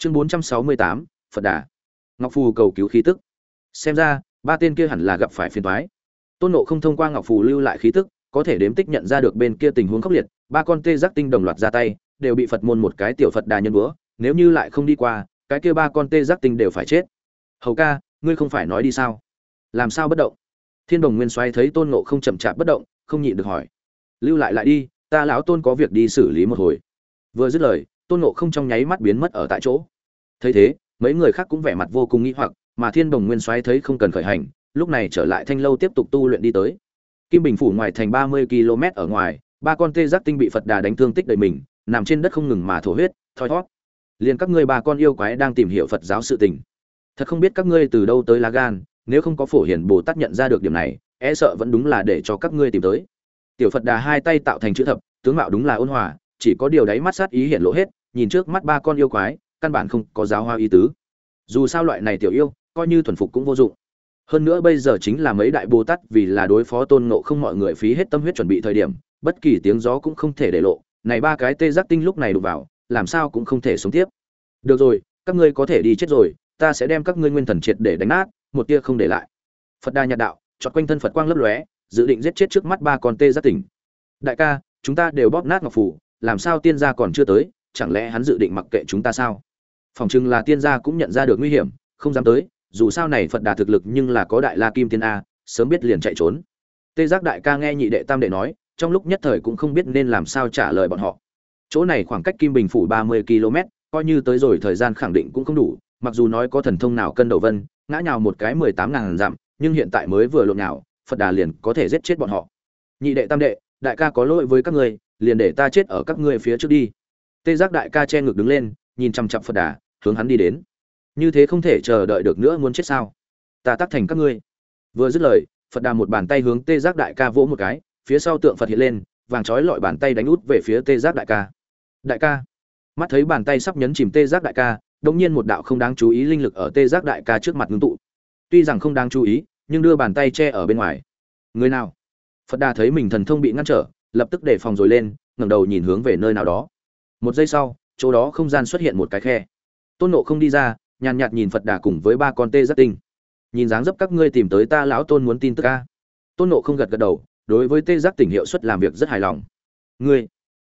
chương bốn trăm sáu mươi tám, phật đà. Ngọc phù cầu cứu khí tức. Xem ra, ba tên kia hẳn là gặp phải phiền toái. Tôn nộ không thông qua ngọc phù lưu lại khí tức, có thể đếm tích nhận ra được bên kia tình huống khốc liệt. Ba con tê giác tinh đồng loạt ra tay, đều bị phật môn một cái tiểu phật đà nhân búa. Nếu như lại không đi qua, cái kia ba con tê giác tinh đều phải chết. Hầu ca, ngươi không phải nói đi sao? Làm sao bất động? Thiên đồng nguyên xoáy thấy tôn nộ không chậm chạp bất động, không nhịn được hỏi. Lưu lại lại đi, ta lão tôn có việc đi xử lý một hồi. Vừa dứt lời tôn nộ không trong nháy mắt biến mất ở tại chỗ. Thấy thế, mấy người khác cũng vẻ mặt vô cùng nghĩ hoặc, mà thiên đồng nguyên soái thấy không cần khởi hành, lúc này trở lại thanh lâu tiếp tục tu luyện đi tới. Kim bình phủ ngoài thành ba mươi km ở ngoài, ba con tê giác tinh bị phật đà đánh thương tích đầy mình, nằm trên đất không ngừng mà thổ huyết, thoi thót liền các ngươi ba con yêu quái đang tìm hiểu phật giáo sự tình. Thật không biết các ngươi từ đâu tới lá gan, nếu không có phổ hiển bồ tát nhận ra được điểm này e sợ vẫn đúng là để cho các ngươi tìm tới. Tiểu phật đà hai tay tạo thành chữ thập, tướng mạo đúng là ôn hòa, chỉ có điều đáy mắt sát ý hiện lộ hết nhìn trước mắt ba con yêu quái, căn bản không có giáo hoa ý tứ. Dù sao loại này tiểu yêu, coi như thuần phục cũng vô dụng. Hơn nữa bây giờ chính là mấy đại bồ tát vì là đối phó tôn ngộ không mọi người phí hết tâm huyết chuẩn bị thời điểm, bất kỳ tiếng gió cũng không thể để lộ. Này ba cái tê giác tinh lúc này đụng vào, làm sao cũng không thể sống tiếp. Được rồi, các ngươi có thể đi chết rồi, ta sẽ đem các ngươi nguyên thần triệt để đánh nát, một tia không để lại. Phật Đa nhạt đạo, chọn quanh thân phật quang lấp lóe, dự định giết chết trước mắt ba con tê giác tỉnh đại ca, chúng ta đều bóp nát ngọc phủ, làm sao tiên gia còn chưa tới chẳng lẽ hắn dự định mặc kệ chúng ta sao? Phòng chừng là tiên gia cũng nhận ra được nguy hiểm, không dám tới, dù sao này phật đà thực lực nhưng là có đại la kim tiên a, sớm biết liền chạy trốn. Tê giác đại ca nghe nhị đệ tam đệ nói, trong lúc nhất thời cũng không biết nên làm sao trả lời bọn họ. Chỗ này khoảng cách kim bình phủ ba mươi km, coi như tới rồi thời gian khẳng định cũng không đủ, mặc dù nói có thần thông nào cân đầu vân, ngã nhào một cái mười tám ngàn dặm, nhưng hiện tại mới vừa lộn nhào, phật đà liền có thể giết chết bọn họ. Nhị đệ tam đệ, đại ca có lỗi với các ngươi, liền để ta chết ở các ngươi phía trước đi tê giác đại ca che ngực đứng lên, nhìn chăm chăm phật đà, hướng hắn đi đến. Như thế không thể chờ đợi được nữa muốn chết sao? Ta tác thành các ngươi. Vừa dứt lời, phật đà một bàn tay hướng tê giác đại ca vỗ một cái, phía sau tượng phật hiện lên, vàng trói lọi bàn tay đánh út về phía tê giác đại ca. Đại ca. Mắt thấy bàn tay sắp nhấn chìm tê giác đại ca, đột nhiên một đạo không đáng chú ý linh lực ở tê giác đại ca trước mặt ngưng tụ. Tuy rằng không đáng chú ý, nhưng đưa bàn tay che ở bên ngoài. Người nào? Phật đà thấy mình thần thông bị ngăn trở, lập tức đề phòng rồi lên, ngẩng đầu nhìn hướng về nơi nào đó một giây sau, chỗ đó không gian xuất hiện một cái khe. Tôn nộ không đi ra, nhàn nhạt nhìn phật đà cùng với ba con tê giác tinh. Nhìn dáng dấp các ngươi tìm tới ta lão tôn muốn tin tức ca tôn nộ không gật gật đầu, đối với tê giác tỉnh hiệu suất làm việc rất hài lòng. Ngươi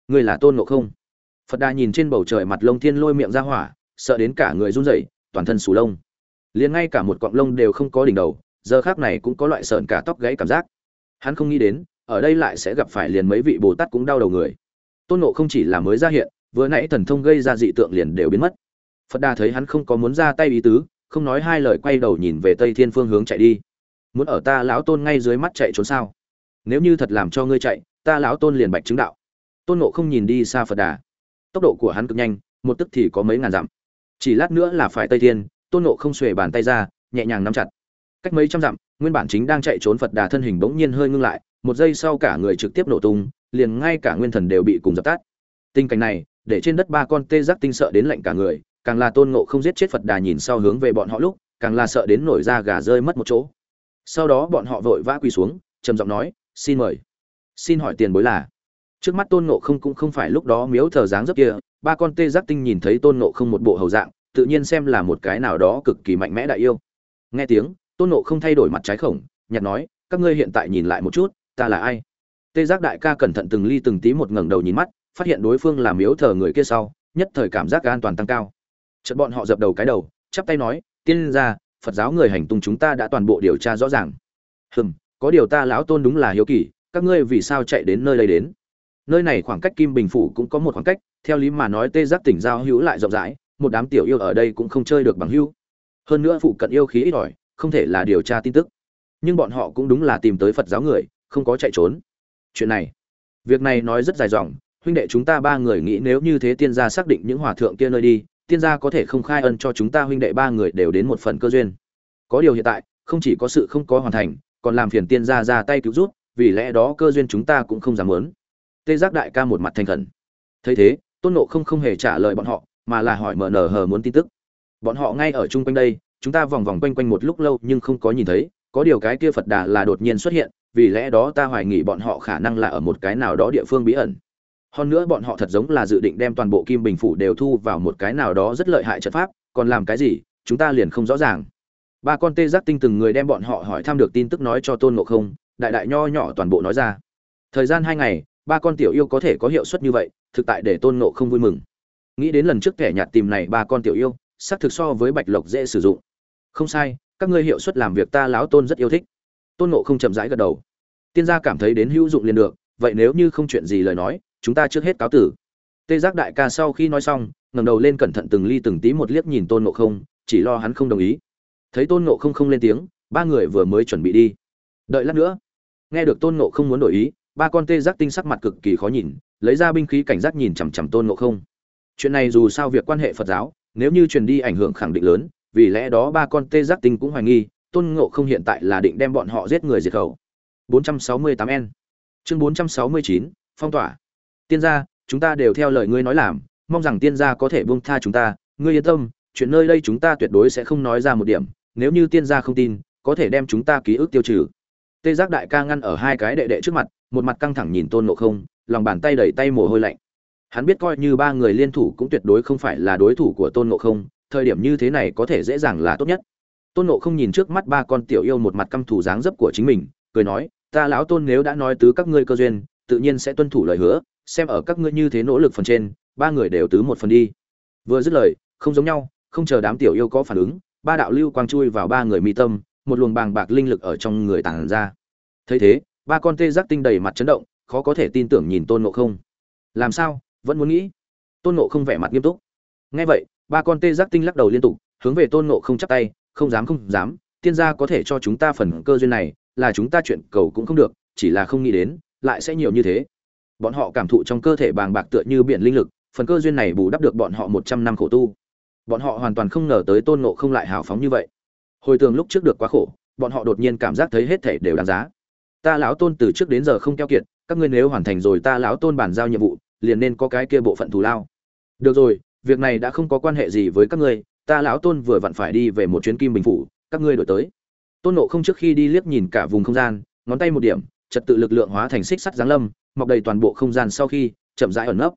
ngươi là tôn nộ không? Phật đà nhìn trên bầu trời mặt lông thiên lôi miệng ra hỏa, sợ đến cả người run rẩy, toàn thân sù lông. Liền ngay cả một cọng lông đều không có đỉnh đầu, giờ khác này cũng có loại sợn cả tóc gãy cảm giác. Hắn không nghĩ đến, ở đây lại sẽ gặp phải liền mấy vị bồ tát cũng đau đầu người. Tôn nộ không chỉ là mới ra hiện vừa nãy thần thông gây ra dị tượng liền đều biến mất. Phật đà thấy hắn không có muốn ra tay ý tứ, không nói hai lời quay đầu nhìn về tây thiên phương hướng chạy đi. Muốn ở ta lão tôn ngay dưới mắt chạy trốn sao? Nếu như thật làm cho ngươi chạy, ta lão tôn liền bạch chứng đạo. Tôn nộ không nhìn đi xa phật đà. Tốc độ của hắn cực nhanh, một tức thì có mấy ngàn dặm. Chỉ lát nữa là phải tây thiên, tôn nộ không xuề bàn tay ra, nhẹ nhàng nắm chặt. Cách mấy trăm dặm, nguyên bản chính đang chạy trốn phật đà thân hình bỗng nhiên hơi ngưng lại, một giây sau cả người trực tiếp nổ tung, liền ngay cả nguyên thần đều bị cùng dập tắt. Tình cảnh này để trên đất ba con tê giác tinh sợ đến lạnh cả người, càng là tôn ngộ không giết chết phật đà nhìn sau hướng về bọn họ lúc, càng là sợ đến nổi da gà rơi mất một chỗ. Sau đó bọn họ vội vã quỳ xuống, trầm giọng nói, xin mời. Xin hỏi tiền bối là? Trước mắt tôn ngộ không cũng không phải lúc đó miếu thờ dáng dấp kia, ba con tê giác tinh nhìn thấy tôn ngộ không một bộ hầu dạng, tự nhiên xem là một cái nào đó cực kỳ mạnh mẽ đại yêu. Nghe tiếng, tôn ngộ không thay đổi mặt trái khổng nhặt nói, các ngươi hiện tại nhìn lại một chút, ta là ai? Tê giác đại ca cẩn thận từng ly từng tí một ngẩng đầu nhìn mắt phát hiện đối phương là miếu thờ người kia sau, nhất thời cảm giác an toàn tăng cao. Chợt bọn họ dập đầu cái đầu, chắp tay nói, tiên gia, phật giáo người hành tung chúng ta đã toàn bộ điều tra rõ ràng. Hừm, có điều ta lão tôn đúng là hiếu kỳ, các ngươi vì sao chạy đến nơi đây đến? Nơi này khoảng cách kim bình phủ cũng có một khoảng cách, theo lý mà nói tê giác tỉnh giao hữu lại rộng rãi, một đám tiểu yêu ở đây cũng không chơi được bằng hữu. Hơn nữa phụ cận yêu khí ít ỏi, không thể là điều tra tin tức. Nhưng bọn họ cũng đúng là tìm tới phật giáo người, không có chạy trốn. Chuyện này, việc này nói rất dài dòng huynh đệ chúng ta ba người nghĩ nếu như thế tiên gia xác định những hòa thượng kia nơi đi, tiên gia có thể không khai ân cho chúng ta huynh đệ ba người đều đến một phần cơ duyên. Có điều hiện tại, không chỉ có sự không có hoàn thành, còn làm phiền tiên gia ra tay cứu rút vì lẽ đó cơ duyên chúng ta cũng không dám muốn. Tê giác đại ca một mặt thành khẩn. Thấy thế, tôn nộ không không hề trả lời bọn họ, mà là hỏi mở nở hờ muốn tin tức. Bọn họ ngay ở chung quanh đây, chúng ta vòng vòng quanh quanh một lúc lâu nhưng không có nhìn thấy, có điều cái kia phật đà là đột nhiên xuất hiện, vì lẽ đó ta hoài nghĩ bọn họ khả năng là ở một cái nào đó địa phương bí ẩn hơn nữa bọn họ thật giống là dự định đem toàn bộ kim bình phủ đều thu vào một cái nào đó rất lợi hại trận pháp, còn làm cái gì, chúng ta liền không rõ ràng. Ba con tê giác tinh từng người đem bọn họ hỏi thăm được tin tức nói cho tôn ngộ không, đại đại nho nhỏ toàn bộ nói ra. Thời gian hai ngày, ba con tiểu yêu có thể có hiệu suất như vậy, thực tại để tôn ngộ không vui mừng. Nghĩ đến lần trước kẻ nhạt tìm này ba con tiểu yêu, xác thực so với bạch lộc dễ sử dụng. Không sai, các ngươi hiệu suất làm việc ta lão tôn rất yêu thích. Tôn ngộ không chậm rãi gật đầu. Tiên gia cảm thấy đến hữu dụng liền được, vậy nếu như không chuyện gì lời nói chúng ta trước hết cáo tử. Tê giác đại ca sau khi nói xong ngẩng đầu lên cẩn thận từng ly từng tí một liếc nhìn tôn ngộ không chỉ lo hắn không đồng ý. Thấy tôn ngộ không không lên tiếng ba người vừa mới chuẩn bị đi. Đợi lát nữa. Nghe được tôn ngộ không muốn đổi ý ba con tê giác tinh sắc mặt cực kỳ khó nhìn lấy ra binh khí cảnh giác nhìn chằm chằm tôn ngộ không. Chuyện này dù sao việc quan hệ phật giáo nếu như truyền đi ảnh hưởng khẳng định lớn vì lẽ đó ba con tê giác tinh cũng hoài nghi tôn ngộ không hiện tại là định đem bọn họ giết người diệt khẩu. 468 n. Chương 469, phong tỏa tiên gia, chúng ta đều theo lời ngươi nói làm, mong rằng tiên gia có thể buông tha chúng ta. Ngươi yên tâm, chuyện nơi đây chúng ta tuyệt đối sẽ không nói ra một điểm. Nếu như tiên gia không tin, có thể đem chúng ta ký ức tiêu trừ. Tê giác đại ca ngăn ở hai cái đệ đệ trước mặt, một mặt căng thẳng nhìn tôn ngộ không, lòng bàn tay đẩy tay mồ hôi lạnh. Hắn biết coi như ba người liên thủ cũng tuyệt đối không phải là đối thủ của tôn ngộ không, thời điểm như thế này có thể dễ dàng là tốt nhất. Tôn ngộ không nhìn trước mắt ba con tiểu yêu một mặt căm thủ dáng dấp của chính mình, cười nói, ta lão tôn nếu đã nói tứ các ngươi cơ duyên, tự nhiên sẽ tuân thủ lời hứa xem ở các ngươi như thế nỗ lực phần trên, ba người đều tứ một phần đi. Vừa dứt lời, không giống nhau, không chờ đám tiểu yêu có phản ứng, ba đạo lưu quang chui vào ba người mi tâm, một luồng bàng bạc linh lực ở trong người tàng ra. Thấy thế, ba con tê giác tinh đầy mặt chấn động, khó có thể tin tưởng nhìn tôn ngộ không. Làm sao, vẫn muốn nghĩ? Tôn ngộ không vẻ mặt nghiêm túc. Nghe vậy, ba con tê giác tinh lắc đầu liên tục, hướng về tôn ngộ không chắp tay, không dám không dám, tiên gia có thể cho chúng ta phần cơ duyên này, là chúng ta chuyện cầu cũng không được, chỉ là không nghĩ đến, lại sẽ nhiều như thế bọn họ cảm thụ trong cơ thể bàng bạc tựa như biển linh lực, phần cơ duyên này bù đắp được bọn họ một trăm năm khổ tu. Bọn họ hoàn toàn không ngờ tới tôn ngộ không lại hào phóng như vậy. Hồi tường lúc trước được quá khổ, bọn họ đột nhiên cảm giác thấy hết thể đều đáng giá. Ta lão tôn từ trước đến giờ không keo kiệt, các ngươi nếu hoàn thành rồi ta lão tôn bàn giao nhiệm vụ, liền nên có cái kia bộ phận thù lao. Được rồi, việc này đã không có quan hệ gì với các ngươi, ta lão tôn vừa vặn phải đi về một chuyến kim bình phủ, các ngươi đổi tới. Tôn nộ không trước khi đi liếc nhìn cả vùng không gian, ngón tay một điểm, trật tự lực lượng hóa thành xích sắt giáng lâm mọc đầy toàn bộ không gian sau khi chậm rãi ẩn nấp.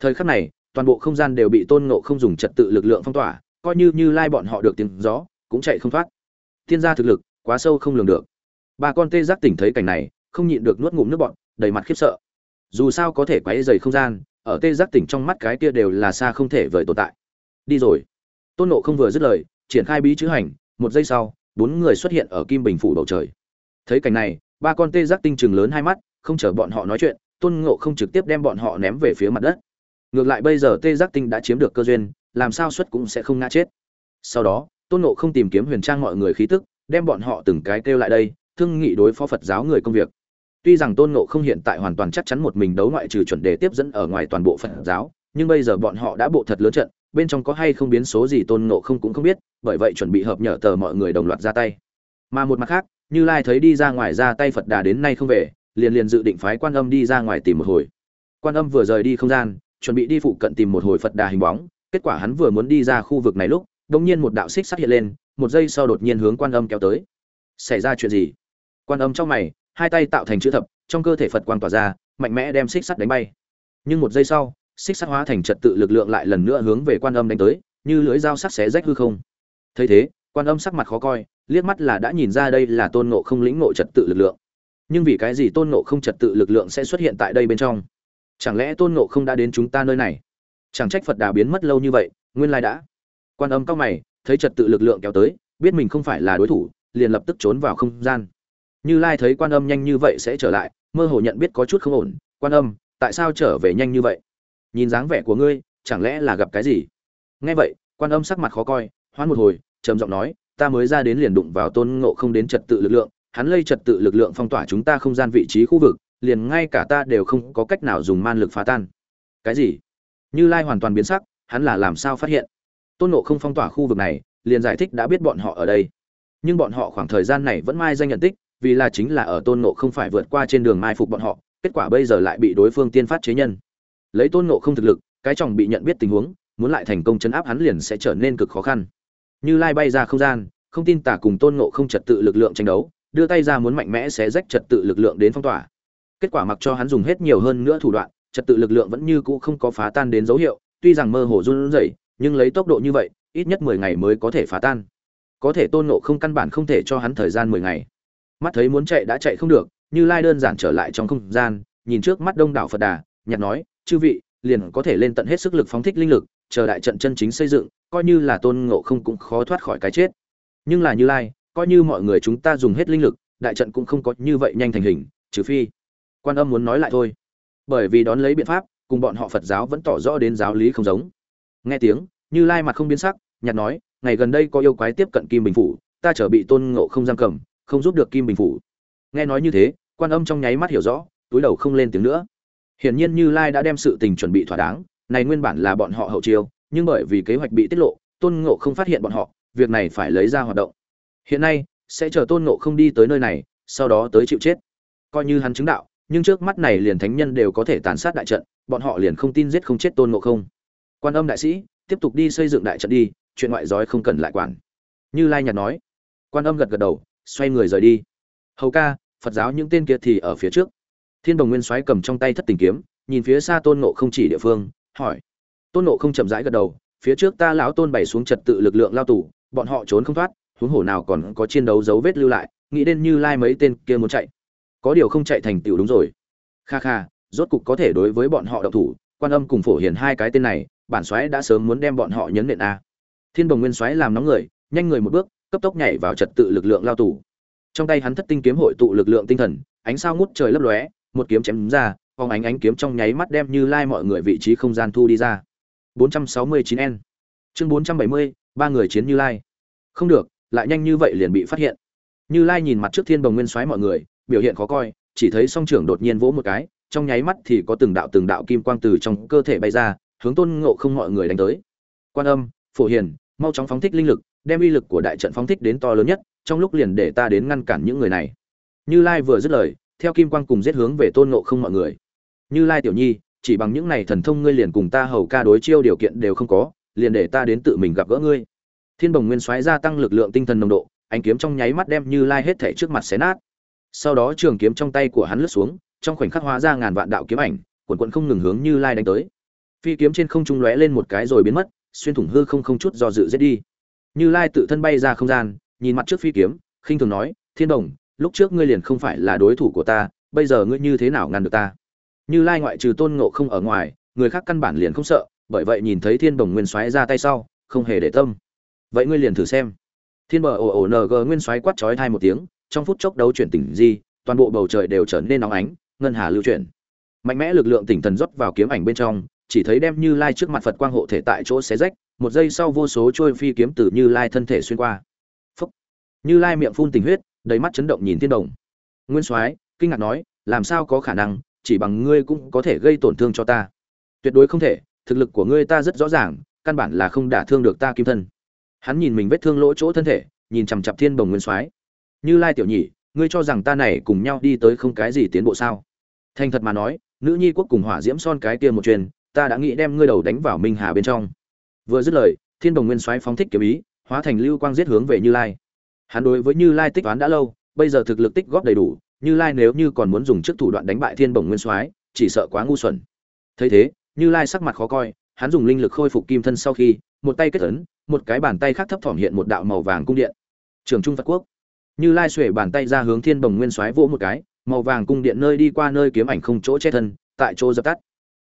Thời khắc này, toàn bộ không gian đều bị tôn ngộ không dùng trật tự lực lượng phong tỏa, coi như như lai bọn họ được tiếng gió, cũng chạy không thoát. Thiên gia thực lực, quá sâu không lường được. Ba con tê giác tỉnh thấy cảnh này, không nhịn được nuốt ngụm nước bọn đầy mặt khiếp sợ. Dù sao có thể quấy dày không gian, ở tê giác tỉnh trong mắt cái kia đều là xa không thể vời tồn tại. Đi rồi. Tôn nộ không vừa dứt lời, triển khai bí chữ hành, một giây sau, bốn người xuất hiện ở kim bình phủ bầu trời. Thấy cảnh này, ba con tê giác tinh chừng lớn hai mắt không chờ bọn họ nói chuyện, tôn ngộ không trực tiếp đem bọn họ ném về phía mặt đất. Ngược lại bây giờ tê giác tinh đã chiếm được cơ duyên, làm sao xuất cũng sẽ không ngã chết. Sau đó, tôn ngộ không tìm kiếm huyền trang mọi người khí tức, đem bọn họ từng cái kêu lại đây, thương nghị đối phó phật giáo người công việc. Tuy rằng tôn ngộ không hiện tại hoàn toàn chắc chắn một mình đấu ngoại trừ chuẩn đề tiếp dẫn ở ngoài toàn bộ phật giáo, nhưng bây giờ bọn họ đã bộ thật lớn trận, bên trong có hay không biến số gì tôn ngộ không cũng không biết, bởi vậy chuẩn bị hợp nhở tờ mọi người đồng loạt ra tay. Mà một mặt khác, như lai thấy đi ra ngoài ra tay phật đà đến nay không về liền liền dự định phái quan âm đi ra ngoài tìm một hồi. Quan âm vừa rời đi không gian, chuẩn bị đi phụ cận tìm một hồi phật đà hình bóng. Kết quả hắn vừa muốn đi ra khu vực này lúc, đột nhiên một đạo xích sắt hiện lên, một giây sau đột nhiên hướng quan âm kéo tới. Xảy ra chuyện gì? Quan âm trong mày, hai tay tạo thành chữ thập, trong cơ thể phật quang tỏa ra, mạnh mẽ đem xích sắt đánh bay. Nhưng một giây sau, xích sắt hóa thành trật tự lực lượng lại lần nữa hướng về quan âm đánh tới, như lưỡi dao sắc xé rách hư không. Thấy thế, quan âm sắc mặt khó coi, liếc mắt là đã nhìn ra đây là tôn ngộ không lĩnh ngộ trật tự lực lượng nhưng vì cái gì tôn ngộ không trật tự lực lượng sẽ xuất hiện tại đây bên trong? Chẳng lẽ tôn ngộ không đã đến chúng ta nơi này? Chẳng trách phật đà biến mất lâu như vậy, nguyên lai đã. Quan âm cao mày, thấy trật tự lực lượng kéo tới, biết mình không phải là đối thủ, liền lập tức trốn vào không gian. Như lai thấy quan âm nhanh như vậy sẽ trở lại, mơ hồ nhận biết có chút không ổn. Quan âm, tại sao trở về nhanh như vậy? Nhìn dáng vẻ của ngươi, chẳng lẽ là gặp cái gì? Nghe vậy, quan âm sắc mặt khó coi hoan một hồi, trầm giọng nói, ta mới ra đến liền đụng vào tôn ngộ không đến trật tự lực lượng hắn lây trật tự lực lượng phong tỏa chúng ta không gian vị trí khu vực, liền ngay cả ta đều không có cách nào dùng man lực phá tan. Cái gì? Như lai hoàn toàn biến sắc, hắn là làm sao phát hiện? Tôn ngộ không phong tỏa khu vực này, liền giải thích đã biết bọn họ ở đây. Nhưng bọn họ khoảng thời gian này vẫn mai danh nhận tích, vì là chính là ở tôn ngộ không phải vượt qua trên đường mai phục bọn họ, kết quả bây giờ lại bị đối phương tiên phát chế nhân. Lấy tôn ngộ không thực lực, cái chồng bị nhận biết tình huống, muốn lại thành công chấn áp hắn liền sẽ trở nên cực khó khăn. Như lai bay ra không gian, không tin tả cùng tôn ngộ không trật tự lực lượng tranh đấu đưa tay ra muốn mạnh mẽ xé rách trật tự lực lượng đến phong tỏa. Kết quả mặc cho hắn dùng hết nhiều hơn nữa thủ đoạn, trật tự lực lượng vẫn như cũ không có phá tan đến dấu hiệu, tuy rằng mơ hồ run rẩy, nhưng lấy tốc độ như vậy, ít nhất mười ngày mới có thể phá tan. Có thể tôn ngộ không căn bản không thể cho hắn thời gian mười ngày. Mắt thấy muốn chạy đã chạy không được, như lai đơn giản trở lại trong không gian, nhìn trước mắt đông đảo phật đà, nhặt nói, chư vị, liền có thể lên tận hết sức lực phóng thích linh lực, chờ đại trận chân chính xây dựng, coi như là tôn ngộ không cũng khó thoát khỏi cái chết. Nhưng là như lai coi như mọi người chúng ta dùng hết linh lực, đại trận cũng không có như vậy nhanh thành hình, trừ phi quan âm muốn nói lại thôi. Bởi vì đón lấy biện pháp, cùng bọn họ phật giáo vẫn tỏ rõ đến giáo lý không giống. Nghe tiếng, như lai mặt không biến sắc, nhạt nói, ngày gần đây có yêu quái tiếp cận kim bình phủ, ta trở bị tôn ngộ không giam cầm, không giúp được kim bình phủ. Nghe nói như thế, quan âm trong nháy mắt hiểu rõ, túi đầu không lên tiếng nữa. Hiển nhiên như lai đã đem sự tình chuẩn bị thỏa đáng, này nguyên bản là bọn họ hậu chiêu, nhưng bởi vì kế hoạch bị tiết lộ, tôn ngộ không phát hiện bọn họ, việc này phải lấy ra hoạt động hiện nay, sẽ chờ tôn ngộ không đi tới nơi này, sau đó tới chịu chết. Coi như hắn chứng đạo, nhưng trước mắt này liền thánh nhân đều có thể tàn sát đại trận, bọn họ liền không tin giết không chết tôn ngộ không. Quan âm đại sĩ, tiếp tục đi xây dựng đại trận đi, chuyện ngoại giói không cần lại quản. Như lai nhạt nói, quan âm gật gật đầu, xoay người rời đi. Hầu ca, phật giáo những tên kia thì ở phía trước. Thiên đồng nguyên soái cầm trong tay thất tình kiếm, nhìn phía xa tôn nộ không chỉ địa phương, hỏi. Tôn nộ không chậm rãi gật đầu, phía trước ta lão tôn bày xuống trật tự lực lượng lao tù, bọn họ trốn không thoát huống hổ nào còn có chiến đấu dấu vết lưu lại nghĩ đến như lai mấy tên kia muốn chạy. Có điều không chạy thành tựu đúng rồi. Kha kha rốt cục có thể đối với bọn họ độc thủ quan âm cùng phổ hiền hai cái tên này bản soái đã sớm muốn đem bọn họ nhấn nện a. Thiên bồng nguyên soái làm nóng người nhanh người một bước cấp tốc nhảy vào trật tự lực lượng lao tù. Trong tay hắn thất tinh kiếm hội tụ lực lượng tinh thần ánh sao ngút trời lấp lóe một kiếm chém ra phóng ánh ánh kiếm trong nháy mắt đem như lai mọi người vị trí không gian thu đi ra. 469 n. Chương 470, ba người chiến như lai. Không được lại nhanh như vậy liền bị phát hiện. Như lai nhìn mặt trước thiên bồng nguyên soái mọi người, biểu hiện khó coi, chỉ thấy song trưởng đột nhiên vỗ một cái, trong nháy mắt thì có từng đạo từng đạo kim quang từ trong cơ thể bay ra, hướng tôn ngộ không mọi người đánh tới. Quan âm, phổ hiền, mau chóng phóng thích linh lực, đem uy lực của đại trận phóng thích đến to lớn nhất, trong lúc liền để ta đến ngăn cản những người này. Như lai vừa dứt lời, theo kim quang cùng giết hướng về tôn ngộ không mọi người. Như lai tiểu nhi, chỉ bằng những này thần thông ngươi liền cùng ta hầu ca đối chiêu điều kiện đều không có, liền để ta đến tự mình gặp gỡ ngươi thiên bồng nguyên soái gia tăng lực lượng tinh thần nồng độ, ánh kiếm trong nháy mắt đem như lai hết thể trước mặt xé nát. Sau đó trường kiếm trong tay của hắn lướt xuống, trong khoảnh khắc hóa ra ngàn vạn đạo kiếm ảnh quần quận không ngừng hướng như lai đánh tới. Phi kiếm trên không trung lóe lên một cái rồi biến mất, xuyên thủng hư không không chút do dự giết đi. Như lai tự thân bay ra không gian, nhìn mặt trước phi kiếm, khinh thường nói, thiên đồng lúc trước ngươi liền không phải là đối thủ của ta, bây giờ ngươi như thế nào ngăn được ta? Như lai ngoại trừ tôn ngộ không ở ngoài, người khác căn bản liền không sợ, bởi vậy nhìn thấy thiên đồng nguyên soái ra tay sau, không hề để tâm vậy ngươi liền thử xem. Thiên bờ ồ ồ ng nguyên xoáy quát chói thai một tiếng, trong phút chốc đấu chuyển tỉnh di, toàn bộ bầu trời đều trở nên nóng ánh, ngân hà lưu chuyển. Mạnh mẽ lực lượng tỉnh thần rót vào kiếm ảnh bên trong, chỉ thấy đem như lai trước mặt phật quang hộ thể tại chỗ xé rách, một giây sau vô số trôi phi kiếm từ như lai thân thể xuyên qua. Phúc. như lai miệng phun tình huyết, đầy mắt chấn động nhìn thiên đồng. Nguyên soái, kinh ngạc nói, làm sao có khả năng, chỉ bằng ngươi cũng có thể gây tổn thương cho ta. Tuyệt đối không thể, thực lực của ngươi ta rất rõ ràng, căn bản là không đả thương được ta kim thân hắn nhìn mình vết thương lỗ chỗ thân thể, nhìn chằm chặp thiên đồng nguyên soái. Như lai tiểu nhị, ngươi cho rằng ta này cùng nhau đi tới không cái gì tiến bộ sao? Thành thật mà nói, nữ nhi quốc cùng hỏa diễm son cái kia một truyền ta đã nghĩ đem ngươi đầu đánh vào minh hà bên trong. Vừa dứt lời, thiên đồng nguyên soái phóng thích kiếm ý, hóa thành lưu quang giết hướng về như lai. Hắn đối với như lai tích toán đã lâu, bây giờ thực lực tích góp đầy đủ, như lai nếu như còn muốn dùng chức thủ đoạn đánh bại thiên đồng nguyên soái, chỉ sợ quá ngu xuẩn. Thấy thế, như lai sắc mặt khó coi, hắn dùng linh lực khôi phục kim thân sau khi, một tay kết ấn một cái bàn tay khác thấp thỏm hiện một đạo màu vàng cung điện. Trường trung phật quốc. Như lai xuể bàn tay ra hướng thiên bồng nguyên soái vỗ một cái, màu vàng cung điện nơi đi qua nơi kiếm ảnh không chỗ che thân, tại chỗ dập tắt.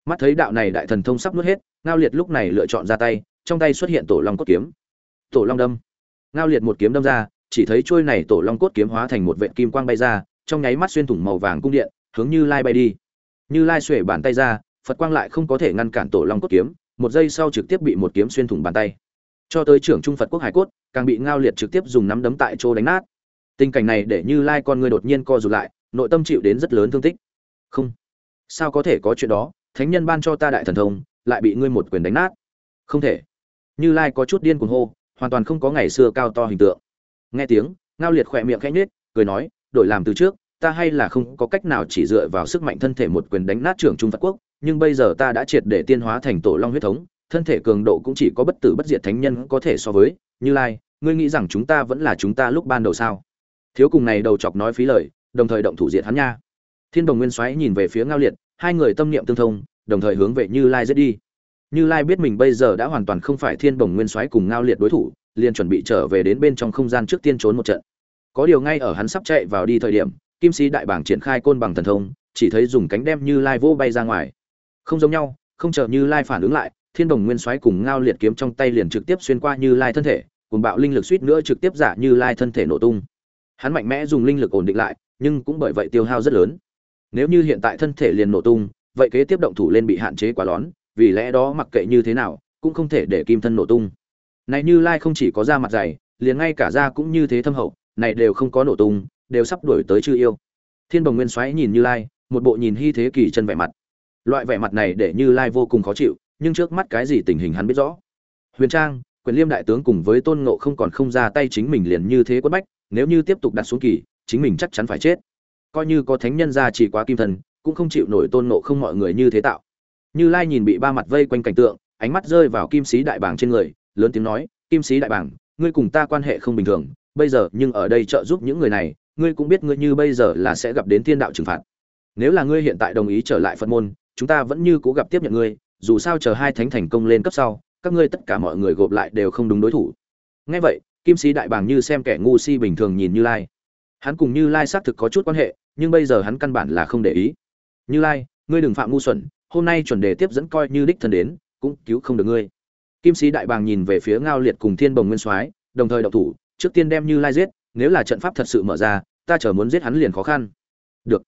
Mắt thấy đạo này đại thần thông sắp nuốt hết, ngao liệt lúc này lựa chọn ra tay, trong tay xuất hiện tổ long cốt kiếm. Tổ long đâm. Ngao liệt một kiếm đâm ra, chỉ thấy trôi này tổ long cốt kiếm hóa thành một vệ kim quang bay ra, trong nháy mắt xuyên thủng màu vàng cung điện, hướng như lai bay đi. Như lai xuể bàn tay ra, phật quang lại không có thể ngăn cản tổ long cốt kiếm, một giây sau trực tiếp bị một kiếm xuyên thủng bàn tay cho tới trưởng trung phật quốc hải cốt, càng bị ngao liệt trực tiếp dùng nắm đấm tại chỗ đánh nát. Tình cảnh này để như lai con người đột nhiên co rụt lại, nội tâm chịu đến rất lớn thương tích. Không, sao có thể có chuyện đó? Thánh nhân ban cho ta đại thần thông, lại bị ngươi một quyền đánh nát. Không thể. Như lai có chút điên cuồng hô, hoàn toàn không có ngày xưa cao to hình tượng. Nghe tiếng, ngao liệt khỏe miệng khẽ nhếch, cười nói, đổi làm từ trước, ta hay là không có cách nào chỉ dựa vào sức mạnh thân thể một quyền đánh nát trưởng trung phật quốc, nhưng bây giờ ta đã triệt để tiên hóa thành tổ long huyết thống thân thể cường độ cũng chỉ có bất tử bất diệt thánh nhân có thể so với như lai ngươi nghĩ rằng chúng ta vẫn là chúng ta lúc ban đầu sao thiếu cùng này đầu chọc nói phí lời đồng thời động thủ diệt hắn nha thiên đồng nguyên soái nhìn về phía ngao liệt hai người tâm niệm tương thông đồng thời hướng về Như Lai giết đi. Như Lai biết mình bây giờ đã hoàn toàn không phải Thiên đồng Nguyên Soái cùng Ngao Liệt đối thủ, liền chuẩn bị trở về đến bên trong không gian trước tiên trốn một trận. Có điều ngay ở hắn sắp chạy vào đi thời điểm, Kim Sĩ đại bảng triển khai côn bằng thần thông, chỉ thấy dùng cánh đem Như Lai vô bay ra ngoài. Không giống nhau, không chờ Như Lai phản ứng lại, Thiên Đồng Nguyên Soái cùng Ngao Liệt kiếm trong tay liền trực tiếp xuyên qua Như Lai thân thể, cùng bạo linh lực suýt nữa trực tiếp giả Như Lai thân thể nổ tung. Hắn mạnh mẽ dùng linh lực ổn định lại, nhưng cũng bởi vậy tiêu hao rất lớn. Nếu như hiện tại thân thể liền nổ tung, vậy kế tiếp động thủ lên bị hạn chế quá lớn, vì lẽ đó mặc kệ như thế nào, cũng không thể để kim thân nổ tung. Này Như Lai không chỉ có da mặt dày, liền ngay cả da cũng như thế thâm hậu, này đều không có nổ tung, đều sắp đuổi tới chư yêu. Thiên Bồng Nguyên Soái nhìn Như Lai, một bộ nhìn hy thế kỳ chân vẻ mặt. Loại vẻ mặt này để Như Lai vô cùng khó chịu, nhưng trước mắt cái gì tình hình hắn biết rõ. Huyền Trang, quyền liêm đại tướng cùng với Tôn Ngộ không còn không ra tay chính mình liền như thế quất bách, nếu như tiếp tục đặt xuống kỳ, chính mình chắc chắn phải chết. Coi như có thánh nhân ra chỉ quá kim thần, cũng không chịu nổi Tôn Ngộ không mọi người như thế tạo. Như Lai nhìn bị ba mặt vây quanh cảnh tượng, ánh mắt rơi vào kim sĩ đại bảng trên người, lớn tiếng nói, "Kim sĩ đại bảng, ngươi cùng ta quan hệ không bình thường, bây giờ nhưng ở đây trợ giúp những người này, ngươi cũng biết ngươi như bây giờ là sẽ gặp đến thiên đạo trừng phạt. Nếu là ngươi hiện tại đồng ý trở lại Phật môn, chúng ta vẫn như cố gặp tiếp nhận ngươi, dù sao chờ hai thánh thành công lên cấp sau, các ngươi tất cả mọi người gộp lại đều không đúng đối thủ. Nghe vậy, Kim Sĩ đại bàng như xem kẻ ngu si bình thường nhìn Như Lai. Hắn cùng Như Lai xác thực có chút quan hệ, nhưng bây giờ hắn căn bản là không để ý. Như Lai, ngươi đừng phạm ngu xuẩn, hôm nay chuẩn đề tiếp dẫn coi như đích thân đến, cũng cứu không được ngươi. Kim Sĩ đại bàng nhìn về phía Ngao Liệt cùng Thiên Bồng Nguyên Soái, đồng thời độc thủ, trước tiên đem Như Lai giết, nếu là trận pháp thật sự mở ra, ta chờ muốn giết hắn liền khó khăn. Được.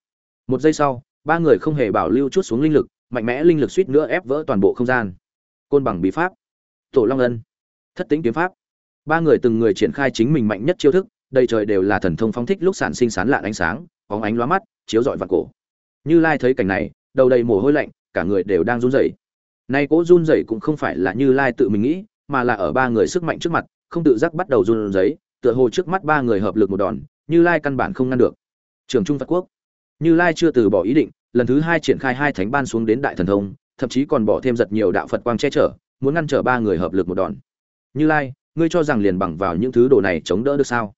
Một giây sau, ba người không hề bảo lưu chút xuống linh lực, mạnh mẽ linh lực suýt nữa ép vỡ toàn bộ không gian. Côn bằng bí pháp. Tổ long ân. Thất tính kiếm pháp. Ba người từng người triển khai chính mình mạnh nhất chiêu thức, đầy trời đều là thần thông phóng thích lúc sản sinh sán lạn ánh sáng, bóng ánh lóa mắt, chiếu rọi vào cổ. Như lai thấy cảnh này, đầu đầy mồ hôi lạnh, cả người đều đang run rẩy. Nay cố run rẩy cũng không phải là như lai tự mình nghĩ, mà là ở ba người sức mạnh trước mặt, không tự giác bắt đầu run rẩy, tựa hồ trước mắt ba người hợp lực một đòn, như lai căn bản không ngăn được. Trường trung phật quốc. Như lai chưa từ bỏ ý định lần thứ hai triển khai hai thánh ban xuống đến đại thần thông, thậm chí còn bỏ thêm giật nhiều đạo phật quang che chở, muốn ngăn trở ba người hợp lực một đòn. Như lai, ngươi cho rằng liền bằng vào những thứ đồ này chống đỡ được sao?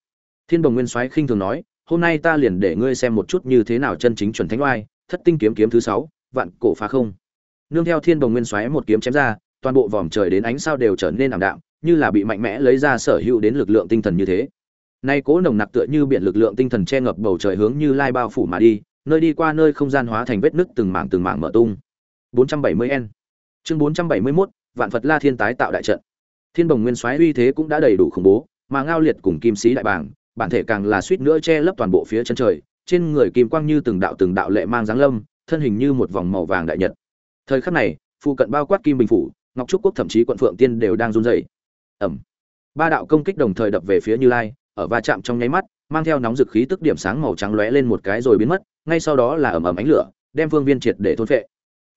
Thiên đồng nguyên soái khinh thường nói, hôm nay ta liền để ngươi xem một chút như thế nào chân chính chuẩn thánh oai, thất tinh kiếm kiếm thứ sáu, vạn cổ phá không. Nương theo thiên đồng nguyên soái một kiếm chém ra, toàn bộ vòm trời đến ánh sao đều trở nên ảm đạm, như là bị mạnh mẽ lấy ra sở hữu đến lực lượng tinh thần như thế. Nay cố nồng nặc tựa như biển lực lượng tinh thần che ngập bầu trời hướng như lai bao phủ mà đi nơi đi qua nơi không gian hóa thành vết nứt từng mảng từng mảng mở tung. 470N chương 471, vạn phật la thiên tái tạo đại trận. Thiên bồng nguyên soái uy thế cũng đã đầy đủ khủng bố mà ngao liệt cùng kim sĩ đại bảng bản thể càng là suýt nữa che lấp toàn bộ phía chân trời trên người kim quang như từng đạo từng đạo lệ mang dáng lâm thân hình như một vòng màu vàng đại nhật. Thời khắc này phụ cận bao quát kim bình phủ ngọc trúc quốc thậm chí quận phượng tiên đều đang run rẩy. Ẩm. Ba đạo công kích đồng thời đập về phía như lai ở va chạm trong nháy mắt mang theo nóng dực khí tức điểm sáng màu trắng lóe lên một cái rồi biến mất ngay sau đó là ầm ầm ánh lửa, đem phương viên triệt để thôn phệ.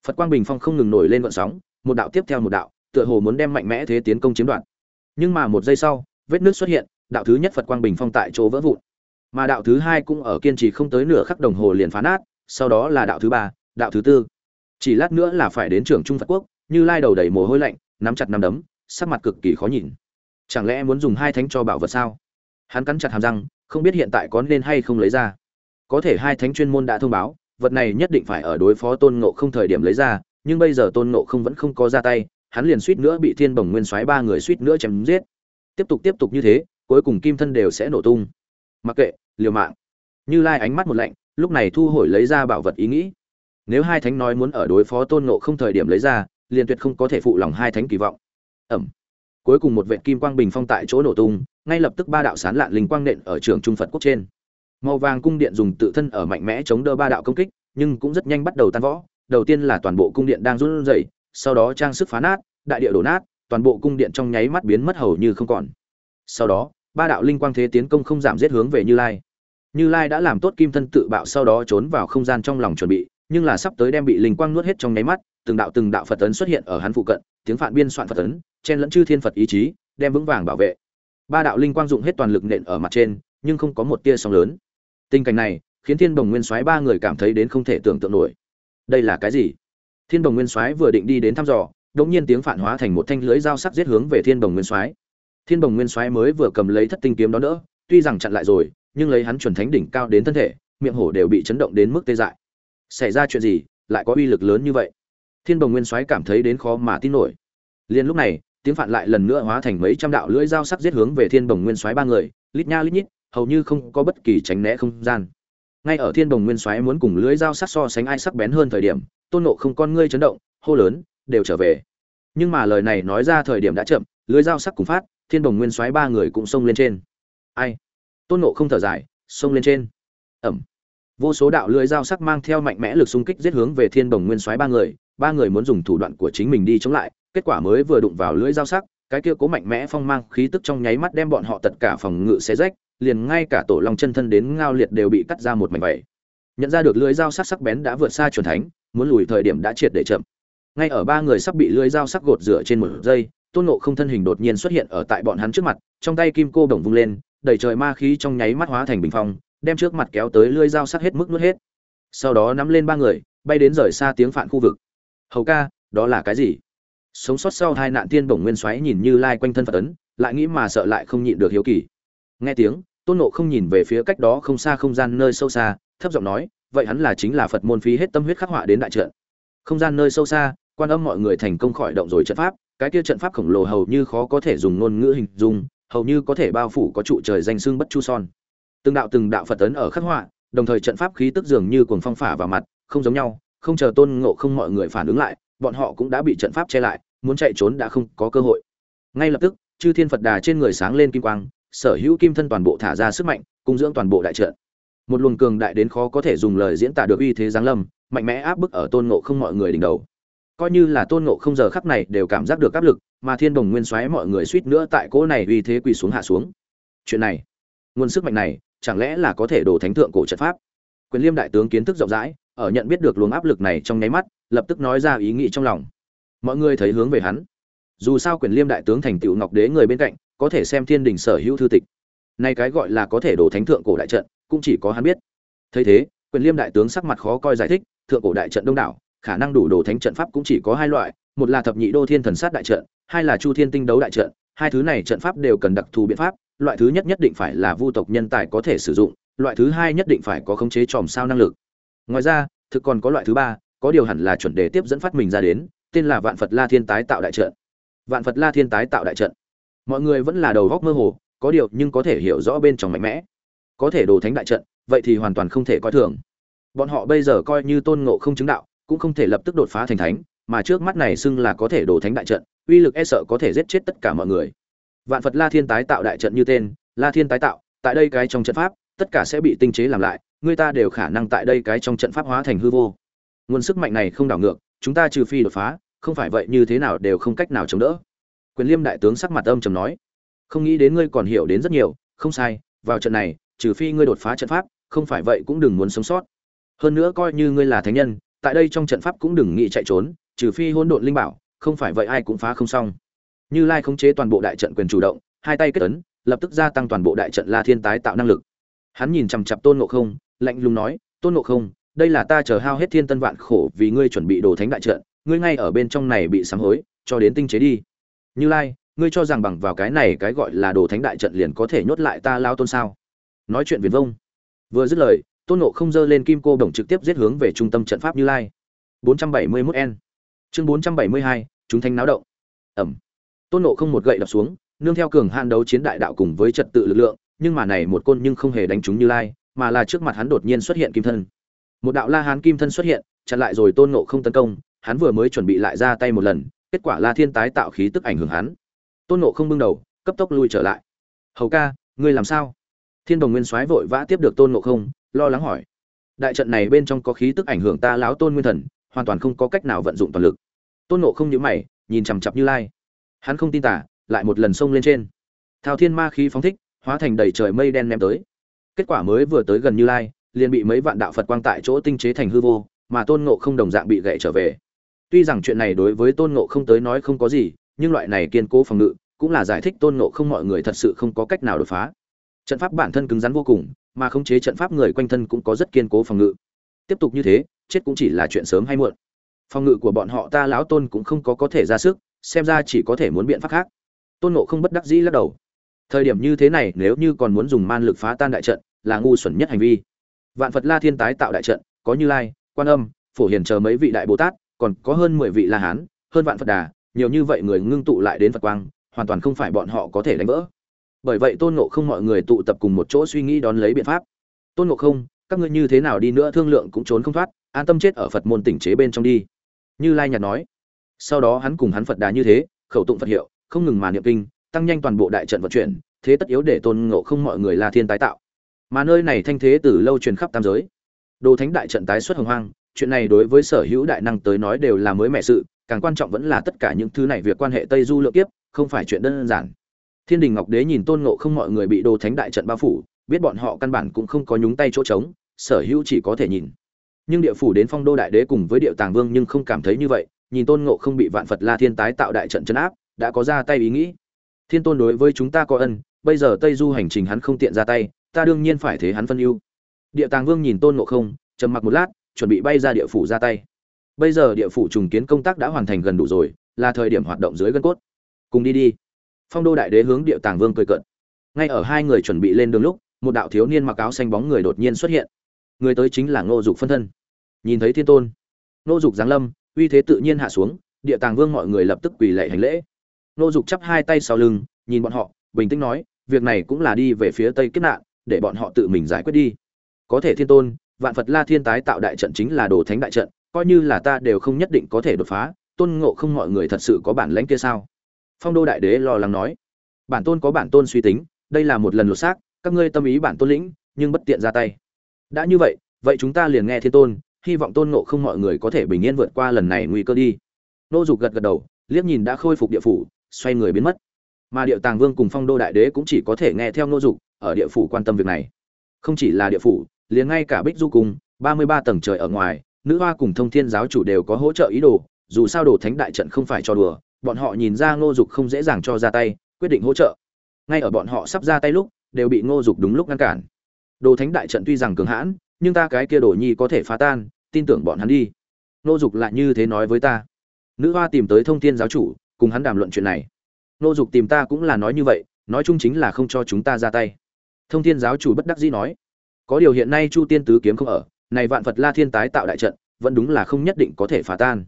Phật quang bình phong không ngừng nổi lên gợn sóng, một đạo tiếp theo một đạo, tựa hồ muốn đem mạnh mẽ thế tiến công chiếm đoạt. Nhưng mà một giây sau, vết nước xuất hiện, đạo thứ nhất phật quang bình phong tại chỗ vỡ vụn. Mà đạo thứ hai cũng ở kiên trì không tới nửa khắc đồng hồ liền phá nát, sau đó là đạo thứ ba, đạo thứ tư. Chỉ lát nữa là phải đến trưởng trung phật quốc, như lai đầu đầy mồ hôi lạnh, nắm chặt nắm đấm, sắc mặt cực kỳ khó nhìn. Chẳng lẽ muốn dùng hai thánh cho bảo vật sao? Hắn cắn chặt hàm răng, không biết hiện tại có nên hay không lấy ra có thể hai thánh chuyên môn đã thông báo, vật này nhất định phải ở đối phó tôn ngộ không thời điểm lấy ra, nhưng bây giờ tôn ngộ không vẫn không có ra tay, hắn liền suýt nữa bị thiên bồng nguyên soái ba người suýt nữa chém giết. Tiếp tục tiếp tục như thế, cuối cùng kim thân đều sẽ nổ tung. Mặc kệ, liều mạng. Như lai ánh mắt một lạnh, lúc này thu hồi lấy ra bảo vật ý nghĩ. Nếu hai thánh nói muốn ở đối phó tôn ngộ không thời điểm lấy ra, liền tuyệt không có thể phụ lòng hai thánh kỳ vọng. Ẩm. Cuối cùng một vệ kim quang bình phong tại chỗ nổ tung, ngay lập tức ba đạo sán lạn linh quang nện ở trường trung phật quốc trên màu vàng cung điện dùng tự thân ở mạnh mẽ chống đỡ ba đạo công kích nhưng cũng rất nhanh bắt đầu tan võ đầu tiên là toàn bộ cung điện đang run rẩy sau đó trang sức phá nát đại địa đổ nát toàn bộ cung điện trong nháy mắt biến mất hầu như không còn. Sau đó ba đạo linh quang thế tiến công không giảm giết hướng về như lai. Như lai đã làm tốt kim thân tự bạo sau đó trốn vào không gian trong lòng chuẩn bị nhưng là sắp tới đem bị linh quang nuốt hết trong nháy mắt từng đạo từng đạo phật tấn xuất hiện ở hắn phụ cận tiếng phạn biên soạn phật tấn, chen lẫn chư thiên phật ý chí đem vững vàng bảo vệ. Ba đạo linh quang dụng hết toàn lực nện ở mặt trên nhưng không có một tia sóng lớn tình cảnh này khiến thiên đồng nguyên soái ba người cảm thấy đến không thể tưởng tượng nổi. Đây là cái gì? Thiên đồng nguyên soái vừa định đi đến thăm dò đống nhiên tiếng phản hóa thành một thanh lưới dao sắc giết hướng về thiên đồng nguyên soái. Thiên đồng nguyên soái mới vừa cầm lấy thất tinh kiếm đó đỡ, tuy rằng chặn lại rồi, nhưng lấy hắn chuẩn thánh đỉnh cao đến thân thể, miệng hổ đều bị chấn động đến mức tê dại. Xảy ra chuyện gì, lại có uy lực lớn như vậy? Thiên Đồng nguyên soái cảm thấy đến khó mà tin nổi. Liền lúc này, tiếng phản lại lần nữa hóa thành mấy trăm đạo lưỡi dao sắc giết hướng về thiên Đồng nguyên soái ba người, lít nha lít nhít hầu như không có bất kỳ tránh né không gian. Ngay ở thiên Đồng nguyên soái muốn cùng lưới dao sắc so sánh ai sắc bén hơn thời điểm, tôn nộ không con ngươi chấn động, hô lớn, đều trở về. Nhưng mà lời này nói ra thời điểm đã chậm, lưới dao sắc cùng phát, thiên Đồng nguyên soái ba người cũng xông lên trên. Ai? Tôn nộ không thở dài, xông lên trên. Ẩm. Vô số đạo lưới dao sắc mang theo mạnh mẽ lực xung kích giết hướng về thiên Đồng nguyên soái ba người ba người muốn dùng thủ đoạn của chính mình đi chống lại, kết quả mới vừa đụng vào lưỡi dao sắc, cái kia cố mạnh mẽ phong mang khí tức trong nháy mắt đem bọn họ tất cả phòng ngự xé rách liền ngay cả tổ long chân thân đến ngao liệt đều bị cắt ra một mảnh vẩy nhận ra được lưỡi dao sắc sắc bén đã vượt xa chuẩn thánh, muốn lùi thời điểm đã triệt để chậm. Ngay ở ba người sắp bị lưỡi dao sắc gột rửa trên một giây, tôn nộ không thân hình đột nhiên xuất hiện ở tại bọn hắn trước mặt, trong tay kim cô đồng vung lên, đẩy trời ma khí trong nháy mắt hóa thành bình phong, đem trước mặt kéo tới lưỡi dao sắc hết mức nuốt hết. Sau đó nắm lên ba người, bay đến rời xa tiếng phạn khu vực. Hầu ca, đó là cái gì? Sống sót sau hai nạn tiên bổng nguyên xoáy nhìn như lai quanh thân phật tấn lại nghĩ mà sợ lại không nhịn được hiếu kỳ. Nghe tiếng tôn nộ không nhìn về phía cách đó không xa không gian nơi sâu xa, thấp giọng nói, vậy hắn là chính là phật môn phí hết tâm huyết khắc họa đến đại trận. Không gian nơi sâu xa, quan âm mọi người thành công khỏi động rồi trận pháp, cái kia trận pháp khổng lồ hầu như khó có thể dùng ngôn ngữ hình dung, hầu như có thể bao phủ có trụ trời danh xương bất chu son. Từng đạo từng đạo phật tấn ở khắc họa, đồng thời trận pháp khí tức dường như cuồng phong phả vào mặt, không giống nhau, không chờ tôn ngộ không mọi người phản ứng lại, bọn họ cũng đã bị trận pháp che lại, muốn chạy trốn đã không có cơ hội. Ngay lập tức, chư thiên phật đà trên người sáng lên kim quang sở hữu kim thân toàn bộ thả ra sức mạnh, cung dưỡng toàn bộ đại trận. Một luồng cường đại đến khó có thể dùng lời diễn tả được uy thế giáng lâm, mạnh mẽ áp bức ở tôn ngộ không mọi người đỉnh đầu. Coi như là tôn ngộ không giờ khắc này đều cảm giác được áp lực, mà thiên đồng nguyên xoáy mọi người suýt nữa tại cỗ này uy thế quỳ xuống hạ xuống. Chuyện này, nguồn sức mạnh này, chẳng lẽ là có thể đổ thánh thượng cổ trận pháp? Quyền liêm đại tướng kiến thức rộng rãi, ở nhận biết được luồng áp lực này trong nháy mắt, lập tức nói ra ý nghĩ trong lòng. Mọi người thấy hướng về hắn. Dù sao quyền liêm đại tướng thành tựu ngọc đế người bên cạnh có thể xem thiên đình sở hữu thư tịch. Nay cái gọi là có thể đổ thánh thượng cổ đại trận, cũng chỉ có hắn biết. Thấy thế, quyền liêm đại tướng sắc mặt khó coi giải thích, thượng cổ đại trận đông đảo, khả năng đủ đồ thánh trận pháp cũng chỉ có hai loại, một là thập nhị đô thiên thần sát đại trận, hai là chu thiên tinh đấu đại trận, hai thứ này trận pháp đều cần đặc thù biện pháp, loại thứ nhất nhất định phải là vu tộc nhân tài có thể sử dụng, loại thứ hai nhất định phải có khống chế tròm sao năng lực. Ngoài ra, thực còn có loại thứ ba, có điều hẳn là chuẩn đề tiếp dẫn phát mình ra đến, tên là vạn phật la thiên tái tạo đại trận. Vạn phật la thiên tái tạo đại trận mọi người vẫn là đầu góc mơ hồ, có điều nhưng có thể hiểu rõ bên trong mạnh mẽ. Có thể đồ thánh đại trận, vậy thì hoàn toàn không thể coi thường. Bọn họ bây giờ coi như tôn ngộ không chứng đạo, cũng không thể lập tức đột phá thành thánh, mà trước mắt này xưng là có thể đồ thánh đại trận, uy lực e sợ có thể giết chết tất cả mọi người. Vạn phật la thiên tái tạo đại trận như tên, la thiên tái tạo, tại đây cái trong trận pháp, tất cả sẽ bị tinh chế làm lại, người ta đều khả năng tại đây cái trong trận pháp hóa thành hư vô. Nguồn sức mạnh này không đảo ngược, chúng ta trừ phi đột phá, không phải vậy như thế nào đều không cách nào chống đỡ quyền liêm đại tướng sắc mặt âm trầm nói, không nghĩ đến ngươi còn hiểu đến rất nhiều, không sai, vào trận này, trừ phi ngươi đột phá trận pháp, không phải vậy cũng đừng muốn sống sót. Hơn nữa coi như ngươi là thánh nhân, tại đây trong trận pháp cũng đừng nghĩ chạy trốn, trừ phi hỗn độn linh bảo, không phải vậy ai cũng phá không xong. Như lai khống chế toàn bộ đại trận quyền chủ động, hai tay kết ấn, lập tức gia tăng toàn bộ đại trận la thiên tái tạo năng lực. Hắn nhìn chằm chặp tôn ngộ không, lạnh lùng nói, tôn ngộ không, đây là ta chờ hao hết thiên tân vạn khổ vì ngươi chuẩn bị đồ thánh đại trận, ngươi ngay ở bên trong này bị sám hối, cho đến tinh chế đi như lai ngươi cho rằng bằng vào cái này cái gọi là đồ thánh đại trận liền có thể nhốt lại ta lao tôn sao? Nói chuyện viền vông. Vừa dứt lời tôn nộ không dơ lên kim cô đồng trực tiếp giết hướng về trung tâm trận pháp như lai. 471 n. Chương 472, chúng thanh náo động. Ẩm. Tôn nộ không một gậy đập xuống nương theo cường hạn đấu chiến đại đạo cùng với trật tự lực lượng nhưng mà này một côn nhưng không hề đánh trúng như lai mà là trước mặt hắn đột nhiên xuất hiện kim thân. Một đạo la hán kim thân xuất hiện chặn lại rồi tôn nộ không tấn công hắn vừa mới chuẩn bị lại ra tay một lần kết quả la thiên tái tạo khí tức ảnh hưởng hắn. Tôn ngộ không bưng đầu, cấp tốc lui trở lại. Hầu ca, ngươi làm sao? Thiên đồng nguyên soái vội vã tiếp được tôn ngộ không, lo lắng hỏi. Đại trận này bên trong có khí tức ảnh hưởng ta lão tôn nguyên thần, hoàn toàn không có cách nào vận dụng toàn lực. Tôn ngộ không nhíu mày, nhìn chằm chằm như lai. Hắn không tin tả, lại một lần xông lên trên. Thao thiên ma khí phóng thích, hóa thành đầy trời mây đen ném tới. Kết quả mới vừa tới gần như lai, liền bị mấy vạn đạo phật quang tại chỗ tinh chế thành hư vô, mà tôn ngộ không đồng dạng bị gãy trở về tuy rằng chuyện này đối với tôn ngộ không tới nói không có gì, nhưng loại này kiên cố phòng ngự cũng là giải thích tôn ngộ không mọi người thật sự không có cách nào đột phá. Trận pháp bản thân cứng rắn vô cùng, mà khống chế trận pháp người quanh thân cũng có rất kiên cố phòng ngự. Tiếp tục như thế, chết cũng chỉ là chuyện sớm hay muộn. Phòng ngự của bọn họ ta lão tôn cũng không có có thể ra sức, xem ra chỉ có thể muốn biện pháp khác. Tôn ngộ không bất đắc dĩ lắc đầu. Thời điểm như thế này, nếu như còn muốn dùng man lực phá tan đại trận, là ngu xuẩn nhất hành vi. Vạn phật la thiên tái tạo đại trận, có như lai, quan âm, phổ hiền chờ mấy vị đại bồ tát còn có hơn mười vị la hán, hơn vạn phật đà, nhiều như vậy người ngưng tụ lại đến phật quang, hoàn toàn không phải bọn họ có thể đánh vỡ. Bởi vậy tôn ngộ không mọi người tụ tập cùng một chỗ suy nghĩ đón lấy biện pháp. Tôn ngộ không, các ngươi như thế nào đi nữa thương lượng cũng trốn không thoát, an tâm chết ở phật môn tỉnh chế bên trong đi. Như lai nhạt nói. Sau đó hắn cùng hắn phật đà như thế, khẩu tụng phật hiệu, không ngừng mà niệm kinh, tăng nhanh toàn bộ đại trận vận chuyển, thế tất yếu để tôn ngộ không mọi người là thiên tái tạo. Mà nơi này thanh thế từ lâu truyền khắp tam giới. Đồ thánh đại trận tái xuất hồng hoang chuyện này đối với sở hữu đại năng tới nói đều là mới mẻ sự, càng quan trọng vẫn là tất cả những thứ này việc quan hệ tây du lượng kiếp, không phải chuyện đơn giản. Thiên đình ngọc đế nhìn tôn ngộ không mọi người bị đồ thánh đại trận bao phủ, biết bọn họ căn bản cũng không có nhúng tay chỗ trống, sở hữu chỉ có thể nhìn. Nhưng địa phủ đến phong đô đại đế cùng với địa tàng vương nhưng không cảm thấy như vậy, nhìn tôn ngộ không bị vạn phật la thiên tái tạo đại trận chấn áp, đã có ra tay ý nghĩ. Thiên tôn đối với chúng ta có ân, bây giờ tây du hành trình hắn không tiện ra tay, ta đương nhiên phải thế hắn phân ưu. Địa tàng vương nhìn tôn ngộ không, trầm mặc một lát chuẩn bị bay ra địa phủ ra tay. Bây giờ địa phủ trùng kiến công tác đã hoàn thành gần đủ rồi, là thời điểm hoạt động dưới gân cốt. Cùng đi đi. Phong đô đại đế hướng địa tàng vương cười cận ngay ở hai người chuẩn bị lên đường lúc, một đạo thiếu niên mặc áo xanh bóng người đột nhiên xuất hiện. Người tới chính là ngô dục phân thân. Nhìn thấy thiên tôn, ngô dục giáng lâm, uy thế tự nhiên hạ xuống, địa tàng vương mọi người lập tức quỳ lệ hành lễ. Ngô dục chắp hai tay sau lưng, nhìn bọn họ, bình tĩnh nói, việc này cũng là đi về phía tây kết nạn, để bọn họ tự mình giải quyết đi. Có thể thiên tôn vạn phật la thiên tái tạo đại trận chính là đồ thánh đại trận, coi như là ta đều không nhất định có thể đột phá, tôn ngộ không mọi người thật sự có bản lãnh kia sao? Phong đô đại đế lo lắng nói. Bản tôn có bản tôn suy tính, đây là một lần lột xác, các ngươi tâm ý bản tôn lĩnh, nhưng bất tiện ra tay. Đã như vậy vậy chúng ta liền nghe thiên tôn, hy vọng tôn ngộ không mọi người có thể bình yên vượt qua lần này nguy cơ đi. Nô dục gật gật đầu, liếc nhìn đã khôi phục địa phủ, xoay người biến mất. Mà địa tàng vương cùng phong đô đại đế cũng chỉ có thể nghe theo nô dục, ở địa phủ quan tâm việc này. Không chỉ là địa phủ liền ngay cả bích du cùng, ba mươi ba tầng trời ở ngoài, nữ hoa cùng thông thiên giáo chủ đều có hỗ trợ ý đồ, dù sao đồ thánh đại trận không phải cho đùa, bọn họ nhìn ra ngô dục không dễ dàng cho ra tay, quyết định hỗ trợ. Ngay ở bọn họ sắp ra tay lúc, đều bị ngô dục đúng lúc ngăn cản. Đồ thánh đại trận tuy rằng cường hãn, nhưng ta cái kia đồ nhi có thể phá tan, tin tưởng bọn hắn đi. Ngô dục lại như thế nói với ta. Nữ hoa tìm tới thông thiên giáo chủ, cùng hắn đàm luận chuyện này. Ngô dục tìm ta cũng là nói như vậy, nói chung chính là không cho chúng ta ra tay. Thông thiên giáo chủ bất đắc dĩ nói có điều hiện nay chu tiên tứ kiếm không ở, này vạn phật la thiên tái tạo đại trận, vẫn đúng là không nhất định có thể phá tan.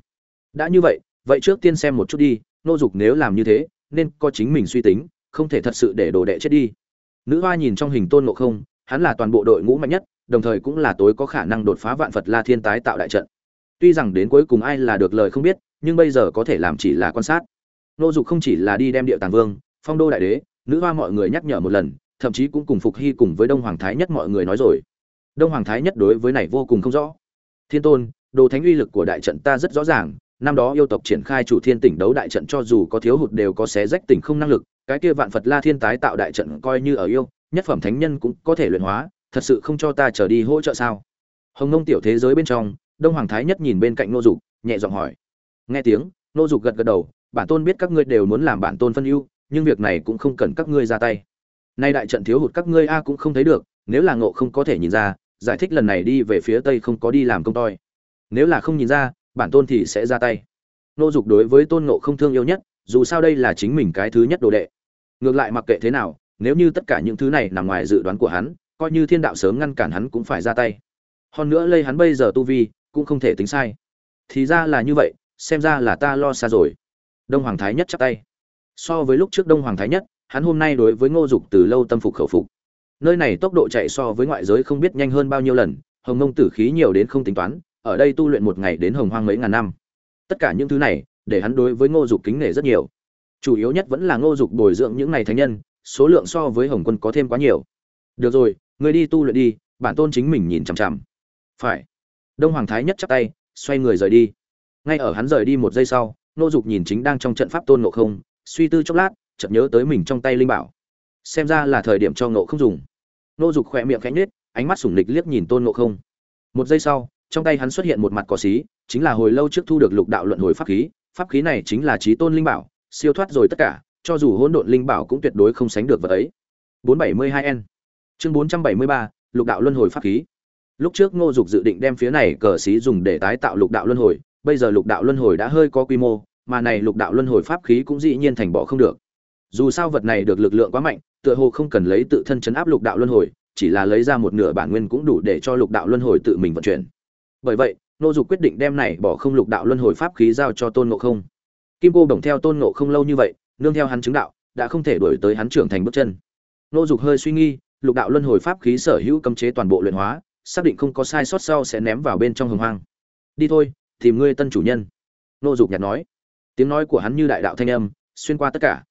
Đã như vậy vậy trước tiên xem một chút đi, nô dục nếu làm như thế, nên có chính mình suy tính, không thể thật sự để đồ đệ chết đi. Nữ hoa nhìn trong hình tôn ngộ không, hắn là toàn bộ đội ngũ mạnh nhất, đồng thời cũng là tối có khả năng đột phá vạn phật la thiên tái tạo đại trận. Tuy rằng đến cuối cùng ai là được lời không biết, nhưng bây giờ có thể làm chỉ là quan sát. Nô dục không chỉ là đi đem điệu tàng vương, phong đô đại đế, nữ hoa mọi người nhắc nhở một lần thậm chí cũng cùng phục hy cùng với đông hoàng thái nhất mọi người nói rồi. Đông hoàng thái nhất đối với này vô cùng không rõ. Thiên tôn, đồ thánh uy lực của đại trận ta rất rõ ràng, năm đó yêu tộc triển khai chủ thiên tỉnh đấu đại trận cho dù có thiếu hụt đều có xé rách tỉnh không năng lực, cái kia vạn phật la thiên tái tạo đại trận coi như ở yêu, nhất phẩm thánh nhân cũng có thể luyện hóa, thật sự không cho ta trở đi hỗ trợ sao? Hồng nông tiểu thế giới bên trong, đông hoàng thái nhất nhìn bên cạnh nô dục, nhẹ giọng hỏi. Nghe tiếng, nô dục gật gật đầu, bản tôn biết các ngươi đều muốn làm bản tôn phân ưu, nhưng việc này cũng không cần các ngươi ra tay nay đại trận thiếu hụt các ngươi a cũng không thấy được, nếu là ngộ không có thể nhìn ra, giải thích lần này đi về phía tây không có đi làm công toi. Nếu là không nhìn ra, bản tôn thì sẽ ra tay. Nô dục đối với tôn ngộ không thương yêu nhất, dù sao đây là chính mình cái thứ nhất đồ đệ. Ngược lại mặc kệ thế nào, nếu như tất cả những thứ này nằm ngoài dự đoán của hắn, coi như thiên đạo sớm ngăn cản hắn cũng phải ra tay. Hơn nữa lây hắn bây giờ tu vi, cũng không thể tính sai. Thì ra là như vậy, xem ra là ta lo xa rồi. Đông hoàng thái nhất chắp tay. So với lúc trước đông hoàng thái nhất hắn hôm nay đối với ngô dục từ lâu tâm phục khẩu phục. Nơi này tốc độ chạy so với ngoại giới không biết nhanh hơn bao nhiêu lần, hồng ngông tử khí nhiều đến không tính toán, ở đây tu luyện một ngày đến hồng hoang mấy ngàn năm. Tất cả những thứ này, để hắn đối với ngô dục kính nể rất nhiều. Chủ yếu nhất vẫn là ngô dục bồi dưỡng những này thánh nhân, số lượng so với hồng quân có thêm quá nhiều. Được rồi, người đi tu luyện đi, bản tôn chính mình nhìn chằm chằm. Phải. Đông hoàng thái nhất chắp tay, xoay người rời đi. Ngay ở hắn rời đi một giây sau, ngô dục nhìn chính đang trong trận pháp tôn ngộ không, suy tư chốc lát chợt nhớ tới mình trong tay linh bảo. Xem ra là thời điểm cho ngộ không dùng. Nô dục khỏe miệng khẽ nhếch ánh mắt sủng lịch liếc nhìn tôn ngộ không. Một giây sau trong tay hắn xuất hiện một mặt cỏ xí chính là hồi lâu trước thu được lục đạo luận hồi pháp khí. Pháp khí này chính là trí tôn linh bảo siêu thoát rồi tất cả cho dù hỗn độn linh bảo cũng tuyệt đối không sánh được vật ấy. 472 n. Chương 473, lục đạo luân hồi pháp khí. Lúc trước ngô dục dự định đem phía này cờ xí dùng để tái tạo lục đạo luân hồi bây giờ lục đạo luân hồi đã hơi có quy mô mà này lục đạo luân hồi pháp khí cũng dĩ nhiên thành bỏ không được dù sao vật này được lực lượng quá mạnh, tựa hồ không cần lấy tự thân chấn áp lục đạo luân hồi, chỉ là lấy ra một nửa bản nguyên cũng đủ để cho lục đạo luân hồi tự mình vận chuyển. Bởi vậy, nô dục quyết định đem này bỏ không lục đạo luân hồi pháp khí giao cho tôn ngộ không. Kim cô đồng theo tôn ngộ không lâu như vậy, nương theo hắn chứng đạo, đã không thể đuổi tới hắn trưởng thành bước chân. Nô dục hơi suy nghi, lục đạo luân hồi pháp khí sở hữu cấm chế toàn bộ luyện hóa, xác định không có sai sót sau sẽ ném vào bên trong hồng hoang. Đi thôi, tìm ngươi tân chủ nhân. Nô dục nhạt nói. Tiếng nói của hắn như đại đạo thanh âm, xuyên qua tất cả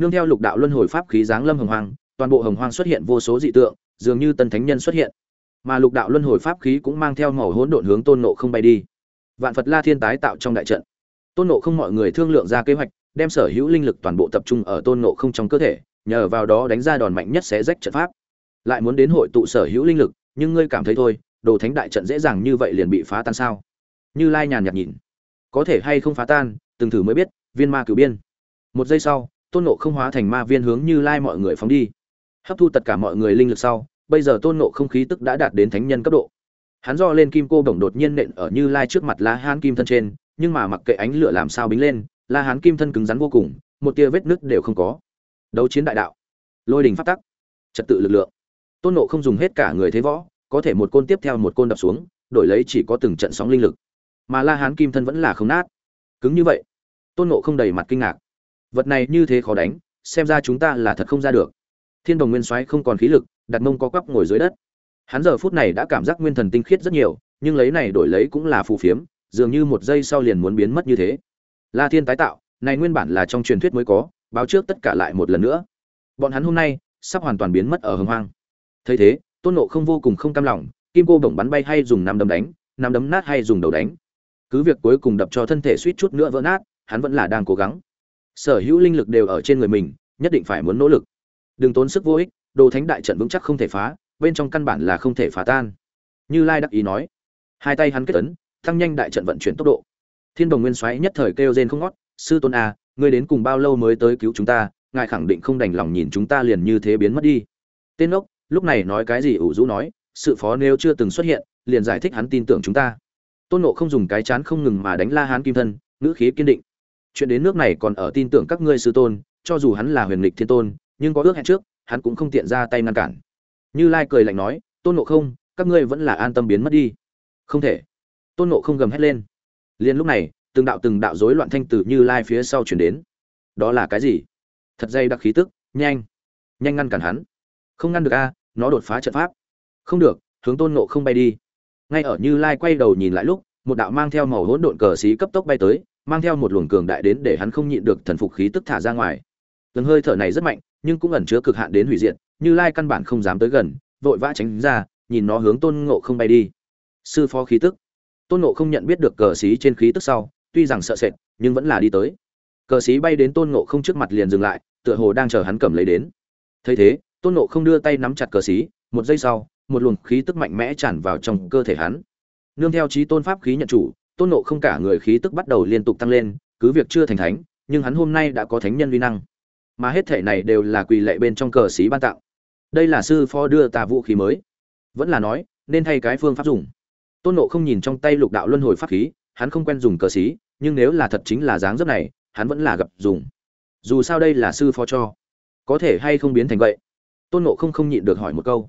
nương theo lục đạo luân hồi pháp khí giáng lâm hồng hoang, toàn bộ hồng hoang xuất hiện vô số dị tượng, dường như tân thánh nhân xuất hiện. Mà lục đạo luân hồi pháp khí cũng mang theo màu hỗn độn hướng tôn nộ không bay đi. Vạn phật la thiên tái tạo trong đại trận. Tôn nộ không mọi người thương lượng ra kế hoạch, đem sở hữu linh lực toàn bộ tập trung ở tôn nộ không trong cơ thể, nhờ vào đó đánh ra đòn mạnh nhất sẽ rách trận pháp. Lại muốn đến hội tụ sở hữu linh lực, nhưng ngươi cảm thấy thôi, đồ thánh đại trận dễ dàng như vậy liền bị phá tan sao? Như lai nhàn nhạt nhìn. Có thể hay không phá tan, từng thử mới biết, viên ma cửu biên. Một giây sau tôn nộ không hóa thành ma viên hướng như lai mọi người phóng đi. Hấp thu tất cả mọi người linh lực sau, bây giờ tôn nộ không khí tức đã đạt đến thánh nhân cấp độ. Hắn do lên kim cô bổng đột nhiên nện ở như lai trước mặt la hán kim thân trên, nhưng mà mặc kệ ánh lửa làm sao bính lên, la hán kim thân cứng rắn vô cùng, một tia vết nứt đều không có. Đấu chiến đại đạo, lôi đình phát tắc, trật tự lực lượng. Tôn nộ không dùng hết cả người thế võ, có thể một côn tiếp theo một côn đập xuống, đổi lấy chỉ có từng trận sóng linh lực. Mà la hán kim thân vẫn là không nát. Cứng như vậy, tôn nộ không đầy mặt kinh ngạc vật này như thế khó đánh, xem ra chúng ta là thật không ra được. Thiên đồng nguyên soái không còn khí lực, đặt mông có quắp ngồi dưới đất. Hắn giờ phút này đã cảm giác nguyên thần tinh khiết rất nhiều, nhưng lấy này đổi lấy cũng là phù phiếm, dường như một giây sau liền muốn biến mất như thế. La thiên tái tạo, này nguyên bản là trong truyền thuyết mới có, báo trước tất cả lại một lần nữa. Bọn hắn hôm nay, sắp hoàn toàn biến mất ở hồng hoang. Thấy thế, tôn nộ không vô cùng không cam lòng, kim cô bổng bắn bay hay dùng nằm đấm đánh nằm đấm nát hay dùng đầu đánh. Cứ việc cuối cùng đập cho thân thể suýt chút nữa vỡ nát, hắn vẫn là đang cố gắng sở hữu linh lực đều ở trên người mình, nhất định phải muốn nỗ lực. Đừng tốn sức vô ích, đồ thánh đại trận vững chắc không thể phá, bên trong căn bản là không thể phá tan. Như lai đắc ý nói. Hai tay hắn kết ấn, tăng nhanh đại trận vận chuyển tốc độ. Thiên đồng nguyên xoáy nhất thời kêu rên không ngót, sư tôn a ngươi đến cùng bao lâu mới tới cứu chúng ta, ngài khẳng định không đành lòng nhìn chúng ta liền như thế biến mất đi. Tên ốc lúc này nói cái gì ủ rũ nói, sự phó nếu chưa từng xuất hiện, liền giải thích hắn tin tưởng chúng ta. Tôn nộ không dùng cái chán không ngừng mà đánh la hán kim thân, ngữ khí kiên định chuyện đến nước này còn ở tin tưởng các ngươi sư tôn, cho dù hắn là huyền lịch thiên tôn, nhưng có ước hẹn trước, hắn cũng không tiện ra tay ngăn cản. Như lai cười lạnh nói, tôn nộ không, các ngươi vẫn là an tâm biến mất đi. Không thể. Tôn nộ không gầm hét lên. Liền lúc này, từng đạo từng đạo rối loạn thanh từ như lai phía sau chuyển đến. Đó là cái gì? Thật dây đặc khí tức, nhanh nhanh ngăn cản hắn. Không ngăn được a, nó đột phá trận pháp. Không được, hướng tôn nộ không bay đi. Ngay ở như lai quay đầu nhìn lại lúc, một đạo mang theo màu hỗn độn cờ xí cấp tốc bay tới mang theo một luồng cường đại đến để hắn không nhịn được thần phục khí tức thả ra ngoài. Từng hơi thở này rất mạnh, nhưng cũng ẩn chứa cực hạn đến hủy diệt, như lai căn bản không dám tới gần, vội vã tránh ra, nhìn nó hướng tôn ngộ không bay đi. Sư phó khí tức. Tôn ngộ không nhận biết được cờ xí trên khí tức sau, tuy rằng sợ sệt, nhưng vẫn là đi tới. Cờ xí bay đến tôn ngộ không trước mặt liền dừng lại, tựa hồ đang chờ hắn cầm lấy đến. Thấy thế, tôn ngộ không đưa tay nắm chặt cờ xí một giây sau, một luồng khí tức mạnh mẽ tràn vào trong cơ thể hắn. Nương theo trí tôn pháp khí nhận chủ tôn ngộ không cả người khí tức bắt đầu liên tục tăng lên, cứ việc chưa thành thánh, nhưng hắn hôm nay đã có thánh nhân uy năng. Mà hết thể này đều là quỳ lệ bên trong cờ xí ban tặng đây là sư phó đưa ta vũ khí mới. Vẫn là nói, nên thay cái phương pháp dùng. Tôn nộ không nhìn trong tay lục đạo luân hồi pháp khí, hắn không quen dùng cờ xí nhưng nếu là thật chính là dáng dấp này, hắn vẫn là gặp dùng. Dù sao đây là sư phó cho. Có thể hay không biến thành vậy? Tôn nộ không không nhịn được hỏi một câu.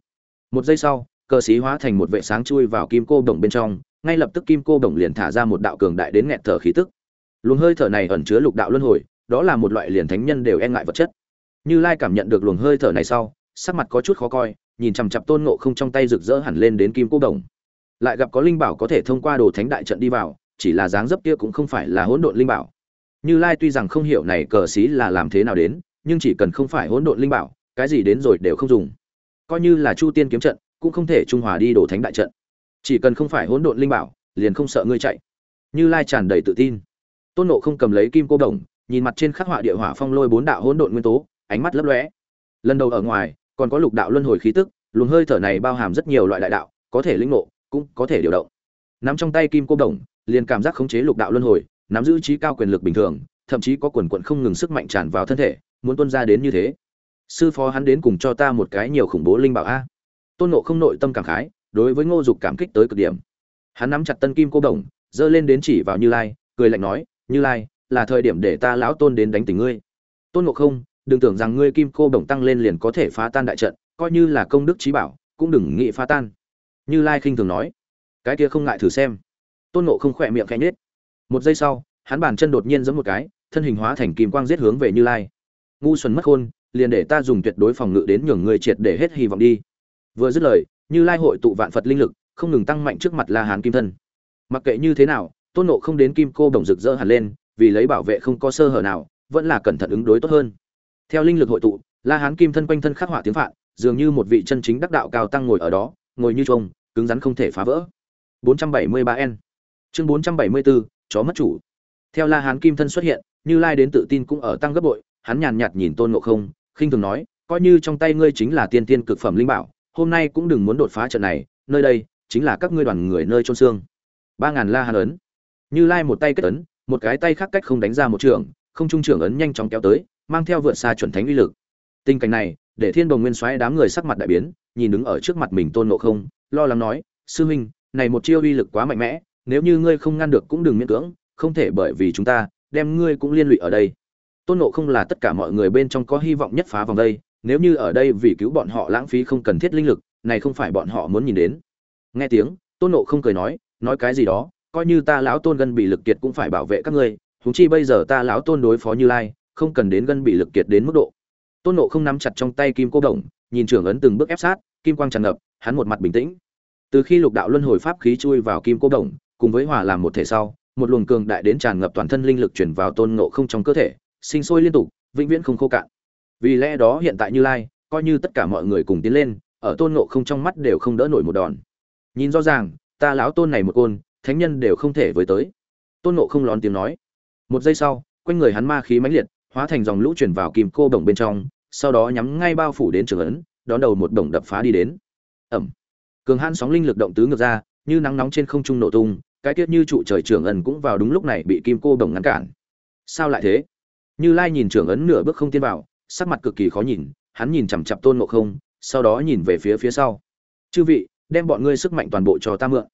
Một giây sau, cờ xí hóa thành một vệ sáng chui vào kim cô đồng bên trong ngay lập tức kim cô đồng liền thả ra một đạo cường đại đến nghẹt thở khí tức. Luồng hơi thở này ẩn chứa lục đạo luân hồi, đó là một loại liền thánh nhân đều e ngại vật chất. Như lai cảm nhận được luồng hơi thở này sau, sắc mặt có chút khó coi, nhìn chằm chặp tôn ngộ không trong tay rực rỡ hẳn lên đến kim cô đồng lại gặp có linh bảo có thể thông qua đồ thánh đại trận đi vào, chỉ là dáng dấp kia cũng không phải là hỗn độn linh bảo. Như lai tuy rằng không hiểu này cờ xí là làm thế nào đến, nhưng chỉ cần không phải hỗn độn linh bảo, cái gì đến rồi đều không dùng. Coi như là chu tiên kiếm trận, cũng không thể trung hòa đi đồ thánh đại trận chỉ cần không phải hỗn độn linh bảo, liền không sợ ngươi chạy. Như lai tràn đầy tự tin. Tôn nộ không cầm lấy kim cô đồng, nhìn mặt trên khắc họa địa hỏa phong lôi bốn đạo hỗn độn nguyên tố, ánh mắt lấp lóe. Lần đầu ở ngoài, còn có lục đạo luân hồi khí tức, luồng hơi thở này bao hàm rất nhiều loại đại đạo, có thể lĩnh ngộ, cũng có thể điều động. Nắm trong tay kim cô đồng, liền cảm giác khống chế lục đạo luân hồi, nắm giữ trí cao quyền lực bình thường, thậm chí có quần quận không ngừng sức mạnh tràn vào thân thể, muốn tuân ra đến như thế. Sư phó hắn đến cùng cho ta một cái nhiều khủng bố linh bảo a. Tôn nộ không nội tâm cảm khái đối với ngô dục cảm kích tới cực điểm. Hắn nắm chặt tân kim cô đồng giơ lên đến chỉ vào như lai cười lạnh nói như lai là thời điểm để ta lão tôn đến đánh tỉnh ngươi. Tôn ngộ không đừng tưởng rằng ngươi kim cô đồng tăng lên liền có thể phá tan đại trận coi như là công đức trí bảo cũng đừng nghĩ phá tan. Như lai khinh thường nói cái kia không ngại thử xem. Tôn Ngộ không khỏe miệng khẽ nhếch. một giây sau hắn bàn chân đột nhiên giẫm một cái thân hình hóa thành kim quang giết hướng về như lai. Ngu xuẩn mất hồn, liền để ta dùng tuyệt đối phòng ngự đến nhường người triệt để hết hy vọng đi. Vừa dứt lời như lai hội tụ vạn phật linh lực không ngừng tăng mạnh trước mặt la hán kim thân. Mặc kệ như thế nào tôn nộ không đến kim cô đồng rực rỡ hẳn lên vì lấy bảo vệ không có sơ hở nào vẫn là cẩn thận ứng đối tốt hơn. Theo linh lực hội tụ la hán kim thân quanh thân khắc họa tiếng phạn dường như một vị chân chính đắc đạo cao tăng ngồi ở đó ngồi như trông cứng rắn không thể phá vỡ. 473 n. Chương 474, chó mất chủ. Theo la hán kim thân xuất hiện như lai đến tự tin cũng ở tăng gấp bội hắn nhàn nhạt nhìn tôn ngộ không khinh thường nói coi như trong tay ngươi chính là tiên tiên cực phẩm linh bảo hôm nay cũng đừng muốn đột phá trận này, nơi đây chính là các ngươi đoàn người nơi trôn xương. Ba ngàn la hán ấn. Như lai một tay kết ấn, một cái tay khác cách không đánh ra một trường, không trung trưởng ấn nhanh chóng kéo tới, mang theo vượt xa chuẩn thánh uy lực. Tình cảnh này, để thiên đồng nguyên xoáy đám người sắc mặt đại biến, nhìn đứng ở trước mặt mình tôn ngộ không, lo lắng nói, sư huynh, này một chiêu uy lực quá mạnh mẽ, nếu như ngươi không ngăn được cũng đừng miễn cưỡng, không thể bởi vì chúng ta, đem ngươi cũng liên lụy ở đây. Tôn nộ không là tất cả mọi người bên trong có hy vọng nhất phá vòng đây nếu như ở đây vì cứu bọn họ lãng phí không cần thiết linh lực, này không phải bọn họ muốn nhìn đến. Nghe tiếng, tôn nộ không cười nói nói cái gì đó, coi như ta lão tôn gân bị lực kiệt cũng phải bảo vệ các ngươi, huống chi bây giờ ta lão tôn đối phó như lai, không cần đến gân bị lực kiệt đến mức độ. Tôn nộ không nắm chặt trong tay kim cô đồng, nhìn trưởng ấn từng bước ép sát, kim quang tràn ngập, hắn một mặt bình tĩnh. Từ khi lục đạo luân hồi pháp khí chui vào kim cô đồng, cùng với hòa làm một thể sau, một luồng cường đại đến tràn ngập toàn thân linh lực chuyển vào tôn ngộ không trong cơ thể, sinh sôi liên tục, vĩnh viễn không khô cạn vì lẽ đó hiện tại như lai, coi như tất cả mọi người cùng tiến lên, ở tôn ngộ không trong mắt đều không đỡ nổi một đòn. Nhìn rõ ràng, ta lão tôn này một côn, thánh nhân đều không thể với tới. Tôn ngộ không lón tiếng nói. Một giây sau, quanh người hắn ma khí mãnh liệt, hóa thành dòng lũ chuyển vào kim cô bồng bên trong, sau đó nhắm ngay bao phủ đến trường ấn, đón đầu một đồng đập phá đi đến. Ẩm. Cường hãn sóng linh lực động tứ ngược ra, như nắng nóng trên không trung nổ tung, cái tiết như trụ trời trường ấn cũng vào đúng lúc này bị kim cô bồng ngăn cản. Sao lại thế? Như lai nhìn trưởng ấn nửa bước không tiến vào sắc mặt cực kỳ khó nhìn, hắn nhìn chằm chằm tôn ngộ không, sau đó nhìn về phía phía sau. Chư vị, đem bọn ngươi sức mạnh toàn bộ cho ta mượn.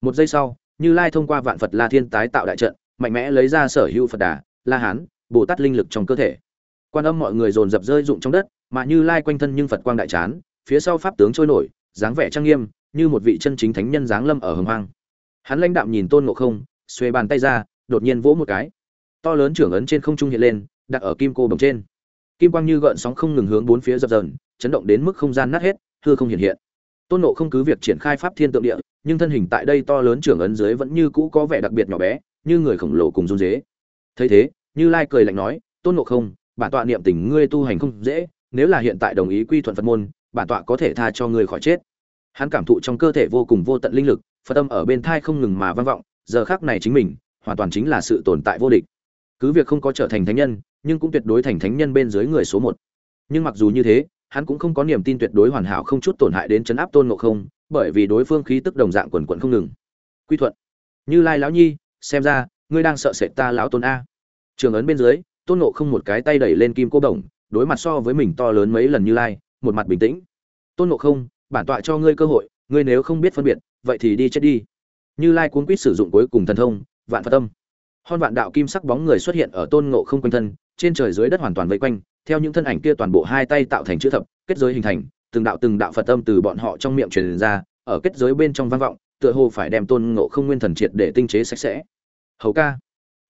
Một giây sau, như lai thông qua vạn phật la thiên tái tạo đại trận, mạnh mẽ lấy ra sở hữu phật đà, la hán, bồ tát linh lực trong cơ thể. Quan âm mọi người dồn dập rơi dụng trong đất, mà như lai quanh thân nhưng phật quang đại chán, phía sau pháp tướng trôi nổi, dáng vẻ trang nghiêm, như một vị chân chính thánh nhân dáng lâm ở hồng hoang. Hắn lãnh đạm nhìn tôn ngộ không, xuê bàn tay ra, đột nhiên vỗ một cái. To lớn trưởng ấn trên không trung hiện lên, đặt ở kim cô đồng trên kim quang như gợn sóng không ngừng hướng bốn phía dập dờn, chấn động đến mức không gian nát hết, hư không hiện hiện. Tôn nộ không cứ việc triển khai pháp thiên tượng địa, nhưng thân hình tại đây to lớn trưởng ấn dưới vẫn như cũ có vẻ đặc biệt nhỏ bé, như người khổng lồ cùng run dế thấy thế, như lai cười lạnh nói, tôn nộ không, bản tọa niệm tình ngươi tu hành không dễ, nếu là hiện tại đồng ý quy thuận phật môn, bản tọa có thể tha cho ngươi khỏi chết. Hắn cảm thụ trong cơ thể vô cùng vô tận linh lực, phật âm ở bên thai không ngừng mà vang vọng, giờ khác này chính mình, hoàn toàn chính là sự tồn tại vô địch. Cứ việc không có trở thành thánh nhân nhưng cũng tuyệt đối thành thánh nhân bên dưới người số một. Nhưng mặc dù như thế, hắn cũng không có niềm tin tuyệt đối hoàn hảo không chút tổn hại đến chấn áp tôn ngộ không, bởi vì đối phương khí tức đồng dạng quần quận không ngừng. Quy thuận. Như lai lão nhi, xem ra, ngươi đang sợ sệt ta lão tôn a. Trường ấn bên dưới, tôn ngộ không một cái tay đẩy lên kim cô đồng, đối mặt so với mình to lớn mấy lần như lai, một mặt bình tĩnh. Tôn ngộ không, bản tọa cho ngươi cơ hội, ngươi nếu không biết phân biệt, vậy thì đi chết đi. Như lai cuốn quýt sử dụng cuối cùng thần thông, vạn phật tâm. Hon vạn đạo kim sắc bóng người xuất hiện ở tôn ngộ không quanh thân trên trời dưới đất hoàn toàn vây quanh, theo những thân ảnh kia toàn bộ hai tay tạo thành chữ thập, kết giới hình thành, từng đạo từng đạo phật tâm từ bọn họ trong miệng truyền ra, ở kết giới bên trong vang vọng, tựa hồ phải đem tôn ngộ không nguyên thần triệt để tinh chế sạch sẽ. Hầu ca.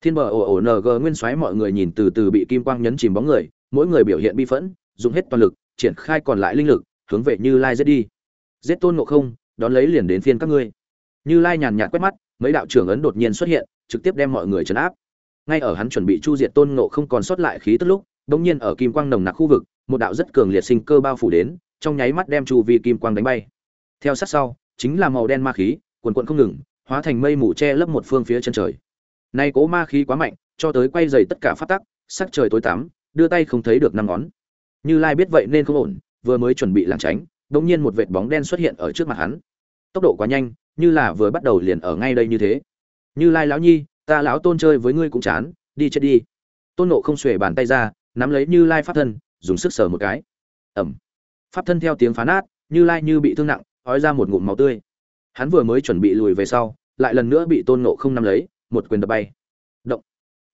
Thiên bờ ồ ồ ng nguyên xoáy mọi người nhìn từ từ bị kim quang nhấn chìm bóng người, mỗi người biểu hiện bi phẫn, dùng hết toàn lực, triển khai còn lại linh lực, hướng về như lai giết đi. Giết tôn ngộ không, đón lấy liền đến phiên các ngươi. Như lai nhàn nhạt quét mắt, mấy đạo trưởng ấn đột nhiên xuất hiện, trực tiếp đem mọi người trấn áp ngay ở hắn chuẩn bị chu diệt tôn ngộ không còn sót lại khí tức lúc đống nhiên ở kim quang nồng nặc khu vực, một đạo rất cường liệt sinh cơ bao phủ đến, trong nháy mắt đem chu vi kim quang đánh bay. Theo sát sau, chính là màu đen ma khí quần quận không ngừng, hóa thành mây mù che lấp một phương phía chân trời. Nay cố ma khí quá mạnh, cho tới quay dày tất cả phát tắc, sắc trời tối tắm đưa tay không thấy được năm ngón. Như lai biết vậy nên không ổn, vừa mới chuẩn bị lảng tránh đống nhiên một vệt bóng đen xuất hiện ở trước mặt hắn. Tốc độ quá nhanh, như là vừa bắt đầu liền ở ngay đây như thế. Như lai lão nhi ta lão tôn chơi với ngươi cũng chán, đi chết đi. Tôn nộ không xuể bàn tay ra, nắm lấy như lai pháp thân, dùng sức sờ một cái. Ẩm pháp thân theo tiếng phá nát, như lai như bị thương nặng, ói ra một ngụm máu tươi. Hắn vừa mới chuẩn bị lùi về sau, lại lần nữa bị tôn nộ không nắm lấy, một quyền đập bay. Động.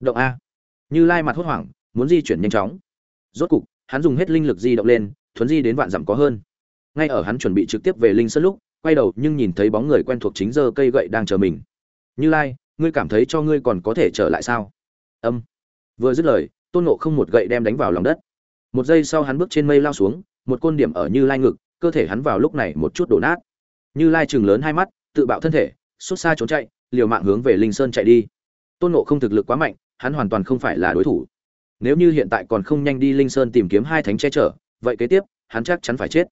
Động a. Như lai mặt hốt hoảng, muốn di chuyển nhanh chóng. Rốt cục, hắn dùng hết linh lực di động lên, thuấn di đến vạn dặm có hơn. Ngay ở hắn chuẩn bị trực tiếp về linh sơn lúc, quay đầu nhưng nhìn thấy bóng người quen thuộc chính giờ cây gậy đang chờ mình. Như lai ngươi cảm thấy cho ngươi còn có thể trở lại sao? Âm. Vừa dứt lời, tôn nộ không một gậy đem đánh vào lòng đất. Một giây sau hắn bước trên mây lao xuống, một côn điểm ở như lai ngực, cơ thể hắn vào lúc này một chút đổ nát. Như lai chừng lớn hai mắt, tự bạo thân thể xuất xa trốn chạy, liều mạng hướng về linh sơn chạy đi. Tôn nộ không thực lực quá mạnh, hắn hoàn toàn không phải là đối thủ. Nếu như hiện tại còn không nhanh đi linh sơn tìm kiếm hai thánh che chở, vậy kế tiếp, hắn chắc chắn phải chết.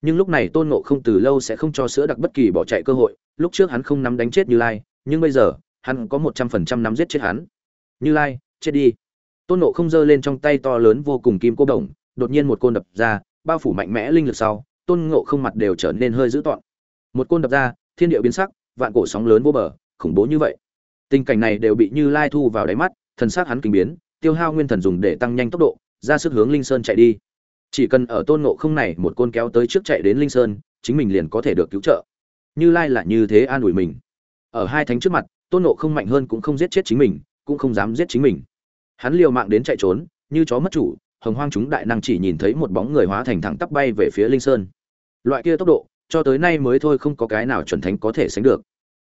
Nhưng lúc này tôn nộ không từ lâu sẽ không cho sữa đặc bất kỳ bỏ chạy cơ hội, lúc trước hắn không nắm đánh chết như lai, nhưng bây giờ hắn có một trăm phần trăm nắm giết chết hắn. Như lai, chết đi. Tôn nộ không giơ lên trong tay to lớn vô cùng kim cô đồng, đột nhiên một côn đập ra, bao phủ mạnh mẽ linh lực sau, tôn ngộ không mặt đều trở nên hơi dữ tọn một côn đập ra, thiên địa biến sắc, vạn cổ sóng lớn vô bờ, khủng bố như vậy. Tình cảnh này đều bị như lai thu vào đáy mắt, thần sắc hắn kinh biến, tiêu hao nguyên thần dùng để tăng nhanh tốc độ, ra sức hướng linh sơn chạy đi. Chỉ cần ở tôn ngộ không này một côn kéo tới trước chạy đến linh sơn, chính mình liền có thể được cứu trợ. Như lai là như thế an ủi mình. Ở hai thánh trước mặt tôn nộ không mạnh hơn cũng không giết chết chính mình, cũng không dám giết chính mình. Hắn liều mạng đến chạy trốn, như chó mất chủ, hồng hoang chúng đại năng chỉ nhìn thấy một bóng người hóa thành thẳng tắp bay về phía linh sơn. Loại kia tốc độ, cho tới nay mới thôi không có cái nào chuẩn thánh có thể sánh được.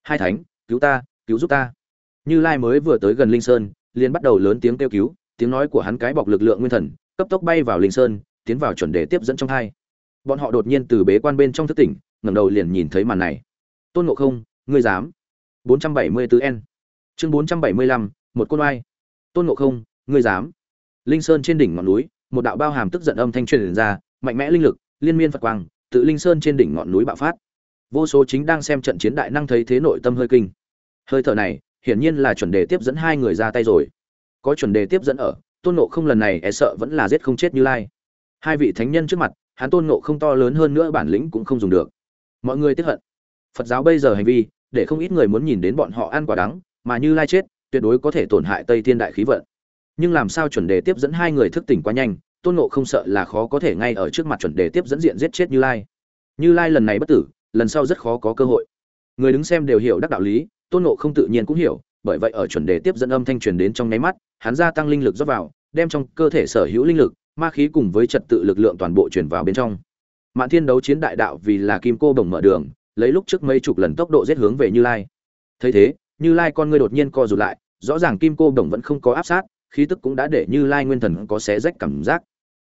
Hai thánh, cứu ta, cứu giúp ta. Như lai mới vừa tới gần linh sơn, liền bắt đầu lớn tiếng kêu cứu, tiếng nói của hắn cái bọc lực lượng nguyên thần, cấp tốc bay vào linh sơn, tiến vào chuẩn đề tiếp dẫn trong hai. Bọn họ đột nhiên từ bế quan bên trong thức tỉnh, ngẩng đầu liền nhìn thấy màn này. Tôn ngộ không, ngươi dám? 474 n. Chương 475, một côn oai. Tôn ngộ không ngươi dám. Linh sơn trên đỉnh ngọn núi một đạo bao hàm tức giận âm thanh truyền ra mạnh mẽ linh lực liên miên phật quang tự linh sơn trên đỉnh ngọn núi bạo phát. Vô số chính đang xem trận chiến đại năng thấy thế nội tâm hơi kinh. Hơi thở này hiển nhiên là chuẩn đề tiếp dẫn hai người ra tay rồi. Có chuẩn đề tiếp dẫn ở tôn ngộ không lần này e sợ vẫn là giết không chết như lai. Hai vị thánh nhân trước mặt hắn tôn ngộ không to lớn hơn nữa bản lĩnh cũng không dùng được. Mọi người tiếc hận. Phật giáo bây giờ hành vi để không ít người muốn nhìn đến bọn họ ăn quả đắng, mà như lai chết, tuyệt đối có thể tổn hại tây thiên đại khí vận. Nhưng làm sao chuẩn đề tiếp dẫn hai người thức tỉnh quá nhanh, tôn nộ không sợ là khó có thể ngay ở trước mặt chuẩn đề tiếp dẫn diện giết chết như lai. Như lai lần này bất tử, lần sau rất khó có cơ hội. Người đứng xem đều hiểu đắc đạo lý, tôn nộ không tự nhiên cũng hiểu, bởi vậy ở chuẩn đề tiếp dẫn âm thanh truyền đến trong nháy mắt, hắn gia tăng linh lực rót vào, đem trong cơ thể sở hữu linh lực, ma khí cùng với trật tự lực lượng toàn bộ truyền vào bên trong. Mạn thiên đấu chiến đại đạo vì là kim cô đồng mở đường lấy lúc trước mấy chục lần tốc độ giết hướng về như lai. Thấy thế, như lai con ngươi đột nhiên co rụt lại, rõ ràng kim cô đồng vẫn không có áp sát, khí tức cũng đã để như lai nguyên thần có xé rách cảm giác.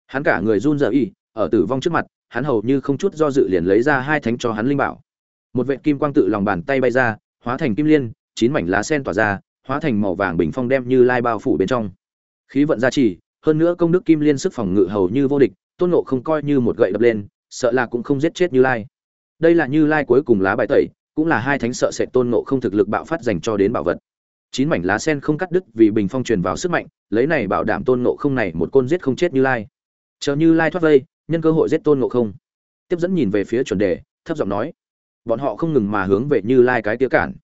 Hắn cả người run rẩy, ở tử vong trước mặt, hắn hầu như không chút do dự liền lấy ra hai thánh cho hắn linh bảo. Một vệ kim quang tự lòng bàn tay bay ra, hóa thành kim liên, chín mảnh lá sen tỏa ra, hóa thành màu vàng bình phong đem như lai bao phủ bên trong. Khí vận gia trì, hơn nữa công đức kim liên sức phòng ngự hầu như vô địch, tôn ngộ không coi như một gậy đập lên, sợ là cũng không giết chết như lai đây là như lai cuối cùng lá bài tẩy, cũng là hai thánh sợ sệt tôn nộ không thực lực bạo phát dành cho đến bảo vật. Chín mảnh lá sen không cắt đứt vì bình phong truyền vào sức mạnh, lấy này bảo đảm tôn nộ không này một côn giết không chết như lai. Chờ như lai thoát vây, nhân cơ hội giết tôn nộ không. Tiếp dẫn nhìn về phía chuẩn đề, thấp giọng nói, bọn họ không ngừng mà hướng về như lai cái tía cản.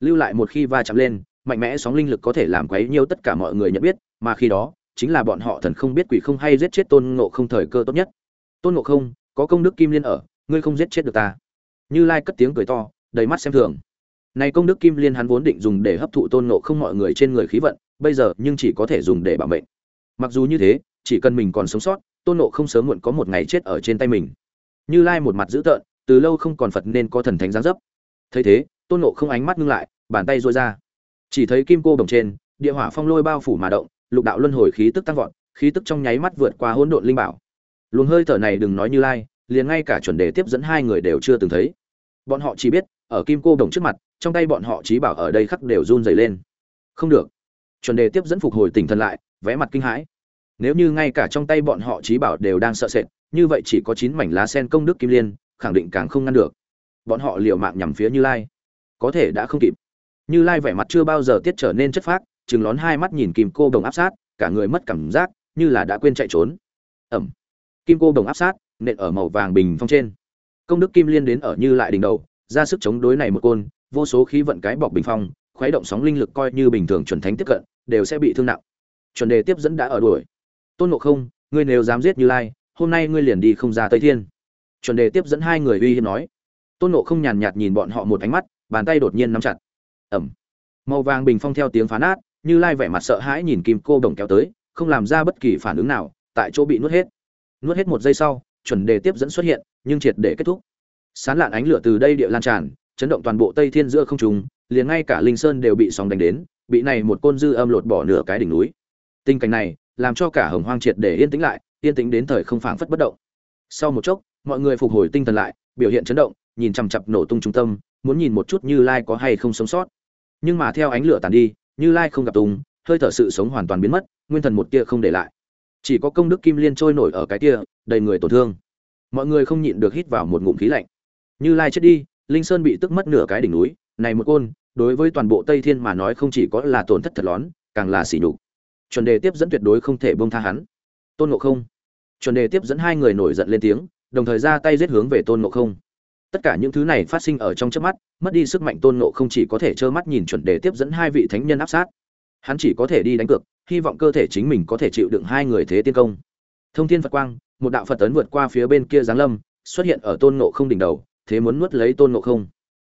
Lưu lại một khi va chạm lên, mạnh mẽ sóng linh lực có thể làm quấy nhiêu tất cả mọi người nhận biết, mà khi đó, chính là bọn họ thần không biết quỷ không hay giết chết tôn ngộ không thời cơ tốt nhất. Tôn ngộ không, có công đức kim liên ở ngươi không giết chết được ta. Như lai cất tiếng cười to, đầy mắt xem thường. Này công đức kim liên hắn vốn định dùng để hấp thụ tôn nộ không mọi người trên người khí vận, bây giờ nhưng chỉ có thể dùng để bảo mệnh. Mặc dù như thế, chỉ cần mình còn sống sót, tôn nộ không sớm muộn có một ngày chết ở trên tay mình. Như lai một mặt dữ tợn, từ lâu không còn phật nên có thần thánh giáng dấp. Thấy thế, tôn nộ không ánh mắt ngưng lại, bàn tay dội ra. Chỉ thấy kim cô bồng trên, địa hỏa phong lôi bao phủ mà động, lục đạo luân hồi khí tức tăng vọt, khí tức trong nháy mắt vượt qua hỗn độn linh bảo. Luồng hơi thở này đừng nói như lai liền ngay cả chuẩn đề tiếp dẫn hai người đều chưa từng thấy. Bọn họ chỉ biết, ở kim cô đồng trước mặt, trong tay bọn họ trí bảo ở đây khắc đều run dày lên. Không được. Chuẩn đề tiếp dẫn phục hồi tỉnh thần lại vẽ mặt kinh hãi. Nếu như ngay cả trong tay bọn họ trí bảo đều đang sợ sệt, như vậy chỉ có chín mảnh lá sen công đức kim liên, khẳng định càng không ngăn được. Bọn họ liều mạng nhằm phía như lai. Có thể đã không kịp. Như lai vẻ mặt chưa bao giờ tiết trở nên chất phác chừng lón hai mắt nhìn kim cô đồng áp sát, cả người mất cảm giác, như là đã quên chạy trốn. Ẩm. Kim cô đồng áp sát nện ở màu vàng bình phong trên. Công đức kim liên đến ở như lại đỉnh đầu, ra sức chống đối này một côn, vô số khí vận cái bọc bình phong, khuấy động sóng linh lực coi như bình thường chuẩn thánh tiếp cận, đều sẽ bị thương nặng. Chuẩn đề tiếp dẫn đã ở đuổi. Tôn ngộ không, ngươi nếu dám giết như lai, hôm nay ngươi liền đi không ra tây thiên. Chuẩn đề tiếp dẫn hai người uy hiếp nói. Tôn ngộ không nhàn nhạt nhìn bọn họ một ánh mắt, bàn tay đột nhiên nắm chặt. Ẩm. Màu vàng bình phong theo tiếng phá nát, như lai vẻ mặt sợ hãi nhìn kim cô đồng kéo tới, không làm ra bất kỳ phản ứng nào, tại chỗ bị nuốt hết. Nuốt hết một giây sau chuẩn đề tiếp dẫn xuất hiện, nhưng triệt để kết thúc. Sán lạn ánh lửa từ đây địa lan tràn, chấn động toàn bộ tây thiên giữa không trung, liền ngay cả linh sơn đều bị sóng đánh đến, bị này một côn dư âm lột bỏ nửa cái đỉnh núi. Tình cảnh này, làm cho cả hồng hoang triệt để yên tĩnh lại, yên tĩnh đến thời không phảng phất bất động. Sau một chốc, mọi người phục hồi tinh thần lại, biểu hiện chấn động, nhìn chằm chằm nổ tung trung tâm, muốn nhìn một chút như lai có hay không sống sót. Nhưng mà theo ánh lửa tàn đi, như lai không gặp tung, hơi thở sự sống hoàn toàn biến mất, nguyên thần một tia không để lại chỉ có công đức kim liên trôi nổi ở cái tia đầy người tổn thương. Mọi người không nhịn được hít vào một ngụm khí lạnh. Như lai chết đi, linh sơn bị tức mất nửa cái đỉnh núi, này một côn, đối với toàn bộ tây thiên mà nói không chỉ có là tổn thất thật lón càng là xỉ nhục. Chuẩn đề tiếp dẫn tuyệt đối không thể bông tha hắn. Tôn ngộ không. Chuẩn đề tiếp dẫn hai người nổi giận lên tiếng, đồng thời ra tay giết hướng về tôn ngộ không. Tất cả những thứ này phát sinh ở trong chớp mắt, mất đi sức mạnh tôn ngộ không chỉ có thể trơ mắt nhìn chuẩn đề tiếp dẫn hai vị thánh nhân áp sát. Hắn chỉ có thể đi đánh cược hy vọng cơ thể chính mình có thể chịu đựng hai người thế tiên công. Thông thiên phật quang, một đạo phật tấn vượt qua phía bên kia giáng lâm, xuất hiện ở tôn ngộ không đỉnh đầu, thế muốn nuốt lấy tôn ngộ không.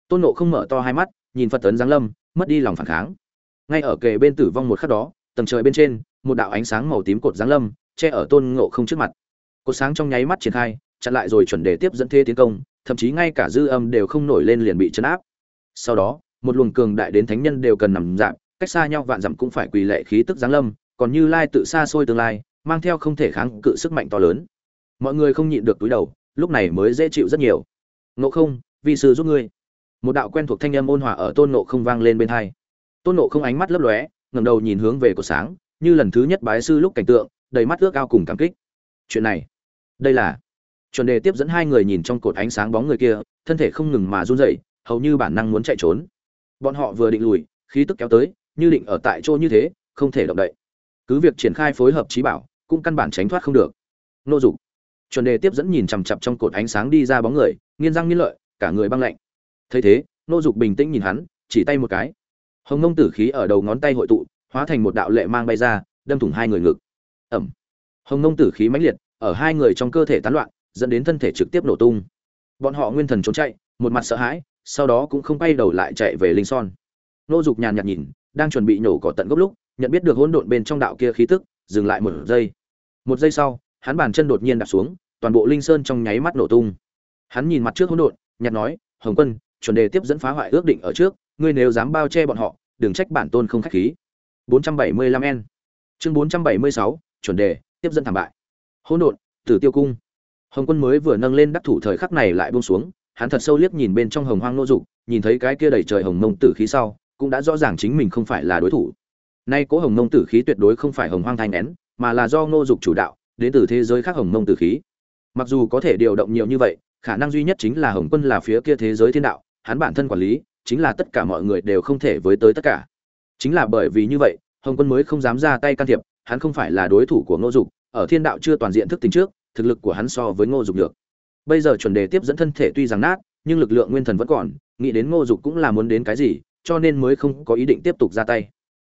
Tôn ngộ không mở to hai mắt, nhìn phật tấn giáng lâm, mất đi lòng phản kháng. Ngay ở kề bên tử vong một khắc đó, tầng trời bên trên, một đạo ánh sáng màu tím cột giáng lâm, che ở tôn ngộ không trước mặt. Cột sáng trong nháy mắt triển khai, chặn lại rồi chuẩn đề tiếp dẫn thế tiến công, thậm chí ngay cả dư âm đều không nổi lên liền bị chấn áp. Sau đó, một luồng cường đại đến thánh nhân đều cần nằm dạng cách xa nhau vạn dặm cũng phải quỳ lệ khí tức giáng lâm, còn như lai tự xa xôi tương lai, mang theo không thể kháng cự sức mạnh to lớn. Mọi người không nhịn được túi đầu, lúc này mới dễ chịu rất nhiều. Ngộ không vì sư giúp ngươi. Một đạo quen thuộc thanh âm ôn hòa ở tôn nộ không vang lên bên hai. Tôn nộ không ánh mắt lấp lóe, ngẩng đầu nhìn hướng về cột sáng, như lần thứ nhất bái sư lúc cảnh tượng, đầy mắt ước ao cùng cảm kích. Chuyện này, đây là chuẩn đề tiếp dẫn hai người nhìn trong cột ánh sáng bóng người kia, thân thể không ngừng mà run rẩy, hầu như bản năng muốn chạy trốn. Bọn họ vừa định lùi, khí tức kéo tới như định ở tại chỗ như thế, không thể động đậy. Cứ việc triển khai phối hợp trí bảo, cũng căn bản tránh thoát không được. Nô dục. Chuẩn đề tiếp dẫn nhìn chằm chặp trong cột ánh sáng đi ra bóng người nghiên răng nghiên lợi, cả người băng lạnh. Thấy thế, nô dục bình tĩnh nhìn hắn, chỉ tay một cái. Hồng nông tử khí ở đầu ngón tay hội tụ, hóa thành một đạo lệ mang bay ra, đâm thủng hai người ngực. Ẩm. Hồng nông tử khí mãnh liệt, ở hai người trong cơ thể tán loạn, dẫn đến thân thể trực tiếp nổ tung. Bọn họ nguyên thần trốn chạy, một mặt sợ hãi, sau đó cũng không bay đầu lại chạy về linh son. Nô dục nhàn nhạt nhìn đang chuẩn bị nhổ cỏ tận gốc lúc nhận biết được hỗn độn bên trong đạo kia khí tức dừng lại một giây. Một giây sau hắn bàn chân đột nhiên đạp xuống toàn bộ linh sơn trong nháy mắt nổ tung. Hắn nhìn mặt trước hỗn độn nhặt nói hồng quân chuẩn đề tiếp dẫn phá hoại ước định ở trước ngươi nếu dám bao che bọn họ đừng trách bản tôn không khách khí. 475 n chương 476, chuẩn đề tiếp dẫn thảm bại. Hỗn độn tử tiêu cung. Hồng quân mới vừa nâng lên đắc thủ thời khắc này lại buông xuống hắn thật sâu liếc nhìn bên trong hồng hoang nô dục nhìn thấy cái kia đầy trời hồng mông tử khí sau cũng đã rõ ràng chính mình không phải là đối thủ. Nay cố hồng mông tử khí tuyệt đối không phải hồng hoang thanh nén mà là do Ngô dục chủ đạo, đến từ thế giới khác hồng mông tử khí. Mặc dù có thể điều động nhiều như vậy, khả năng duy nhất chính là hồng quân là phía kia thế giới thiên đạo, hắn bản thân quản lý, chính là tất cả mọi người đều không thể với tới tất cả. Chính là bởi vì như vậy, hồng quân mới không dám ra tay can thiệp, hắn không phải là đối thủ của ngô dục, ở thiên đạo chưa toàn diện thức tính trước, thực lực của hắn so với ngô dục được. Bây giờ chuẩn đề tiếp dẫn thân thể tuy rằng nát, nhưng lực lượng nguyên thần vẫn còn, nghĩ đến ngô dục cũng là muốn đến cái gì cho nên mới không có ý định tiếp tục ra tay.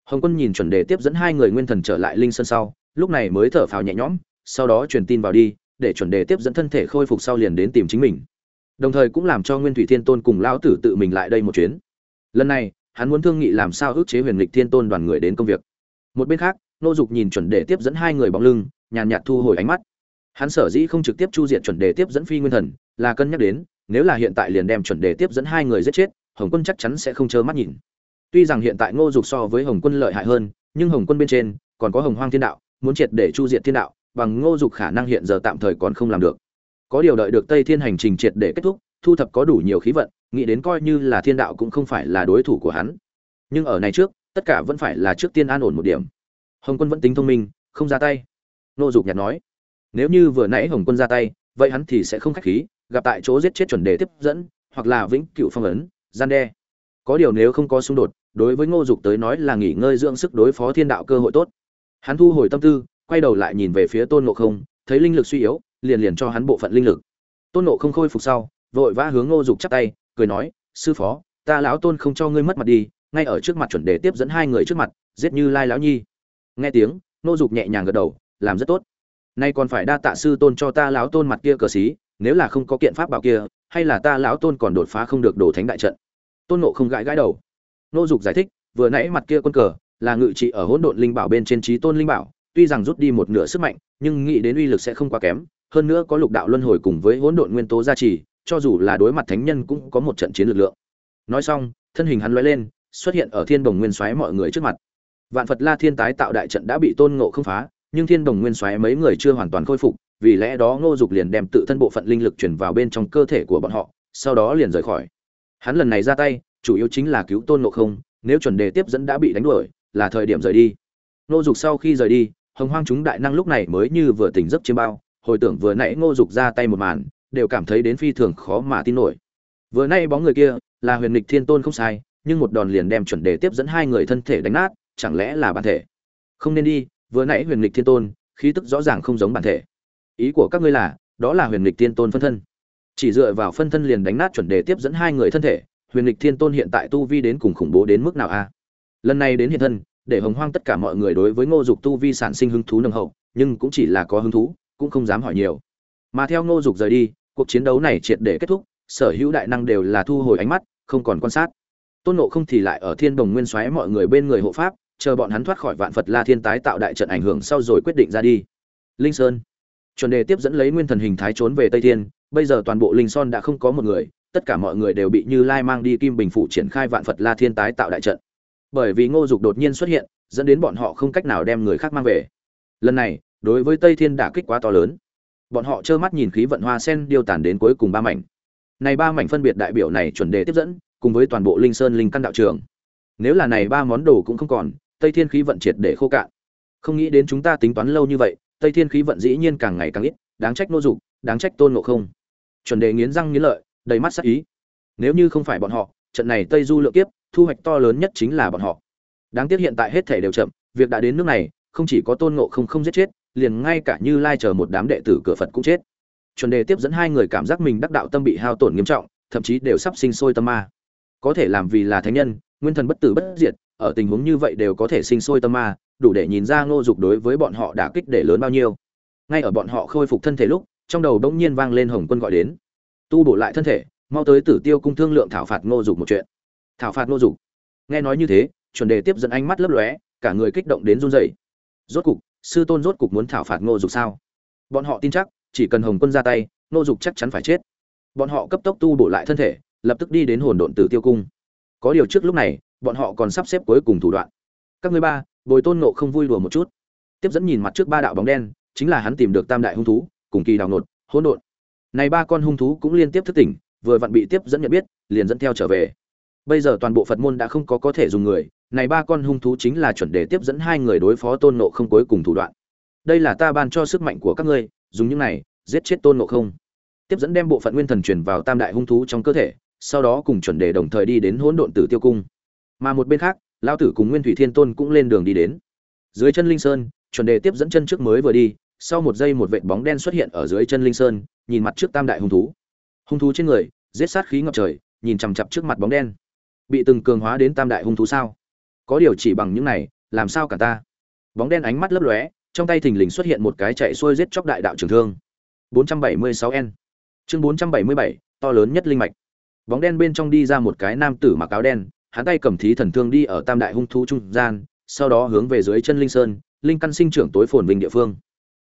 Hồng quân nhìn chuẩn đề tiếp dẫn hai người nguyên thần trở lại linh sơn sau, lúc này mới thở phào nhẹ nhõm, sau đó truyền tin vào đi, để chuẩn đề tiếp dẫn thân thể khôi phục sau liền đến tìm chính mình. Đồng thời cũng làm cho nguyên thủy thiên tôn cùng lão tử tự mình lại đây một chuyến. Lần này, hắn muốn thương nghị làm sao ức chế huyền lịch thiên tôn đoàn người đến công việc. Một bên khác, nô dục nhìn chuẩn đề tiếp dẫn hai người bóng lưng, nhàn nhạt thu hồi ánh mắt. Hắn sở dĩ không trực tiếp chu diện chuẩn đề tiếp dẫn phi nguyên thần, là cân nhắc đến, nếu là hiện tại liền đem chuẩn đề tiếp dẫn hai người giết chết hồng quân chắc chắn sẽ không trơ mắt nhìn. Tuy rằng hiện tại ngô dục so với hồng quân lợi hại hơn, nhưng hồng quân bên trên còn có hồng hoang thiên đạo, muốn triệt để chu diệt thiên đạo, bằng ngô dục khả năng hiện giờ tạm thời còn không làm được. Có điều đợi được tây thiên hành trình triệt để kết thúc, thu thập có đủ nhiều khí vận, nghĩ đến coi như là thiên đạo cũng không phải là đối thủ của hắn. Nhưng ở này trước, tất cả vẫn phải là trước tiên an ổn một điểm. Hồng quân vẫn tính thông minh, không ra tay. Ngô dục nhạt nói, nếu như vừa nãy hồng quân ra tay, vậy hắn thì sẽ không khách khí, gặp tại chỗ giết chết chuẩn đề tiếp dẫn, hoặc là vĩnh cựu phong ấn gian đe. Có điều nếu không có xung đột, đối với ngô dục tới nói là nghỉ ngơi dưỡng sức đối phó thiên đạo cơ hội tốt. Hắn thu hồi tâm tư, quay đầu lại nhìn về phía tôn ngộ không, thấy linh lực suy yếu, liền liền cho hắn bộ phận linh lực. Tôn ngộ không khôi phục sau, vội vã hướng ngô dục chắp tay, cười nói, sư phó, ta lão tôn không cho ngươi mất mặt đi, ngay ở trước mặt chuẩn đề tiếp dẫn hai người trước mặt, giết như lai lão nhi. Nghe tiếng, ngô dục nhẹ nhàng gật đầu, làm rất tốt. Nay còn phải đa tạ sư tôn cho ta lão tôn mặt kia cờ xí, nếu là không có kiện pháp bảo kia, hay là ta lão tôn còn đột phá không được đổ thánh đại trận tôn nộ không gãi gãi đầu. Nô dục giải thích, vừa nãy mặt kia quân cờ, là ngự trị ở hỗn độn linh bảo bên trên trí tôn linh bảo, tuy rằng rút đi một nửa sức mạnh, nhưng nghĩ đến uy lực sẽ không quá kém, hơn nữa có lục đạo luân hồi cùng với hỗn độn nguyên tố gia trì, cho dù là đối mặt thánh nhân cũng có một trận chiến lực lượng. Nói xong, thân hình hắn lóe lên, xuất hiện ở thiên đồng nguyên xoáy mọi người trước mặt. Vạn phật la thiên tái tạo đại trận đã bị tôn ngộ không phá, nhưng thiên đồng nguyên xoáy mấy người chưa hoàn toàn khôi phục, vì lẽ đó ngô dục liền đem tự thân bộ phận linh lực chuyển vào bên trong cơ thể của bọn họ, sau đó liền rời khỏi hắn lần này ra tay, chủ yếu chính là cứu tôn ngộ không, nếu chuẩn đề tiếp dẫn đã bị đánh đuổi, là thời điểm rời đi. Ngô dục sau khi rời đi, hồng hoang chúng đại năng lúc này mới như vừa tỉnh giấc chiêm bao, hồi tưởng vừa nãy ngô dục ra tay một màn, đều cảm thấy đến phi thường khó mà tin nổi. Vừa nay bóng người kia, là huyền nịch thiên tôn không sai, nhưng một đòn liền đem chuẩn đề tiếp dẫn hai người thân thể đánh nát, chẳng lẽ là bản thể? Không nên đi, vừa nãy huyền nịch thiên tôn, khí tức rõ ràng không giống bản thể. Ý của các ngươi là, đó là huyền nịch thiên tôn phân thân chỉ dựa vào phân thân liền đánh nát chuẩn đề tiếp dẫn hai người thân thể, huyền lịch thiên tôn hiện tại tu vi đến cùng khủng bố đến mức nào a? Lần này đến hiện thân, để hồng hoang tất cả mọi người đối với ngô dục tu vi sản sinh hứng thú nồng hậu, nhưng cũng chỉ là có hứng thú, cũng không dám hỏi nhiều. Mà theo ngô dục rời đi, cuộc chiến đấu này triệt để kết thúc, sở hữu đại năng đều là thu hồi ánh mắt, không còn quan sát. Tôn nộ không thì lại ở thiên đồng nguyên xoáy mọi người bên người hộ pháp, chờ bọn hắn thoát khỏi vạn phật la thiên tái tạo đại trận ảnh hưởng sau rồi quyết định ra đi. Linh sơn. Chuẩn đề tiếp dẫn lấy nguyên thần hình thái trốn về tây thiên bây giờ toàn bộ linh son đã không có một người, tất cả mọi người đều bị như lai mang đi kim bình phụ triển khai vạn phật la thiên tái tạo đại trận. Bởi vì ngô dục đột nhiên xuất hiện, dẫn đến bọn họ không cách nào đem người khác mang về. Lần này, đối với tây thiên đả kích quá to lớn. Bọn họ trơ mắt nhìn khí vận hoa sen điêu tàn đến cuối cùng ba mảnh. Này ba mảnh phân biệt đại biểu này chuẩn đề tiếp dẫn, cùng với toàn bộ linh sơn linh căn đạo trường. Nếu là này ba món đồ cũng không còn, tây thiên khí vận triệt để khô cạn. Không nghĩ đến chúng ta tính toán lâu như vậy tây thiên khí vận dĩ nhiên càng ngày càng ít, đáng trách nô dục, đáng trách tôn ngộ không. Chuẩn đề nghiến răng nghiến lợi, đầy mắt sắc ý. Nếu như không phải bọn họ, trận này tây du lượng kiếp, thu hoạch to lớn nhất chính là bọn họ. Đáng tiếc hiện tại hết thể đều chậm, việc đã đến nước này, không chỉ có tôn ngộ không không giết chết, liền ngay cả như lai chờ một đám đệ tử cửa phật cũng chết. Chuẩn đề tiếp dẫn hai người cảm giác mình đắc đạo tâm bị hao tổn nghiêm trọng, thậm chí đều sắp sinh sôi tâm ma. Có thể làm vì là thánh nhân, nguyên thần bất tử bất diệt ở tình huống như vậy đều có thể sinh sôi tâm ma, đủ để nhìn ra ngô dục đối với bọn họ đã kích để lớn bao nhiêu. Ngay ở bọn họ khôi phục thân thể lúc, trong đầu đông nhiên vang lên hồng quân gọi đến. Tu bổ lại thân thể, mau tới tử tiêu cung thương lượng thảo phạt ngô dục một chuyện. Thảo phạt ngô dục. Nghe nói như thế, chuẩn đề tiếp dẫn ánh mắt lấp lóe, cả người kích động đến run rẩy. Rốt cục, sư tôn rốt cục muốn thảo phạt ngô dục sao? Bọn họ tin chắc, chỉ cần hồng quân ra tay, ngô dục chắc chắn phải chết. Bọn họ cấp tốc tu bổ lại thân thể, lập tức đi đến hồn độn tử tiêu cung. Có điều trước lúc này bọn họ còn sắp xếp cuối cùng thủ đoạn. Các ngươi ba, bồi tôn nộ không vui đùa một chút. Tiếp dẫn nhìn mặt trước ba đạo bóng đen, chính là hắn tìm được tam đại hung thú, cùng kỳ đào nột, hỗn độn. Này ba con hung thú cũng liên tiếp thức tỉnh, vừa vặn bị tiếp dẫn nhận biết, liền dẫn theo trở về. Bây giờ toàn bộ phật môn đã không có có thể dùng người, này ba con hung thú chính là chuẩn đề tiếp dẫn hai người đối phó tôn nộ không cuối cùng thủ đoạn. Đây là ta ban cho sức mạnh của các ngươi, dùng những này, giết chết tôn nộ không. Tiếp dẫn đem bộ phận nguyên thần truyền vào tam đại hung thú trong cơ thể, sau đó cùng chuẩn đề đồng thời đi đến hỗn độn tử tiêu cung mà một bên khác lão tử cùng nguyên thủy thiên tôn cũng lên đường đi đến. Dưới chân linh sơn chuẩn đề tiếp dẫn chân trước mới vừa đi sau một giây một vệt bóng đen xuất hiện ở dưới chân linh sơn nhìn mặt trước tam đại hung thú. Hung thú trên người giết sát khí ngập trời nhìn chằm chặp trước mặt bóng đen. Bị từng cường hóa đến tam đại hung thú sao? Có điều chỉ bằng những này làm sao cả ta? Bóng đen ánh mắt lấp lóe trong tay thình lình xuất hiện một cái chạy xuôi giết chóc đại đạo trường thương. 476 n. Chương 477, to lớn nhất linh mạch. Bóng đen bên trong đi ra một cái nam tử mặc áo đen hắn tay cầm thí thần thương đi ở tam đại hung thú trung gian, sau đó hướng về dưới chân linh sơn, linh căn sinh trưởng tối phồn vinh địa phương.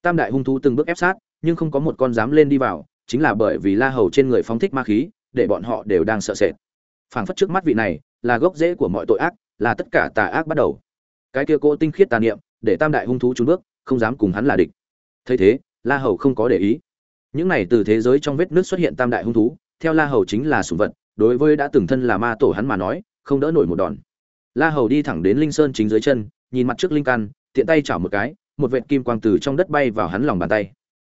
Tam đại hung thú từng bước ép sát, nhưng không có một con dám lên đi vào, chính là bởi vì la hầu trên người phóng thích ma khí, để bọn họ đều đang sợ sệt. Phảng phất trước mắt vị này, là gốc rễ của mọi tội ác, là tất cả tà ác bắt đầu. Cái kia cố tinh khiết tà niệm, để tam đại hung thú trốn bước, không dám cùng hắn là địch. Thấy thế, la hầu không có để ý. Những này từ thế giới trong vết nước xuất hiện tam đại hung thú, theo la hầu chính là sủng vật, đối với đã từng thân là ma tổ hắn mà nói không đỡ nổi một đòn. La hầu đi thẳng đến linh sơn chính dưới chân, nhìn mặt trước linh căn tiện tay chảo một cái, một vệt kim quang từ trong đất bay vào hắn lòng bàn tay.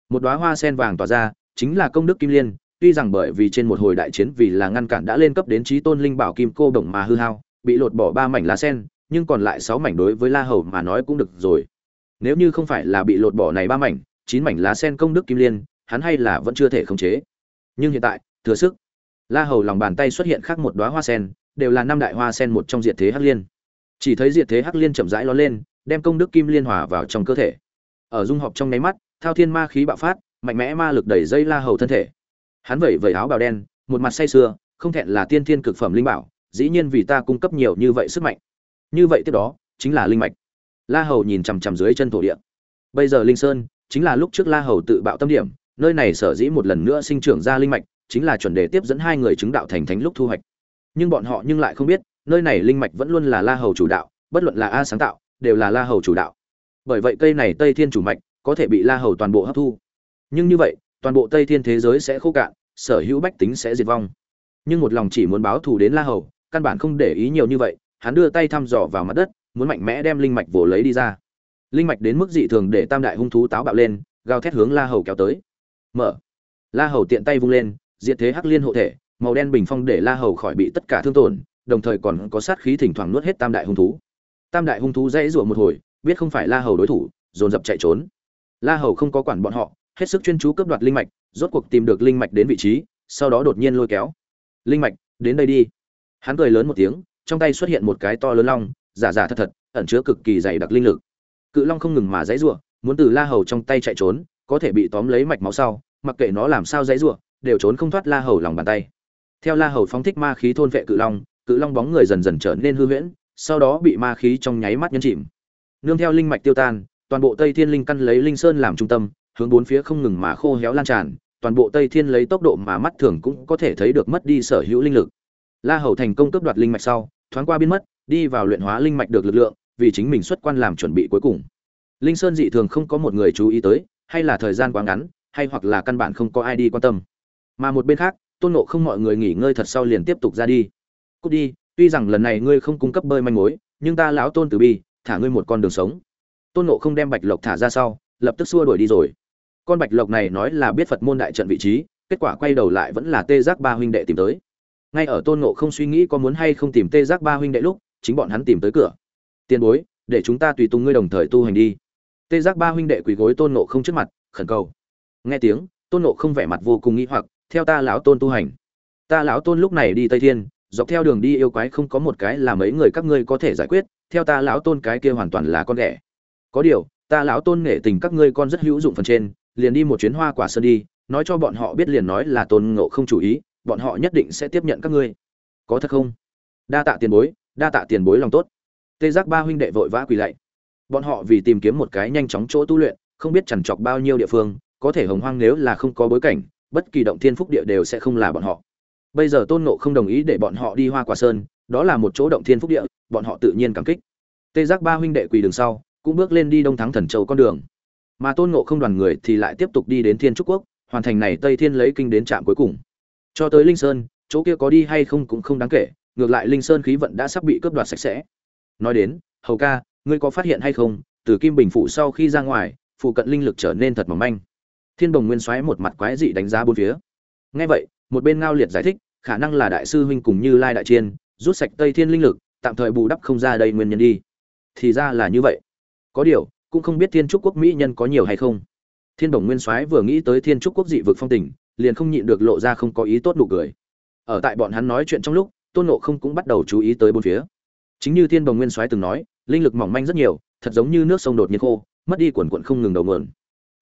Một đóa hoa sen vàng tỏa ra, chính là công đức kim liên, tuy rằng bởi vì trên một hồi đại chiến vì là ngăn cản đã lên cấp đến trí tôn linh bảo kim cô đồng mà hư hao, bị lột bỏ ba mảnh lá sen, nhưng còn lại sáu mảnh đối với la hầu mà nói cũng được rồi. Nếu như không phải là bị lột bỏ này ba mảnh, chín mảnh lá sen công đức kim liên, hắn hay là vẫn chưa thể khống chế. Nhưng hiện tại, thừa sức. La hầu lòng bàn tay xuất hiện khác một đóa hoa sen đều là năm đại hoa sen một trong diệt thế hắc liên. Chỉ thấy diệt thế hắc liên chậm rãi ló lên, đem công đức kim liên hòa vào trong cơ thể. Ở dung họp trong nháy mắt, thao thiên ma khí bạo phát, mạnh mẽ ma lực đẩy dây la hầu thân thể. Hắn vẩy vẩy áo bào đen, một mặt say sưa, không thẹn là tiên thiên cực phẩm linh bảo, dĩ nhiên vì ta cung cấp nhiều như vậy sức mạnh. Như vậy tiếp đó, chính là linh mạch. La hầu nhìn chằm chằm dưới chân thổ địa. Bây giờ linh sơn, chính là lúc trước la hầu tự bạo tâm điểm, nơi này sở dĩ một lần nữa sinh trưởng ra linh mạch, chính là chuẩn đề tiếp dẫn hai người chứng đạo thành thánh lúc thu hoạch nhưng bọn họ nhưng lại không biết, nơi này linh mạch vẫn luôn là la hầu chủ đạo, bất luận là a sáng tạo, đều là la hầu chủ đạo. Bởi vậy cây này tây thiên chủ mạch có thể bị la hầu toàn bộ hấp thu. Nhưng như vậy, toàn bộ tây thiên thế giới sẽ khô cạn, sở hữu bách tính sẽ diệt vong. Nhưng một lòng chỉ muốn báo thù đến la hầu, căn bản không để ý nhiều như vậy, hắn đưa tay thăm dò vào mặt đất, muốn mạnh mẽ đem linh mạch vồ lấy đi ra. Linh mạch đến mức dị thường để tam đại hung thú táo bạo lên, gào thét hướng la hầu kéo tới. Mở. La hầu tiện tay vung lên, diệt thế hắc liên hộ thể màu đen bình phong để la hầu khỏi bị tất cả thương tổn, đồng thời còn có sát khí thỉnh thoảng nuốt hết tam đại hung thú. Tam đại hung thú dãy rủa một hồi, biết không phải la hầu đối thủ, dồn dập chạy trốn. La hầu không có quản bọn họ, hết sức chuyên chú cướp đoạt linh mạch, rốt cuộc tìm được linh mạch đến vị trí, sau đó đột nhiên lôi kéo. Linh mạch, đến đây đi. Hắn cười lớn một tiếng, trong tay xuất hiện một cái to lớn long, giả giả thật thật, ẩn chứa cực kỳ dày đặc linh lực. Cự long không ngừng mà dãy rủa, muốn từ la hầu trong tay chạy trốn, có thể bị tóm lấy mạch máu sau, mặc kệ nó làm sao dãy rủa, đều trốn không thoát la hầu lòng bàn tay theo la hầu phóng thích ma khí thôn vệ cự long cự long bóng người dần dần trở nên hư huyễn, sau đó bị ma khí trong nháy mắt nhấn chìm. Nương theo linh mạch tiêu tan, toàn bộ tây thiên linh căn lấy linh sơn làm trung tâm, hướng bốn phía không ngừng mà khô héo lan tràn, toàn bộ tây thiên lấy tốc độ mà mắt thường cũng có thể thấy được mất đi sở hữu linh lực. La hầu thành công cướp đoạt linh mạch sau, thoáng qua biến mất, đi vào luyện hóa linh mạch được lực lượng, vì chính mình xuất quan làm chuẩn bị cuối cùng. Linh sơn dị thường không có một người chú ý tới, hay là thời gian quá ngắn, hay hoặc là căn bản không có ai đi quan tâm. Mà một bên khác tôn nộ không mọi người nghỉ ngơi thật sau liền tiếp tục ra đi. Cút đi, tuy rằng lần này ngươi không cung cấp bơi manh mối, nhưng ta lão tôn từ bi, thả ngươi một con đường sống. Tôn nộ không đem bạch lộc thả ra sau, lập tức xua đuổi đi rồi. Con bạch lộc này nói là biết phật môn đại trận vị trí, kết quả quay đầu lại vẫn là tê giác ba huynh đệ tìm tới. Ngay ở tôn nộ không suy nghĩ có muốn hay không tìm tê giác ba huynh đệ lúc, chính bọn hắn tìm tới cửa. Tiền bối, để chúng ta tùy tùng ngươi đồng thời tu hành đi. Tê giác ba huynh đệ quỳ gối tôn nộ không trước mặt, khẩn cầu. Nghe tiếng, tôn nộ không vẻ mặt vô cùng nghĩ hoặc theo ta lão tôn tu hành. Ta lão tôn lúc này đi tây thiên, dọc theo đường đi yêu quái không có một cái là mấy người các ngươi có thể giải quyết, theo ta lão tôn cái kia hoàn toàn là con ghẻ. Có điều, ta lão tôn nghệ tình các ngươi con rất hữu dụng phần trên, liền đi một chuyến hoa quả sơn đi, nói cho bọn họ biết liền nói là tôn ngộ không chủ ý, bọn họ nhất định sẽ tiếp nhận các ngươi. Có thật không? Đa tạ tiền bối, đa tạ tiền bối lòng tốt. Tê giác ba huynh đệ vội vã quỳ lạy. Bọn họ vì tìm kiếm một cái nhanh chóng chỗ tu luyện, không biết chằn chọc bao nhiêu địa phương, có thể hồng hoang nếu là không có bối cảnh bất kỳ động thiên phúc địa đều sẽ không là bọn họ. Bây giờ tôn nộ không đồng ý để bọn họ đi hoa quả sơn, đó là một chỗ động thiên phúc địa, bọn họ tự nhiên cảm kích. Tê giác ba huynh đệ quỳ đường sau, cũng bước lên đi đông thắng thần châu con đường. Mà tôn ngộ không đoàn người thì lại tiếp tục đi đến thiên trúc quốc, hoàn thành này tây thiên lấy kinh đến trạm cuối cùng. Cho tới linh sơn, chỗ kia có đi hay không cũng không đáng kể, ngược lại linh sơn khí vận đã sắp bị cướp đoạt sạch sẽ. Nói đến, hầu ca, ngươi có phát hiện hay không? Từ kim bình phụ sau khi ra ngoài, phụ cận linh lực trở nên thật mỏng manh thiên đồng nguyên soái một mặt quái dị đánh giá bốn phía. Ngay vậy, một bên ngao liệt giải thích, khả năng là đại sư huynh cùng như lai đại chiên, rút sạch tây thiên linh lực, tạm thời bù đắp không ra đây nguyên nhân đi. Thì ra là như vậy. Có điều, cũng không biết thiên trúc quốc mỹ nhân có nhiều hay không. Thiên đồng nguyên soái vừa nghĩ tới thiên trúc quốc dị vực phong tình, liền không nhịn được lộ ra không có ý tốt nụ cười. Ở tại bọn hắn nói chuyện trong lúc, tôn nộ không cũng bắt đầu chú ý tới bốn phía. Chính như thiên đồng nguyên soái từng nói, linh lực mỏng manh rất nhiều, thật giống như nước sông đột nhiên khô, mất đi quần quận không ngừng đầu nguồn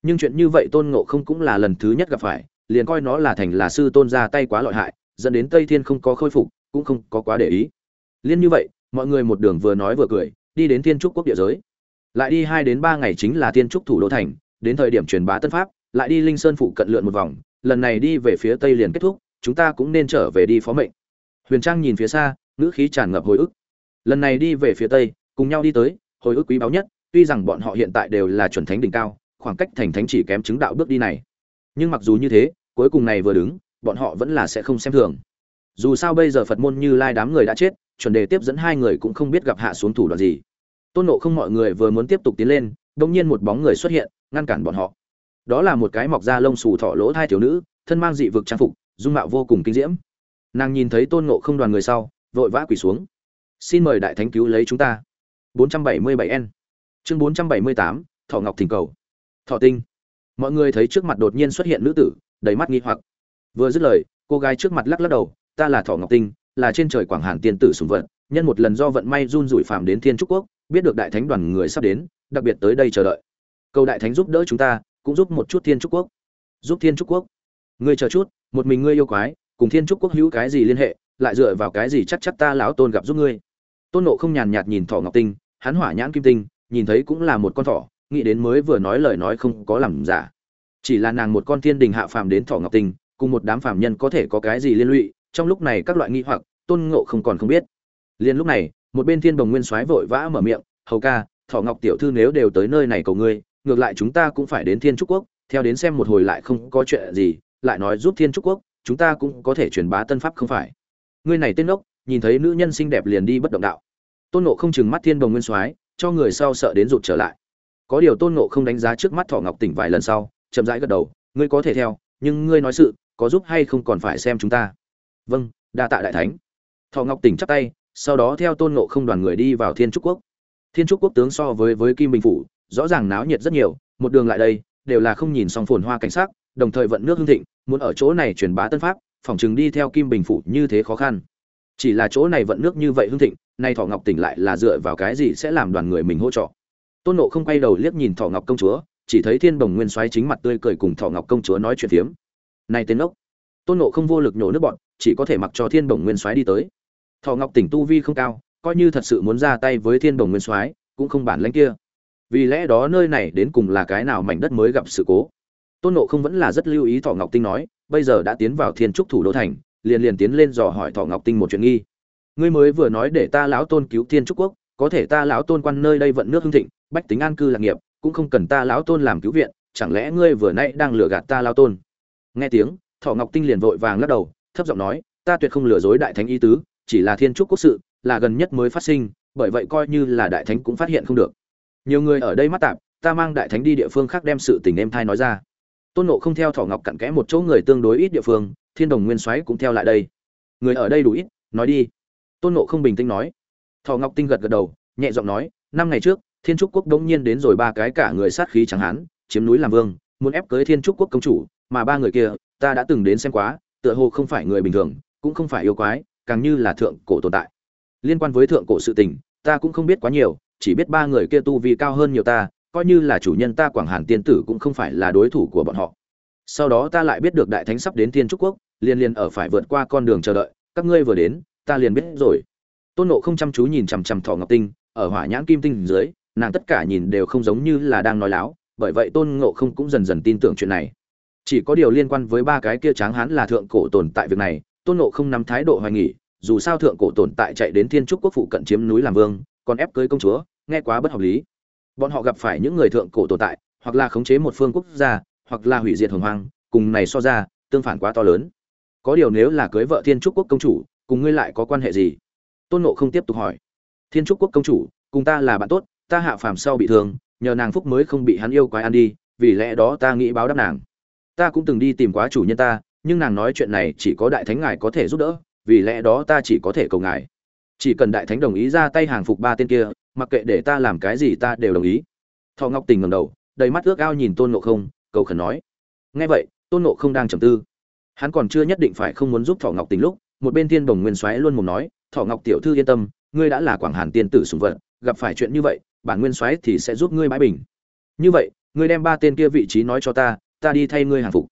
nhưng chuyện như vậy tôn ngộ không cũng là lần thứ nhất gặp phải, liền coi nó là thành là sư tôn ra tay quá lợi hại, dẫn đến tây thiên không có khôi phục, cũng không có quá để ý. Liên như vậy, mọi người một đường vừa nói vừa cười, đi đến thiên trúc quốc địa giới. Lại đi hai đến ba ngày chính là thiên trúc thủ đô thành, đến thời điểm truyền bá tân pháp, lại đi linh sơn phụ cận lượn một vòng, lần này đi về phía tây liền kết thúc, chúng ta cũng nên trở về đi phó mệnh. Huyền trang nhìn phía xa, ngữ khí tràn ngập hồi ức. Lần này đi về phía tây, cùng nhau đi tới, hồi ức quý báu nhất, tuy rằng bọn họ hiện tại đều là chuẩn thánh đỉnh cao khoảng cách thành thánh chỉ kém chứng đạo bước đi này. Nhưng mặc dù như thế cuối cùng này vừa đứng bọn họ vẫn là sẽ không xem thường. Dù sao bây giờ phật môn như lai đám người đã chết chuẩn đề tiếp dẫn hai người cũng không biết gặp hạ xuống thủ đoạn gì. Tôn nộ không mọi người vừa muốn tiếp tục tiến lên đông nhiên một bóng người xuất hiện ngăn cản bọn họ. Đó là một cái mọc da lông xù thọ lỗ thai thiếu nữ thân mang dị vực trang phục dung mạo vô cùng kinh diễm. Nàng nhìn thấy tôn nộ không đoàn người sau vội vã quỳ xuống. Xin mời đại thánh cứu lấy chúng ta. 477 n. Chương 478, thọ ngọc thỉnh cầu thọ tinh. Mọi người thấy trước mặt đột nhiên xuất hiện nữ tử, đầy mắt nghi hoặc. Vừa dứt lời, cô gái trước mặt lắc lắc đầu, ta là thọ ngọc tinh, là trên trời quảng hàn tiên tử sùng vận nhân một lần do vận may run rủi phàm đến thiên trúc quốc, biết được đại thánh đoàn người sắp đến, đặc biệt tới đây chờ đợi. Cầu đại thánh giúp đỡ chúng ta, cũng giúp một chút thiên trúc quốc. Giúp thiên trúc quốc? Ngươi chờ chút, một mình ngươi yêu quái, cùng thiên trúc quốc hữu cái gì liên hệ, lại dựa vào cái gì chắc chắc ta lão tôn gặp giúp ngươi? Tôn nộ không nhàn nhạt nhìn Thỏ ngọc tinh, hắn hỏa nhãn kim tinh, nhìn thấy cũng là một con thỏ nghĩ đến mới vừa nói lời nói không có làm giả. Chỉ là nàng một con thiên đình hạ phàm đến thọ ngọc tình cùng một đám phàm nhân có thể có cái gì liên lụy, trong lúc này các loại nghi hoặc, tôn ngộ không còn không biết. Liền lúc này, một bên thiên đồng nguyên soái vội vã mở miệng, hầu ca, thọ ngọc tiểu thư nếu đều tới nơi này cầu ngươi, ngược lại chúng ta cũng phải đến thiên trúc quốc, theo đến xem một hồi lại không có chuyện gì, lại nói giúp thiên trúc quốc, chúng ta cũng có thể truyền bá tân pháp không phải. Ngươi này tên ốc nhìn thấy nữ nhân xinh đẹp liền đi bất động đạo. Tôn nộ không chừng mắt thiên đồng nguyên soái, cho người sau sợ đến rụt trở lại có điều tôn ngộ không đánh giá trước mắt thọ ngọc tỉnh vài lần sau chậm rãi gật đầu ngươi có thể theo nhưng ngươi nói sự có giúp hay không còn phải xem chúng ta. Vâng đa tạ đại thánh. Thọ ngọc tỉnh chắp tay sau đó theo tôn ngộ không đoàn người đi vào thiên trúc quốc. Thiên trúc quốc tướng so với với kim bình phủ rõ ràng náo nhiệt rất nhiều một đường lại đây đều là không nhìn xong phồn hoa cảnh sắc, đồng thời vận nước hương thịnh muốn ở chỗ này truyền bá tân pháp phỏng chừng đi theo kim bình phủ như thế khó khăn. Chỉ là chỗ này vận nước như vậy hương thịnh nay thọ ngọc tỉnh lại là dựa vào cái gì sẽ làm đoàn người mình hỗ trợ? Tôn nộ không quay đầu liếc nhìn thọ ngọc công chúa, chỉ thấy thiên bồng nguyên Soái chính mặt tươi cười cùng thọ ngọc công chúa nói chuyện phiếm. Này tên ốc tôn nộ không vô lực nhổ nước bọn chỉ có thể mặc cho thiên bồng nguyên Soái đi tới. Thọ ngọc tỉnh tu vi không cao, coi như thật sự muốn ra tay với thiên bồng nguyên soái cũng không bản lãnh kia. Vì lẽ đó nơi này đến cùng là cái nào mảnh đất mới gặp sự cố? Tôn nộ không vẫn là rất lưu ý thọ ngọc tinh nói, bây giờ đã tiến vào thiên trúc thủ đô thành, liền liền tiến lên dò hỏi thọ ngọc tinh một chuyện nghi. Ngươi mới vừa nói để ta lão tôn cứu thiên trúc quốc, có thể ta lão tôn quan nơi đây vận nước hưng thịnh bách tính an cư lạc nghiệp, cũng không cần ta lão tôn làm cứu viện, chẳng lẽ ngươi vừa nãy đang lừa gạt ta lão tôn? Nghe tiếng, thọ ngọc tinh liền vội vàng lắc đầu, thấp giọng nói, ta tuyệt không lừa dối đại thánh ý tứ, chỉ là thiên trúc quốc sự, là gần nhất mới phát sinh, bởi vậy coi như là đại thánh cũng phát hiện không được. Nhiều người ở đây mắt tạp, ta mang đại thánh đi địa phương khác đem sự tình em thai nói ra. Tôn nộ không theo thọ ngọc cặn kẽ một chỗ người tương đối ít địa phương, thiên đồng nguyên soái cũng theo lại đây. Người ở đây đủ ít, nói đi. Tôn nộ không bình tĩnh nói. Thọ ngọc tinh gật gật đầu, nhẹ giọng nói, năm ngày trước thiên trúc quốc đống nhiên đến rồi ba cái cả người sát khí chẳng hán, chiếm núi làm vương, muốn ép cưới thiên trúc quốc công chủ, mà ba người kia, ta đã từng đến xem quá, tựa hồ không phải người bình thường, cũng không phải yêu quái, càng như là thượng cổ tồn tại. Liên quan với thượng cổ sự tình, ta cũng không biết quá nhiều, chỉ biết ba người kia tu vi cao hơn nhiều ta, coi như là chủ nhân ta quảng hàn tiên tử cũng không phải là đối thủ của bọn họ. Sau đó ta lại biết được đại thánh sắp đến thiên trúc quốc liên liên ở phải vượt qua con đường chờ đợi, các ngươi vừa đến, ta liền biết rồi. Tôn nộ không chăm chú nhìn chằm chằm thọ ngọc tinh, ở hỏa nhãn kim tinh dưới nàng tất cả nhìn đều không giống như là đang nói láo, bởi vậy tôn ngộ không cũng dần dần tin tưởng chuyện này. Chỉ có điều liên quan với ba cái kia tráng hán là thượng cổ tồn tại việc này, tôn ngộ không nắm thái độ hoài nghỉ dù sao thượng cổ tồn tại chạy đến thiên trúc quốc phụ cận chiếm núi làm vương, còn ép cưới công chúa, nghe quá bất hợp lý. Bọn họ gặp phải những người thượng cổ tồn tại, hoặc là khống chế một phương quốc gia, hoặc là hủy diệt hồng hoang, cùng này so ra, tương phản quá to lớn. Có điều nếu là cưới vợ thiên trúc quốc công chủ, cùng ngươi lại có quan hệ gì? Tôn nộ không tiếp tục hỏi. Thiên trúc quốc công chủ, cùng ta là bạn tốt ta hạ phàm sau bị thương, nhờ nàng phúc mới không bị hắn yêu quái ăn đi, vì lẽ đó ta nghĩ báo đáp nàng. Ta cũng từng đi tìm quá chủ nhân ta, nhưng nàng nói chuyện này chỉ có đại thánh ngài có thể giúp đỡ, vì lẽ đó ta chỉ có thể cầu ngài. Chỉ cần đại thánh đồng ý ra tay hàng phục ba tên kia, mặc kệ để ta làm cái gì ta đều đồng ý. Thọ ngọc tình ngầm đầu, đầy mắt ước ao nhìn tôn nộ không, cầu khẩn nói. Nghe vậy, tôn nộ không đang trầm tư. Hắn còn chưa nhất định phải không muốn giúp thọ ngọc tình lúc, một bên thiên đồng nguyên soái luôn mồm nói, thọ ngọc tiểu thư yên tâm, ngươi đã là quảng hàn tiên tử sùng vật, gặp phải chuyện như vậy bản nguyên soái thì sẽ giúp ngươi bãi bình. Như vậy, ngươi đem ba tên kia vị trí nói cho ta ta đi thay ngươi hàng phục.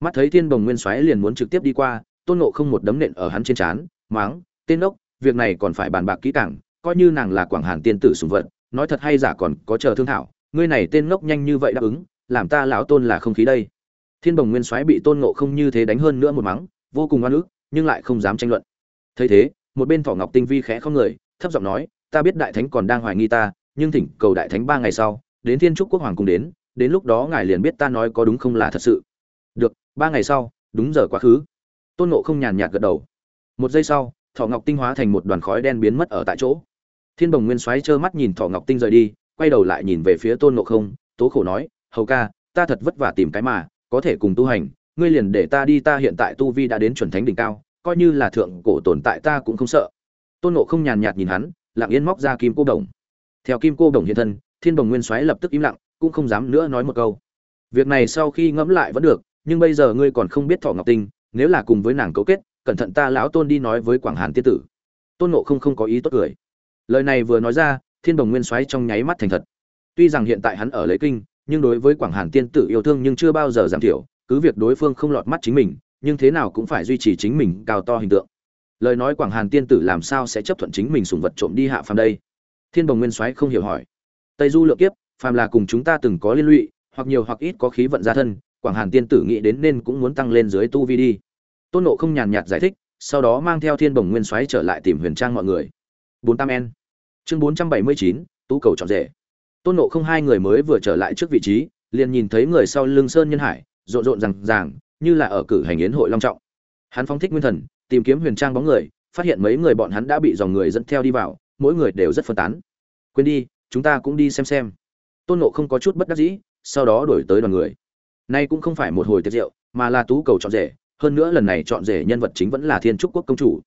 Mắt thấy thiên bồng nguyên soái liền muốn trực tiếp đi qua, tôn ngộ không một đấm nện ở hắn trên trán, máng, tên ốc việc này còn phải bàn bạc kỹ càng, coi như nàng là quảng hàn tiên tử sùng vật, nói thật hay giả còn có chờ thương thảo, ngươi này tên ngốc nhanh như vậy đáp ứng, làm ta lão tôn là không khí đây. Thiên bồng nguyên soái bị tôn ngộ không như thế đánh hơn nữa một mắng, vô cùng oan ức, nhưng lại không dám tranh luận. Thấy thế, một bên thỏ ngọc tinh vi khẽ không người, thấp giọng nói, ta biết đại thánh còn đang hoài nghi ta nhưng thỉnh cầu đại thánh ba ngày sau, đến thiên trúc quốc hoàng cùng đến đến lúc đó ngài liền biết ta nói có đúng không là thật sự. Được, ba ngày sau, đúng giờ quá khứ. Tôn nộ không nhàn nhạt gật đầu. Một giây sau, thọ ngọc tinh hóa thành một đoàn khói đen biến mất ở tại chỗ. Thiên bồng nguyên xoáy trơ mắt nhìn thọ ngọc tinh rời đi, quay đầu lại nhìn về phía tôn nộ không, tố khổ nói, hầu ca, ta thật vất vả tìm cái mà, có thể cùng tu hành, ngươi liền để ta đi, ta hiện tại tu vi đã đến chuẩn thánh đỉnh cao, coi như là thượng cổ tồn tại ta cũng không sợ. Tôn nộ không nhàn nhạt nhìn hắn, lặng yên móc ra kim cô đồng theo kim cô đồng hiện thân, thiên bồng nguyên xoáy lập tức im lặng, cũng không dám nữa nói một câu. Việc này sau khi ngẫm lại vẫn được, nhưng bây giờ ngươi còn không biết thọ ngọc tinh, nếu là cùng với nàng cấu kết, cẩn thận ta lão tôn đi nói với quảng hàn tiên tử. Tôn nộ không không có ý tốt cười. Lời này vừa nói ra, thiên đồng nguyên soái trong nháy mắt thành thật. Tuy rằng hiện tại hắn ở lấy kinh, nhưng đối với quảng hàn tiên tử yêu thương nhưng chưa bao giờ giảm thiểu, cứ việc đối phương không lọt mắt chính mình, nhưng thế nào cũng phải duy trì chính mình cao to hình tượng. Lời nói quảng hàn tiên tử làm sao sẽ chấp thuận chính mình sùng vật trộm đi hạ phàm đây? Thiên Bồng nguyên soái không hiểu hỏi. Tây du lượng kiếp, phàm là cùng chúng ta từng có liên lụy, hoặc nhiều hoặc ít có khí vận gia thân, quảng hàn tiên tử nghĩ đến nên cũng muốn tăng lên dưới tu vi đi. Tôn nộ không nhàn nhạt giải thích, sau đó mang theo thiên bồng nguyên xoáy trở lại tìm huyền trang mọi người. Bốn tam n chương bốn trăm bảy mươi chín, tú cầu chọn rể. Tôn nộ không hai người mới vừa trở lại trước vị trí, liền nhìn thấy người sau lưng sơn nhân hải, rộn rộn rằng ràng, như là ở cử hành yến hội long trọng. Hắn phóng thích nguyên thần, tìm kiếm huyền trang bóng người, phát hiện mấy người bọn hắn đã bị dòng người dẫn theo đi vào mỗi người đều rất phân tán. Quên đi, chúng ta cũng đi xem xem. Tôn nộ không có chút bất đắc dĩ, sau đó đổi tới đoàn người. Nay cũng không phải một hồi tiệc rượu, mà là tú cầu chọn rể, hơn nữa lần này chọn rể nhân vật chính vẫn là thiên trúc quốc công chủ.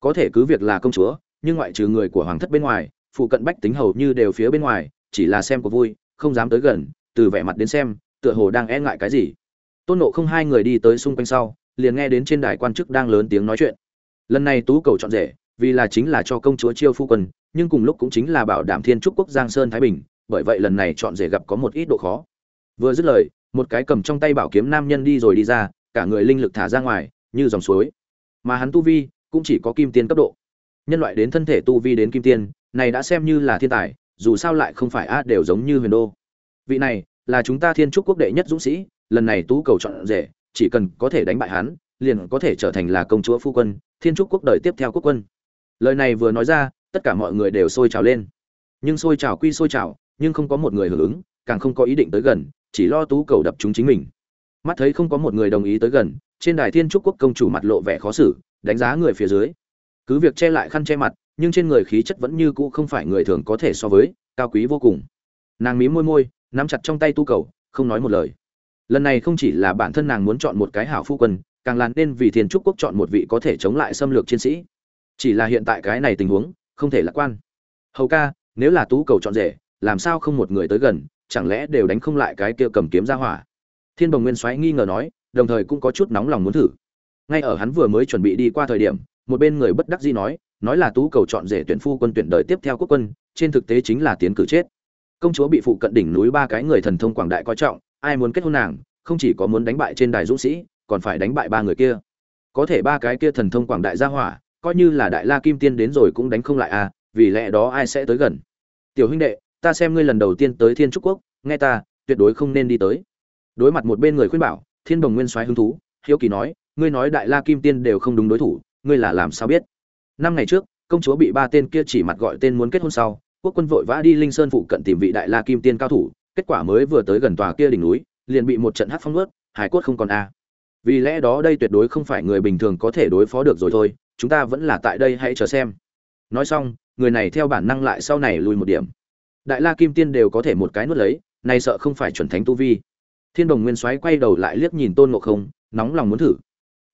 Có thể cứ việc là công chúa, nhưng ngoại trừ người của hoàng thất bên ngoài, phụ cận bách tính hầu như đều phía bên ngoài, chỉ là xem có vui, không dám tới gần, từ vẻ mặt đến xem, tựa hồ đang e ngại cái gì. Tôn nộ không hai người đi tới xung quanh sau, liền nghe đến trên đài quan chức đang lớn tiếng nói chuyện. Lần này tú cầu chọn rể vì là chính là cho công chúa chiêu phu quân, nhưng cùng lúc cũng chính là bảo đảm thiên trúc quốc giang sơn thái bình, bởi vậy lần này chọn rể gặp có một ít độ khó. Vừa dứt lời, một cái cầm trong tay bảo kiếm nam nhân đi rồi đi ra, cả người linh lực thả ra ngoài, như dòng suối. Mà hắn tu vi cũng chỉ có kim tiên cấp độ. Nhân loại đến thân thể tu vi đến kim tiên, này đã xem như là thiên tài, dù sao lại không phải a đều giống như huyền đô. Vị này là chúng ta thiên trúc quốc đệ nhất dũng sĩ, lần này tú cầu chọn rể, chỉ cần có thể đánh bại hắn, liền có thể trở thành là công chúa phu quân, thiên trúc quốc đời tiếp theo quốc quân lời này vừa nói ra, tất cả mọi người đều sôi trào lên. Nhưng sôi trào quy sôi trào, nhưng không có một người hưởng ứng, càng không có ý định tới gần, chỉ lo tú cầu đập chúng chính mình. Mắt thấy không có một người đồng ý tới gần, trên đài thiên trúc quốc công chủ mặt lộ vẻ khó xử, đánh giá người phía dưới. Cứ việc che lại khăn che mặt, nhưng trên người khí chất vẫn như cũ không phải người thường có thể so với, cao quý vô cùng. Nàng mím môi môi, nắm chặt trong tay tu cầu, không nói một lời. Lần này không chỉ là bản thân nàng muốn chọn một cái hảo phu quân, càng làn nên vì thiên trúc quốc chọn một vị có thể chống lại xâm lược chiến sĩ chỉ là hiện tại cái này tình huống, không thể lạc quan. Hầu ca, nếu là tú cầu chọn rể, làm sao không một người tới gần, chẳng lẽ đều đánh không lại cái kia cầm kiếm ra hỏa? Thiên bồng nguyên soái nghi ngờ nói, đồng thời cũng có chút nóng lòng muốn thử. Ngay ở hắn vừa mới chuẩn bị đi qua thời điểm, một bên người bất đắc dĩ nói nói là tú cầu chọn rể tuyển phu quân tuyển đời tiếp theo quốc quân, trên thực tế chính là tiến cử chết. Công chúa bị phụ cận đỉnh núi ba cái người thần thông quảng đại coi trọng, ai muốn kết hôn nàng, không chỉ có muốn đánh bại trên đài dũng sĩ, còn phải đánh bại ba người kia. Có thể ba cái kia thần thông quảng đại gia hỏa coi như là đại la kim tiên đến rồi cũng đánh không lại à vì lẽ đó ai sẽ tới gần? Tiểu huynh đệ, ta xem ngươi lần đầu tiên tới thiên trúc quốc, nghe ta, tuyệt đối không nên đi tới. Đối mặt một bên người khuyên bảo, thiên đồng nguyên soái hứng thú, hiếu kỳ nói, ngươi nói đại la kim tiên đều không đúng đối thủ, ngươi là làm sao biết? Năm ngày trước, công chúa bị ba tên kia chỉ mặt gọi tên muốn kết hôn sau, quốc quân vội vã đi linh sơn phụ cận tìm vị đại la kim tiên cao thủ, kết quả mới vừa tới gần tòa kia đỉnh núi, liền bị một trận hát phong ướt hải cốt không còn a. Vì lẽ đó đây tuyệt đối không phải người bình thường có thể đối phó được rồi thôi chúng ta vẫn là tại đây hãy chờ xem. Nói xong, người này theo bản năng lại sau này lùi một điểm. Đại la kim tiên đều có thể một cái nuốt lấy này sợ không phải chuẩn thánh tu vi. Thiên đồng nguyên soái quay đầu lại liếc nhìn tôn ngộ không, nóng lòng muốn thử.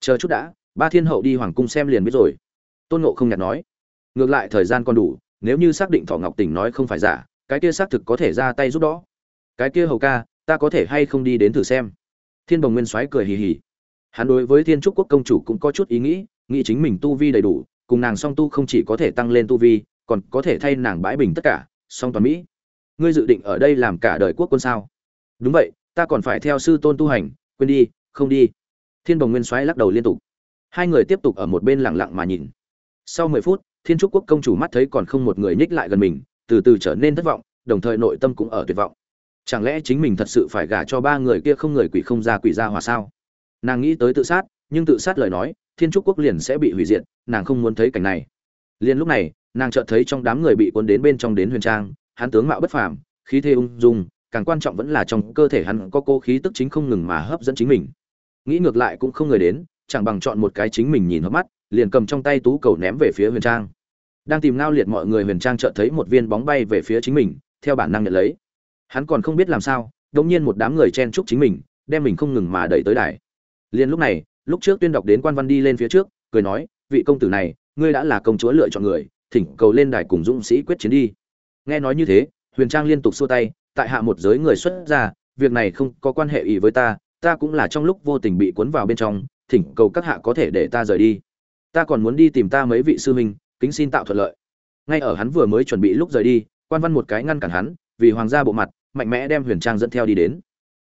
Chờ chút đã, ba thiên hậu đi hoàng cung xem liền biết rồi. Tôn ngộ không nhạt nói. Ngược lại thời gian còn đủ, nếu như xác định thọ ngọc tỉnh nói không phải giả, cái kia xác thực có thể ra tay giúp đó. Cái kia hầu ca, ta có thể hay không đi đến thử xem? Thiên đồng nguyên soái cười hì hì. Hắn đối với thiên trúc quốc công chủ cũng có chút ý nghĩ nghĩ chính mình tu vi đầy đủ, cùng nàng song tu không chỉ có thể tăng lên tu vi, còn có thể thay nàng bãi bình tất cả, song toàn mỹ. Ngươi dự định ở đây làm cả đời quốc quân sao? Đúng vậy, ta còn phải theo sư tôn tu hành, quên đi, không đi. Thiên bồng nguyên soái lắc đầu liên tục. Hai người tiếp tục ở một bên lặng lặng mà nhìn. Sau mười phút, thiên trúc quốc công chủ mắt thấy còn không một người nhích lại gần mình, từ từ trở nên thất vọng, đồng thời nội tâm cũng ở tuyệt vọng. Chẳng lẽ chính mình thật sự phải gả cho ba người kia không người quỷ không ra quỷ ra hòa sao? Nàng nghĩ tới tự sát, nhưng tự sát lời nói thiên trúc quốc liền sẽ bị hủy diệt, nàng không muốn thấy cảnh này. Liền lúc này, nàng chợt thấy trong đám người bị cuốn đến bên trong đến huyền trang, hắn tướng mạo bất phàm, khí thế ung dung, càng quan trọng vẫn là trong cơ thể hắn có cô khí tức chính không ngừng mà hấp dẫn chính mình. Nghĩ ngược lại cũng không người đến, chẳng bằng chọn một cái chính mình nhìn hấp mắt, liền cầm trong tay tú cầu ném về phía huyền trang. Đang tìm ngao liệt mọi người huyền trang chợt thấy một viên bóng bay về phía chính mình, theo bản năng nhận lấy. Hắn còn không biết làm sao, đột nhiên một đám người chen chúc chính mình, đem mình không ngừng mà đẩy tới đài. Liền lúc này lúc trước tuyên đọc đến quan văn đi lên phía trước, cười nói, vị công tử này, ngươi đã là công chúa lựa chọn người, thỉnh cầu lên đài cùng dũng sĩ quyết chiến đi. Nghe nói như thế, huyền trang liên tục xua tay, tại hạ một giới người xuất ra việc này không có quan hệ ý với ta ta cũng là trong lúc vô tình bị cuốn vào bên trong, thỉnh cầu các hạ có thể để ta rời đi. Ta còn muốn đi tìm ta mấy vị sư huynh, kính xin tạo thuận lợi. Ngay ở hắn vừa mới chuẩn bị lúc rời đi, quan văn một cái ngăn cản hắn, vì hoàng gia bộ mặt, mạnh mẽ đem huyền trang dẫn theo đi đến.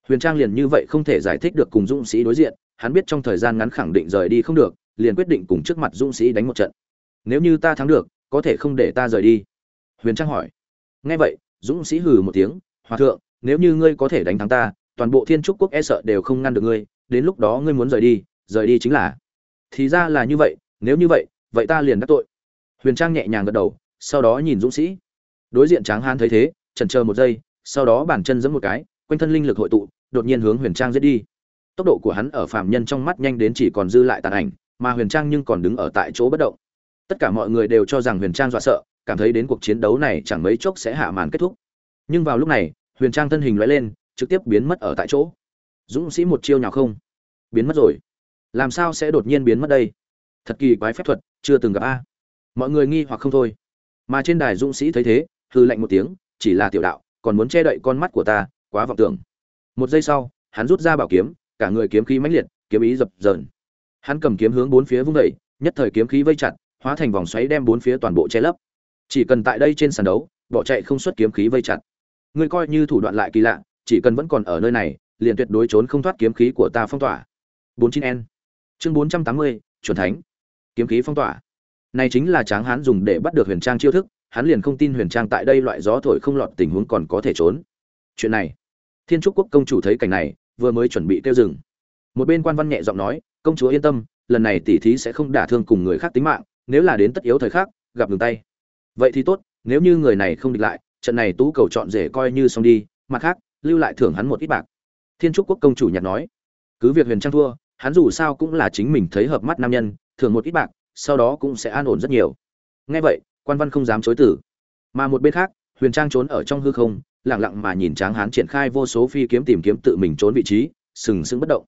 Huyền trang liền như vậy không thể giải thích được cùng dũng sĩ đối diện hắn biết trong thời gian ngắn khẳng định rời đi không được, liền quyết định cùng trước mặt dũng sĩ đánh một trận. Nếu như ta thắng được, có thể không để ta rời đi. Huyền trang hỏi. Nghe vậy, dũng sĩ hừ một tiếng, hòa thượng, nếu như ngươi có thể đánh thắng ta, toàn bộ thiên trúc quốc e sợ đều không ngăn được ngươi, đến lúc đó ngươi muốn rời đi rời đi chính là. Thì ra là như vậy, nếu như vậy vậy ta liền đắc tội. Huyền trang nhẹ nhàng gật đầu, sau đó nhìn dũng sĩ. Đối diện tráng hán thấy thế, chần chờ một giây, sau đó bàn chân giẫm một cái, quanh thân linh lực hội tụ, đột nhiên hướng huyền trang giết đi tốc độ của hắn ở phạm nhân trong mắt nhanh đến chỉ còn dư lại tàn ảnh, mà huyền trang nhưng còn đứng ở tại chỗ bất động. Tất cả mọi người đều cho rằng huyền trang dọa sợ, cảm thấy đến cuộc chiến đấu này chẳng mấy chốc sẽ hạ màn kết thúc. Nhưng vào lúc này, huyền trang thân hình lóe lên, trực tiếp biến mất ở tại chỗ. Dũng sĩ một chiêu nhào không? Biến mất rồi. Làm sao sẽ đột nhiên biến mất đây? Thật kỳ quái phép thuật, chưa từng gặp a. Mọi người nghi hoặc không thôi. Mà trên đài dũng sĩ thấy thế, hư lạnh một tiếng, chỉ là tiểu đạo, còn muốn che đậy con mắt của ta, quá vọng tưởng. Một giây sau, hắn rút ra bảo kiếm cả người kiếm khí mãnh liệt kiếm ý dập dờn. Hắn cầm kiếm hướng bốn phía vung đẩy nhất thời kiếm khí vây chặt hóa thành vòng xoáy đem bốn phía toàn bộ che lấp. Chỉ cần tại đây trên sàn đấu bỏ chạy không xuất kiếm khí vây chặt. Ngươi coi như thủ đoạn lại kỳ lạ chỉ cần vẫn còn ở nơi này liền tuyệt đối trốn không thoát kiếm khí của ta phong tỏa. 49 n. Chương 480, chuẩn thánh. Kiếm khí phong tỏa. Này chính là tráng hán dùng để bắt được huyền trang chiêu thức hắn liền không tin huyền trang tại đây loại gió thổi không lọt tình huống còn có thể trốn. Chuyện này thiên trúc quốc công chủ thấy cảnh này vừa mới chuẩn bị tiêu dừng. Một bên quan văn nhẹ giọng nói, công chúa yên tâm, lần này tỷ thí sẽ không đả thương cùng người khác tính mạng, nếu là đến tất yếu thời khắc, gặp ngừng tay. Vậy thì tốt, nếu như người này không địch lại, trận này tú cầu chọn rể coi như xong đi, mặt khác, lưu lại thưởng hắn một ít bạc. Thiên trúc quốc công chủ nhặt nói, cứ việc huyền trang thua, hắn dù sao cũng là chính mình thấy hợp mắt nam nhân, thưởng một ít bạc, sau đó cũng sẽ an ổn rất nhiều. Ngay vậy, quan văn không dám chối tử mà một bên khác, huyền trang trốn ở trong hư không lặng lặng mà nhìn tráng hán triển khai vô số phi kiếm tìm kiếm tự mình trốn vị trí, sừng sững bất động.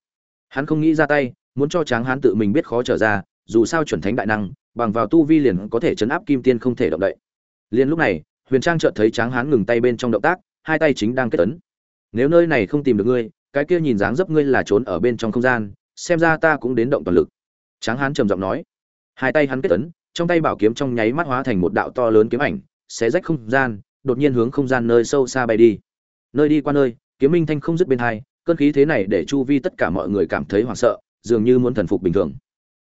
Hắn không nghĩ ra tay, muốn cho tráng hán tự mình biết khó trở ra, dù sao chuẩn thánh đại năng, bằng vào tu vi liền có thể chấn áp kim tiên không thể động đậy. Liền lúc này, huyền trang chợt thấy tráng hán ngừng tay bên trong động tác, hai tay chính đang kết tấn. Nếu nơi này không tìm được ngươi, cái kia nhìn dáng dấp ngươi là trốn ở bên trong không gian, xem ra ta cũng đến động toàn lực. Tráng hán trầm giọng nói. Hai tay hắn kết tấn, trong tay bảo kiếm trong nháy mắt hóa thành một đạo to lớn kiếm ảnh, xé rách không gian đột nhiên hướng không gian nơi sâu xa bay đi. Nơi đi qua nơi, kiếm minh thanh không dứt bên hai, cơn khí thế này để chu vi tất cả mọi người cảm thấy hoảng sợ, dường như muốn thần phục bình thường.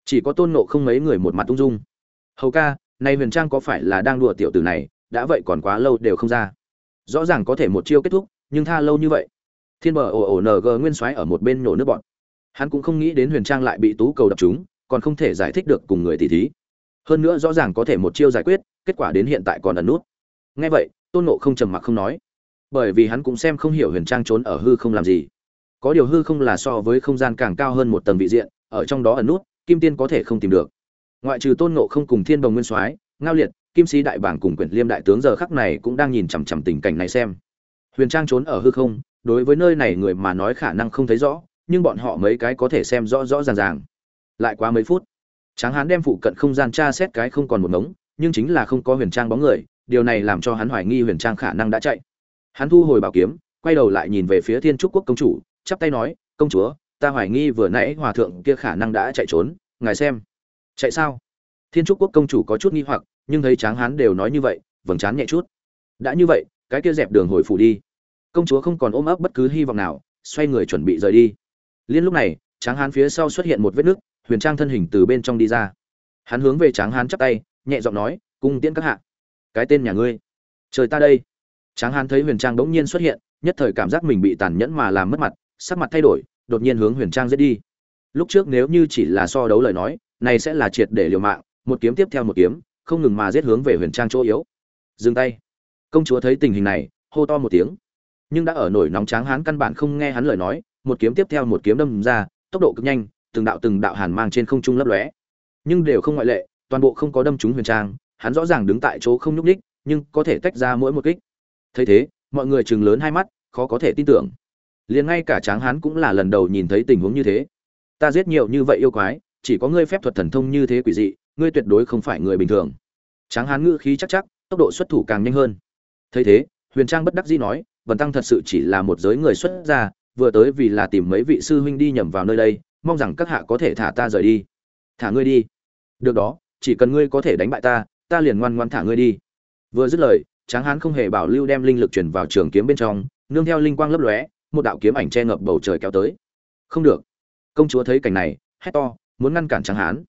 Chỉ có tôn nộ không mấy người một mặt ung dung. Hầu ca, này huyền trang có phải là đang đùa tiểu tử này, đã vậy còn quá lâu đều không ra. Rõ ràng có thể một chiêu kết thúc, nhưng tha lâu như vậy. Thiên bờ ồ ồ ng nguyên soái ở một bên nổ nước bọn. Hắn cũng không nghĩ đến huyền trang lại bị tú cầu đập chúng còn không thể giải thích được cùng người tỷ thí. Hơn nữa rõ ràng có thể một chiêu giải quyết, kết quả đến hiện tại còn ẩn nút. Ngay vậy tôn nộ không trầm mặc không nói, bởi vì hắn cũng xem không hiểu huyền trang trốn ở hư không làm gì. Có điều hư không là so với không gian càng cao hơn một tầng vị diện, ở trong đó ẩn nút, kim tiên có thể không tìm được. Ngoại trừ tôn nộ không cùng thiên đồng nguyên soái, ngao liệt, kim sĩ đại bảng cùng quyển liêm đại tướng giờ khắc này cũng đang nhìn chằm chằm tình cảnh này xem. Huyền trang trốn ở hư không, đối với nơi này người mà nói khả năng không thấy rõ, nhưng bọn họ mấy cái có thể xem rõ rõ ràng ràng. Lại quá mấy phút, tráng hán đem phụ cận không gian tra xét cái không còn một ngống, nhưng chính là không có huyền trang bóng người điều này làm cho hắn hoài nghi huyền trang khả năng đã chạy. Hắn thu hồi bảo kiếm, quay đầu lại nhìn về phía thiên trúc quốc công chủ, chắp tay nói, công chúa, ta hoài nghi vừa nãy hòa thượng kia khả năng đã chạy trốn, ngài xem. Chạy sao? Thiên trúc quốc công chủ có chút nghi hoặc, nhưng thấy tráng hán đều nói như vậy, vầng trán nhẹ chút. Đã như vậy, cái kia dẹp đường hồi phủ đi. Công chúa không còn ôm ấp bất cứ hy vọng nào, xoay người chuẩn bị rời đi. Liên lúc này, tráng hán phía sau xuất hiện một vết nứt, huyền trang thân hình từ bên trong đi ra. Hắn hướng về tráng hán chắp tay, nhẹ giọng nói, cung tiễn các hạ cái tên nhà ngươi. Trời ta đây. Tráng hán thấy huyền trang bỗng nhiên xuất hiện, nhất thời cảm giác mình bị tàn nhẫn mà làm mất mặt, sắc mặt thay đổi, đột nhiên hướng huyền trang giết đi. Lúc trước nếu như chỉ là so đấu lời nói, này sẽ là triệt để liều mạng, một kiếm tiếp theo một kiếm, không ngừng mà giết hướng về huyền trang chỗ yếu. Dừng tay. Công chúa thấy tình hình này, hô to một tiếng. Nhưng đã ở nổi nóng tráng hán căn bản không nghe hắn lời nói, một kiếm tiếp theo một kiếm đâm ra, tốc độ cực nhanh, từng đạo từng đạo hàn mang trên không trung lấp lóe. Nhưng đều không ngoại lệ, toàn bộ không có đâm trúng huyền trang hắn rõ ràng đứng tại chỗ không nhúc nhích, nhưng có thể tách ra mỗi một kích. Thấy thế mọi người chừng lớn hai mắt khó có thể tin tưởng. Liền ngay cả tráng hán cũng là lần đầu nhìn thấy tình huống như thế. Ta giết nhiều như vậy yêu quái chỉ có ngươi phép thuật thần thông như thế quỷ dị ngươi tuyệt đối không phải người bình thường. Tráng hán ngữ khí chắc chắc tốc độ xuất thủ càng nhanh hơn. Thấy thế huyền trang bất đắc dĩ nói Vân tăng thật sự chỉ là một giới người xuất gia vừa tới vì là tìm mấy vị sư huynh đi nhầm vào nơi đây mong rằng các hạ có thể thả ta rời đi. Thả ngươi đi. Được đó chỉ cần ngươi có thể đánh bại ta ta liền ngoan ngoan thả ngươi đi. Vừa dứt lời, tráng hán không hề bảo lưu đem linh lực truyền vào trường kiếm bên trong, nương theo linh quang lấp lóe, một đạo kiếm ảnh che ngập bầu trời kéo tới. Không được. Công chúa thấy cảnh này, hét to, muốn ngăn cản tráng hán.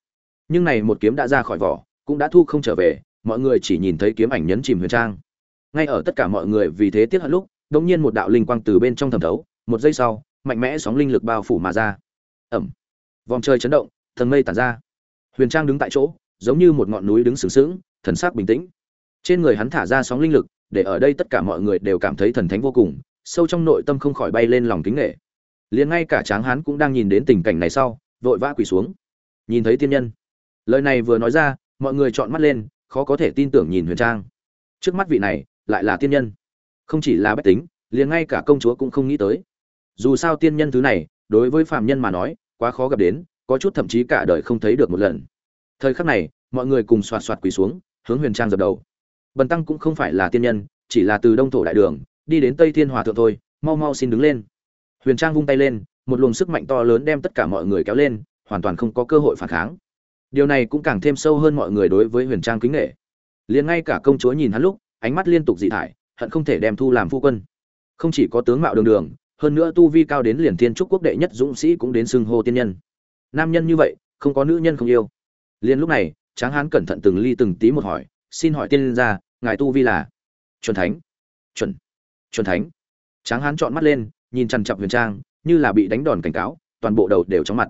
Nhưng này một kiếm đã ra khỏi vỏ, cũng đã thu không trở về, mọi người chỉ nhìn thấy kiếm ảnh nhấn chìm huyền trang. Ngay ở tất cả mọi người vì thế tiếc hận lúc, đột nhiên một đạo linh quang từ bên trong thẩm thấu, một giây sau, mạnh mẽ sóng linh lực bao phủ mà ra. Ẩm. Vòng trời chấn động, thần mây tản ra. Huyền trang đứng tại chỗ, giống như một ngọn núi đứng sướng sướng thần sắc bình tĩnh. Trên người hắn thả ra sóng linh lực, để ở đây tất cả mọi người đều cảm thấy thần thánh vô cùng, sâu trong nội tâm không khỏi bay lên lòng kính nghệ liền ngay cả tráng hán cũng đang nhìn đến tình cảnh này sau, vội vã quỳ xuống. Nhìn thấy tiên nhân. Lời này vừa nói ra, mọi người chọn mắt lên, khó có thể tin tưởng nhìn huyền trang. Trước mắt vị này, lại là tiên nhân. Không chỉ là bách tính, liền ngay cả công chúa cũng không nghĩ tới. Dù sao tiên nhân thứ này, đối với phạm nhân mà nói, quá khó gặp đến, có chút thậm chí cả đời không thấy được một lần. Thời khắc này, mọi người cùng xoạt xoạt quỳ xuống hướng huyền trang dập đầu. Bần tăng cũng không phải là tiên nhân, chỉ là từ đông thổ đại đường, đi đến tây thiên hòa thượng thôi, mau mau xin đứng lên. Huyền trang vung tay lên, một luồng sức mạnh to lớn đem tất cả mọi người kéo lên, hoàn toàn không có cơ hội phản kháng. Điều này cũng càng thêm sâu hơn mọi người đối với huyền trang kính nghệ liền ngay cả công chúa nhìn hắn lúc, ánh mắt liên tục dị thải, hận không thể đem thu làm phu quân. Không chỉ có tướng mạo đường đường, hơn nữa tu vi cao đến liền thiên trúc quốc đệ nhất dũng sĩ cũng đến xưng hô tiên nhân. Nam nhân như vậy, không có nữ nhân không yêu. Liền lúc này tráng hán cẩn thận từng ly từng tí một hỏi, xin hỏi tiên gia, ngài tu vi là? Chuẩn thánh. Chuẩn chuẩn thánh. Tráng hán chọn mắt lên, nhìn chằm chặp huyền trang, như là bị đánh đòn cảnh cáo, toàn bộ đầu đều chóng mặt.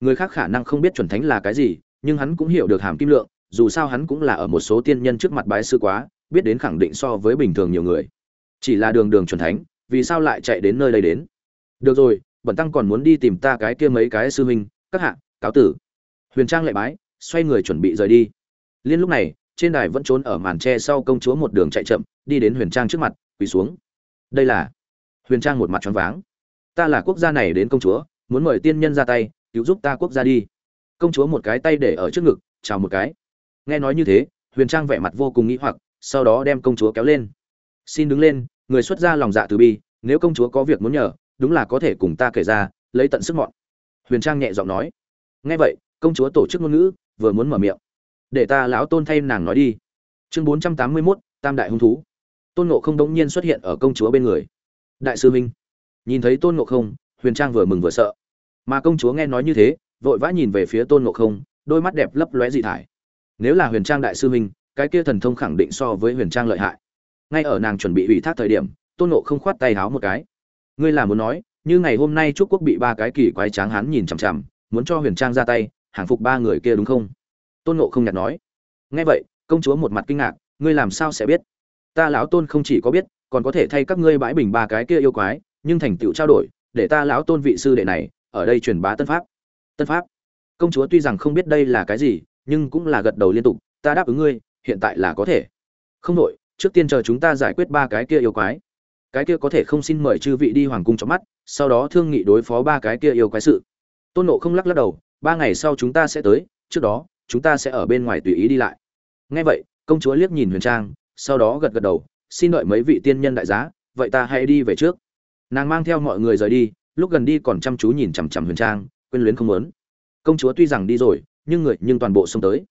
Người khác khả năng không biết chuẩn thánh là cái gì, nhưng hắn cũng hiểu được hàm kim lượng, dù sao hắn cũng là ở một số tiên nhân trước mặt bái sư quá, biết đến khẳng định so với bình thường nhiều người. Chỉ là đường đường chuẩn thánh, vì sao lại chạy đến nơi đây đến? Được rồi bẩn tăng còn muốn đi tìm ta cái kia mấy cái sư huynh, các hạ, cáo tử. Huyền trang lại bái xoay người chuẩn bị rời đi. Liên lúc này, trên đài vẫn trốn ở màn tre sau công chúa một đường chạy chậm, đi đến huyền trang trước mặt, quỳ xuống. Đây là huyền trang một mặt choáng váng. Ta là quốc gia này đến công chúa, muốn mời tiên nhân ra tay, cứu giúp ta quốc gia đi. Công chúa một cái tay để ở trước ngực, chào một cái. Nghe nói như thế, huyền trang vẻ mặt vô cùng nghĩ hoặc, sau đó đem công chúa kéo lên. Xin đứng lên, người xuất ra lòng dạ từ bi, nếu công chúa có việc muốn nhờ, đúng là có thể cùng ta kể ra, lấy tận sức mọn. Huyền trang nhẹ giọng nói. Nghe vậy, công chúa tổ chức ngôn ngữ vừa muốn mở miệng. Để ta lão tôn thay nàng nói đi. Chương bốn trăm tám mươi mốt, tam đại hung thú. Tôn ngộ không đống nhiên xuất hiện ở công chúa bên người. Đại sư minh, nhìn thấy tôn ngộ không, huyền trang vừa mừng vừa sợ. Mà công chúa nghe nói như thế, vội vã nhìn về phía tôn ngộ không, đôi mắt đẹp lấp lóe dị thải. Nếu là huyền trang đại sư minh, cái kia thần thông khẳng định so với huyền trang lợi hại. Ngay ở nàng chuẩn bị ủy thác thời điểm, tôn ngộ không khoát tay háo một cái. Ngươi là muốn nói, như ngày hôm nay trúc quốc bị ba cái kỳ quái tráng hán nhìn chằm chằm, muốn cho huyền trang ra tay hàng phục ba người kia đúng không? Tôn nộ không nhạt nói. Nghe vậy, công chúa một mặt kinh ngạc, ngươi làm sao sẽ biết? Ta lão tôn không chỉ có biết, còn có thể thay các ngươi bãi bình ba cái kia yêu quái, nhưng thành tựu trao đổi, để ta lão tôn vị sư đệ này, ở đây truyền bá tân pháp. Tân pháp? Công chúa tuy rằng không biết đây là cái gì, nhưng cũng là gật đầu liên tục, ta đáp ứng ngươi, hiện tại là có thể. Không đội trước tiên chờ chúng ta giải quyết ba cái kia yêu quái. Cái kia có thể không xin mời chư vị đi hoàng cung cho mắt, sau đó thương nghị đối phó ba cái kia yêu quái sự. Tôn nộ không lắc lắc đầu ba ngày sau chúng ta sẽ tới, trước đó, chúng ta sẽ ở bên ngoài tùy ý đi lại. Nghe vậy, công chúa liếc nhìn huyền trang, sau đó gật gật đầu, xin đợi mấy vị tiên nhân đại giá, vậy ta hãy đi về trước. Nàng mang theo mọi người rời đi, lúc gần đi còn chăm chú nhìn chằm chằm huyền trang quên luyến không muốn. Công chúa tuy rằng đi rồi, nhưng người, nhưng toàn bộ xông tới.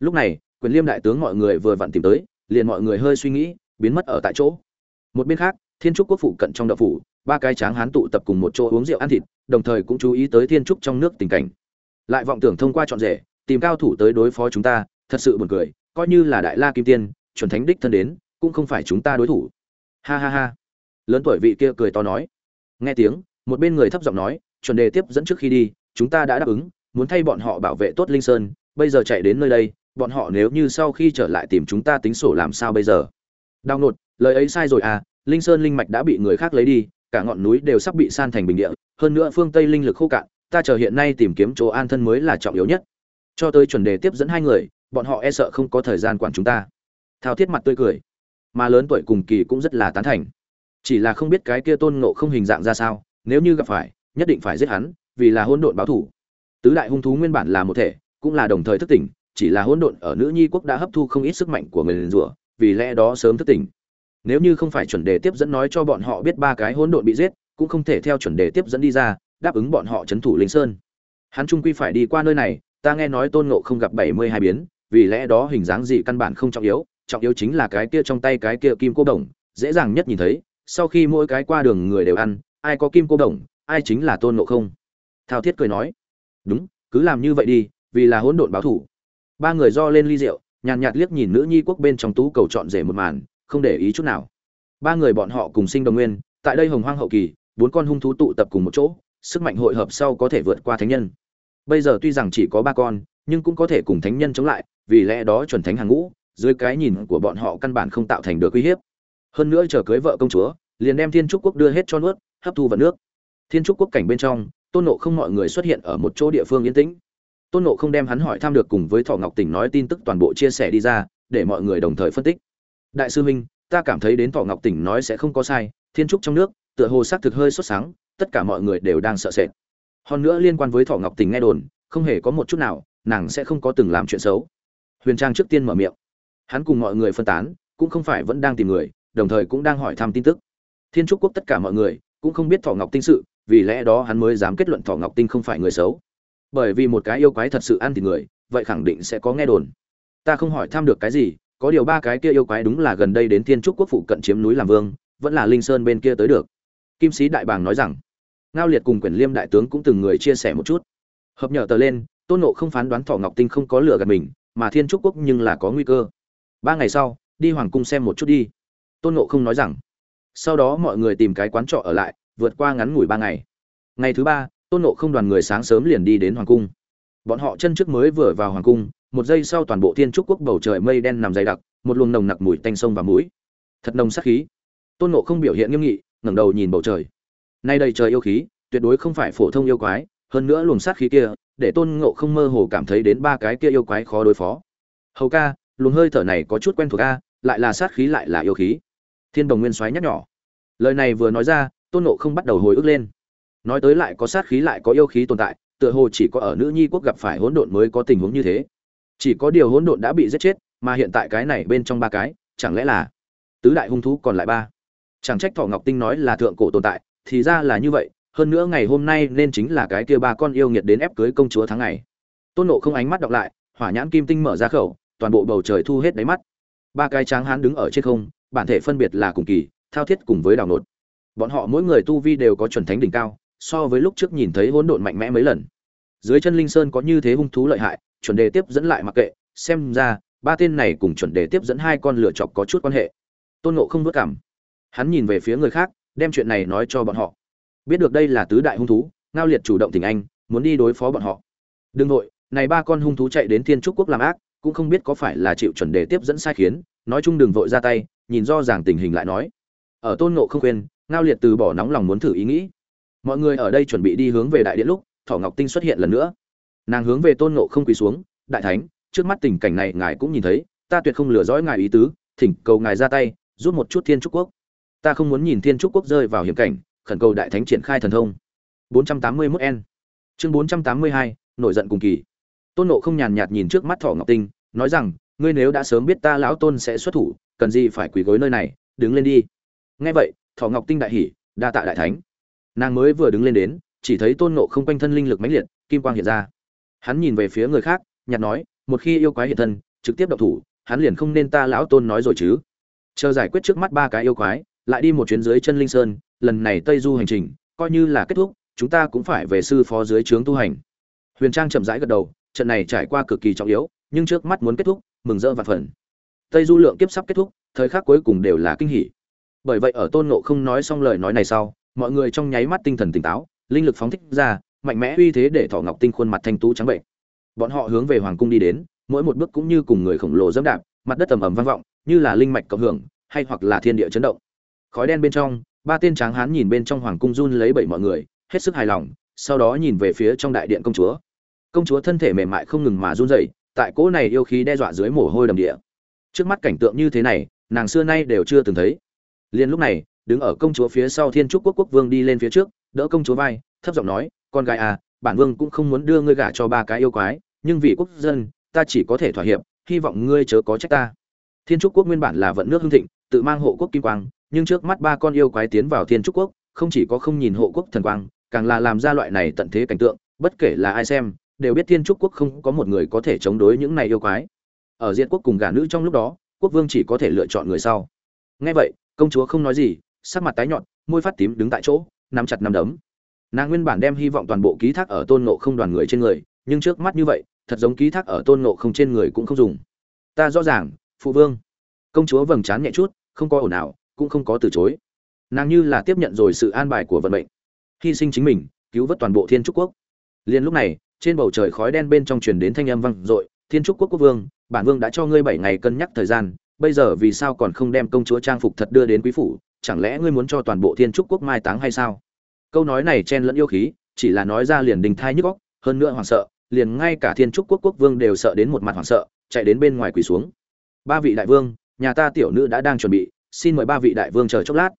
Lúc này, quyền liêm đại tướng mọi người vừa vặn tìm tới, liền mọi người hơi suy nghĩ, biến mất ở tại chỗ. Một bên khác, thiên trúc quốc phụ cận trong đậu phủ, ba cái tráng hán tụ tập cùng một chỗ uống rượu ăn thịt, đồng thời cũng chú ý tới thiên trúc trong nước tình cảnh lại vọng tưởng thông qua chọn rể, tìm cao thủ tới đối phó chúng ta, thật sự buồn cười, coi như là đại la kim tiên, chuẩn thánh đích thân đến, cũng không phải chúng ta đối thủ. Ha ha ha. Lớn tuổi vị kia cười to nói. Nghe tiếng, một bên người thấp giọng nói, chuẩn đề tiếp dẫn trước khi đi, chúng ta đã đáp ứng, muốn thay bọn họ bảo vệ tốt linh sơn, bây giờ chạy đến nơi đây, bọn họ nếu như sau khi trở lại tìm chúng ta tính sổ làm sao bây giờ? Đau nột, lời ấy sai rồi à linh sơn linh mạch đã bị người khác lấy đi, cả ngọn núi đều sắp bị san thành bình địa, hơn nữa phương tây linh lực khô cạn ta chờ hiện nay tìm kiếm chỗ an thân mới là trọng yếu nhất. Cho tới chuẩn đề tiếp dẫn hai người, bọn họ e sợ không có thời gian quản chúng ta. Thao thiết mặt tươi cười. Mà lớn tuổi cùng kỳ cũng rất là tán thành. Chỉ là không biết cái kia tôn ngộ không hình dạng ra sao, nếu như gặp phải, nhất định phải giết hắn, vì là hỗn độn báo thủ. Tứ đại hung thú nguyên bản là một thể, cũng là đồng thời thức tỉnh, chỉ là hỗn độn ở nữ nhi quốc đã hấp thu không ít sức mạnh của người liền rủa, vì lẽ đó sớm thức tỉnh. Nếu như không phải chuẩn đề tiếp dẫn nói cho bọn họ biết ba cái hỗn độn bị giết, cũng không thể theo chuẩn đề tiếp dẫn đi ra đáp ứng bọn họ trấn thủ linh sơn. Hắn trung quy phải đi qua nơi này, ta nghe nói tôn ngộ không gặp bảy mươi hai biến, vì lẽ đó hình dáng gì căn bản không trọng yếu trọng yếu chính là cái kia trong tay cái kia kim cô đồng, dễ dàng nhất nhìn thấy, sau khi mỗi cái qua đường người đều ăn, ai có kim cô đồng, ai chính là tôn ngộ không. Thao thiết cười nói, đúng, cứ làm như vậy đi, vì là hỗn độn báo thủ. Ba người do lên ly rượu, nhàn nhạt liếc nhìn nữ nhi quốc bên trong tú cầu chọn rể một màn, không để ý chút nào. Ba người bọn họ cùng sinh đồng nguyên, tại đây hồng hoang hậu kỳ, bốn con hung thú tụ tập cùng một chỗ sức mạnh hội hợp sau có thể vượt qua thánh nhân. Bây giờ tuy rằng chỉ có ba con, nhưng cũng có thể cùng thánh nhân chống lại, vì lẽ đó chuẩn thánh hàng ngũ, dưới cái nhìn của bọn họ căn bản không tạo thành được uy hiếp. Hơn nữa chờ cưới vợ công chúa, liền đem thiên trúc quốc đưa hết cho nuốt, hấp thu vận nước. Thiên trúc quốc cảnh bên trong, tôn nộ không mọi người xuất hiện ở một chỗ địa phương yên tĩnh. Tôn nộ không đem hắn hỏi thăm được cùng với thọ ngọc tỉnh nói tin tức toàn bộ chia sẻ đi ra, để mọi người đồng thời phân tích. Đại sư huynh ta cảm thấy đến thọ ngọc tỉnh nói sẽ không có sai, thiên trúc trong nước, tựa hồ xác thực hơi xuất sáng tất cả mọi người đều đang sợ sệt. Hơn nữa liên quan với thỏ ngọc tình nghe đồn, không hề có một chút nào, nàng sẽ không có từng làm chuyện xấu. Huyền trang trước tiên mở miệng. Hắn cùng mọi người phân tán, cũng không phải vẫn đang tìm người, đồng thời cũng đang hỏi thăm tin tức. Thiên trúc quốc tất cả mọi người cũng không biết thỏ ngọc tinh sự, vì lẽ đó hắn mới dám kết luận thỏ ngọc tinh không phải người xấu. Bởi vì một cái yêu quái thật sự ăn thịt người, vậy khẳng định sẽ có nghe đồn. Ta không hỏi thăm được cái gì, có điều ba cái kia yêu quái đúng là gần đây đến thiên trúc quốc phụ cận chiếm núi làm vương, vẫn là linh sơn bên kia tới được. Kim sĩ đại bàng nói rằng ngao liệt cùng quyển liêm đại tướng cũng từng người chia sẻ một chút. Hợp nhở tờ lên, tôn nộ không phán đoán thọ ngọc tinh không có lửa gạt mình, mà thiên trúc quốc nhưng là có nguy cơ. Ba ngày sau, đi hoàng cung xem một chút đi. Tôn nộ không nói rằng, sau đó mọi người tìm cái quán trọ ở lại, vượt qua ngắn ngủi ba ngày. Ngày thứ ba, tôn nộ không đoàn người sáng sớm liền đi đến hoàng cung. Bọn họ chân trước mới vừa vào hoàng cung, một giây sau toàn bộ thiên trúc quốc bầu trời mây đen nằm dày đặc, một luồng nồng nặc mùi tanh sông và mũi. Thật nồng sắc khí. Tôn nộ không biểu hiện nghiêm nghị, ngẩng đầu nhìn bầu trời nay đây trời yêu khí, tuyệt đối không phải phổ thông yêu quái, hơn nữa luồng sát khí kia, để tôn ngộ không mơ hồ cảm thấy đến ba cái kia yêu quái khó đối phó. Hầu ca, luồng hơi thở này có chút quen thuộc a, lại là sát khí lại là yêu khí. Thiên đồng nguyên soái nhắc nhỏ lời này vừa nói ra, tôn ngộ không bắt đầu hồi ức lên. Nói tới lại có sát khí lại có yêu khí tồn tại, tựa hồ chỉ có ở nữ nhi quốc gặp phải hỗn độn mới có tình huống như thế. Chỉ có điều hỗn độn đã bị giết chết, mà hiện tại cái này bên trong ba cái, chẳng lẽ là tứ đại hung thú còn lại ba? Chẳng trách thọ ngọc tinh nói là thượng cổ tồn tại thì ra là như vậy, hơn nữa ngày hôm nay nên chính là cái kia ba con yêu nghiệt đến ép cưới công chúa tháng ngày. Tôn nộ không ánh mắt đọc lại, hỏa nhãn kim tinh mở ra khẩu, toàn bộ bầu trời thu hết đáy mắt. Ba cái tráng hán đứng ở trên không, bản thể phân biệt là cùng kỳ, thao thiết cùng với đào nột. Bọn họ mỗi người tu vi đều có chuẩn thánh đỉnh cao, so với lúc trước nhìn thấy hỗn độn mạnh mẽ mấy lần. Dưới chân linh sơn có như thế hung thú lợi hại, chuẩn đề tiếp dẫn lại mặc kệ, xem ra, ba tên này cùng chuẩn đề tiếp dẫn hai con lửa chọc có chút quan hệ. Tôn nộ không vất cảm. Hắn nhìn về phía người khác đem chuyện này nói cho bọn họ. Biết được đây là tứ đại hung thú, ngao liệt chủ động tình anh, muốn đi đối phó bọn họ. Đương nội này ba con hung thú chạy đến thiên trúc quốc làm ác, cũng không biết có phải là chịu chuẩn đề tiếp dẫn sai khiến, nói chung đừng vội ra tay, nhìn do ràng tình hình lại nói. Ở tôn ngộ không khuyên, ngao liệt từ bỏ nóng lòng muốn thử ý nghĩ. Mọi người ở đây chuẩn bị đi hướng về đại điện lúc, thỏ ngọc tinh xuất hiện lần nữa. Nàng hướng về tôn ngộ không quỳ xuống, đại thánh, trước mắt tình cảnh này ngài cũng nhìn thấy, ta tuyệt không lừa dõi ngài ý tứ, thỉnh cầu ngài ra tay, giúp một chút thiên trúc quốc ta không muốn nhìn thiên trúc quốc rơi vào hiểm cảnh khẩn cầu đại thánh triển khai thần thông. 481 n. Chương 482, nổi giận cùng kỳ. Tôn nộ không nhàn nhạt nhìn trước mắt thỏ ngọc tinh nói rằng ngươi nếu đã sớm biết ta lão tôn sẽ xuất thủ cần gì phải quỳ gối nơi này đứng lên đi. Nghe vậy thỏ ngọc tinh đại hỉ đa tạ đại thánh. Nàng mới vừa đứng lên đến chỉ thấy tôn nộ không quanh thân linh lực mãnh liệt kim quang hiện ra. Hắn nhìn về phía người khác nhạt nói một khi yêu quái hiện thân trực tiếp độc thủ hắn liền không nên ta lão tôn nói rồi chứ. Chờ giải quyết trước mắt ba cái yêu quái lại đi một chuyến dưới chân linh sơn, lần này tây du hành trình, coi như là kết thúc, chúng ta cũng phải về sư phó dưới trướng tu hành. Huyền trang chậm rãi gật đầu, trận này trải qua cực kỳ trọng yếu, nhưng trước mắt muốn kết thúc, mừng rỡ và phần tây du lượng kiếp sắp kết thúc, thời khắc cuối cùng đều là kinh hỉ. Bởi vậy ở tôn ngộ không nói xong lời nói này sau, mọi người trong nháy mắt tinh thần tỉnh táo, linh lực phóng thích ra, mạnh mẽ uy thế để thọ ngọc tinh khuôn mặt thanh tú trắng bệnh. Bọn họ hướng về hoàng cung đi đến, mỗi một bước cũng như cùng người khổng lồ dẫm đạp, mặt đất ầm ầm vang vọng, như là linh mạch cộng hưởng, hay hoặc là thiên địa chấn động khói đen bên trong, ba tên tráng hán nhìn bên trong hoàng cung run lấy bảy mọi người, hết sức hài lòng, sau đó nhìn về phía trong đại điện công chúa. Công chúa thân thể mềm mại không ngừng mà run rẩy, tại cỗ này yêu khí đe dọa dưới mồ hôi đầm địa. Trước mắt cảnh tượng như thế này, nàng xưa nay đều chưa từng thấy. Liền lúc này, đứng ở công chúa phía sau thiên trúc quốc quốc vương đi lên phía trước, đỡ công chúa vai, thấp giọng nói, con gái à bản vương cũng không muốn đưa ngươi gả cho ba cái yêu quái, nhưng vì quốc dân, ta chỉ có thể thỏa hiệp, hy vọng ngươi chớ có trách ta. Thiên trúc quốc nguyên bản là vận nước hưng thịnh, tự mang hộ quốc kim quang nhưng trước mắt ba con yêu quái tiến vào thiên trúc quốc, không chỉ có không nhìn hộ quốc thần quang, càng là làm ra loại này tận thế cảnh tượng, bất kể là ai xem, đều biết thiên trúc quốc không có một người có thể chống đối những này yêu quái. Ở diện quốc cùng gả nữ trong lúc đó, quốc vương chỉ có thể lựa chọn người sau. Nghe vậy, công chúa không nói gì, sắc mặt tái nhọn môi phát tím đứng tại chỗ, nắm chặt nắm đấm. Nàng nguyên bản đem hy vọng toàn bộ ký thác ở tôn nộ không đoàn người trên người, nhưng trước mắt như vậy, thật giống ký thác ở tôn nộ không trên người cũng không dùng. Ta rõ ràng, phụ vương. Công chúa vầng trán nhẹ chút, không có ổn nào cũng không có từ chối. Nàng như là tiếp nhận rồi sự an bài của vận mệnh, hy sinh chính mình, cứu vớt toàn bộ thiên trúc quốc. Liền lúc này, trên bầu trời khói đen bên trong truyền đến thanh âm vang dội, thiên trúc quốc quốc vương, bản vương đã cho ngươi bảy ngày cân nhắc thời gian, bây giờ vì sao còn không đem công chúa trang phục thật đưa đến quý phủ, chẳng lẽ ngươi muốn cho toàn bộ thiên trúc quốc mai táng hay sao? Câu nói này chen lẫn yêu khí, chỉ là nói ra liền đình thai nhức óc, hơn nữa hoảng sợ, liền ngay cả thiên trúc quốc quốc vương đều sợ đến một mặt hoảng sợ, chạy đến bên ngoài quỳ xuống. Ba vị đại vương, nhà ta tiểu nữ đã đang chuẩn bị xin mời ba vị đại vương chờ chốc lát.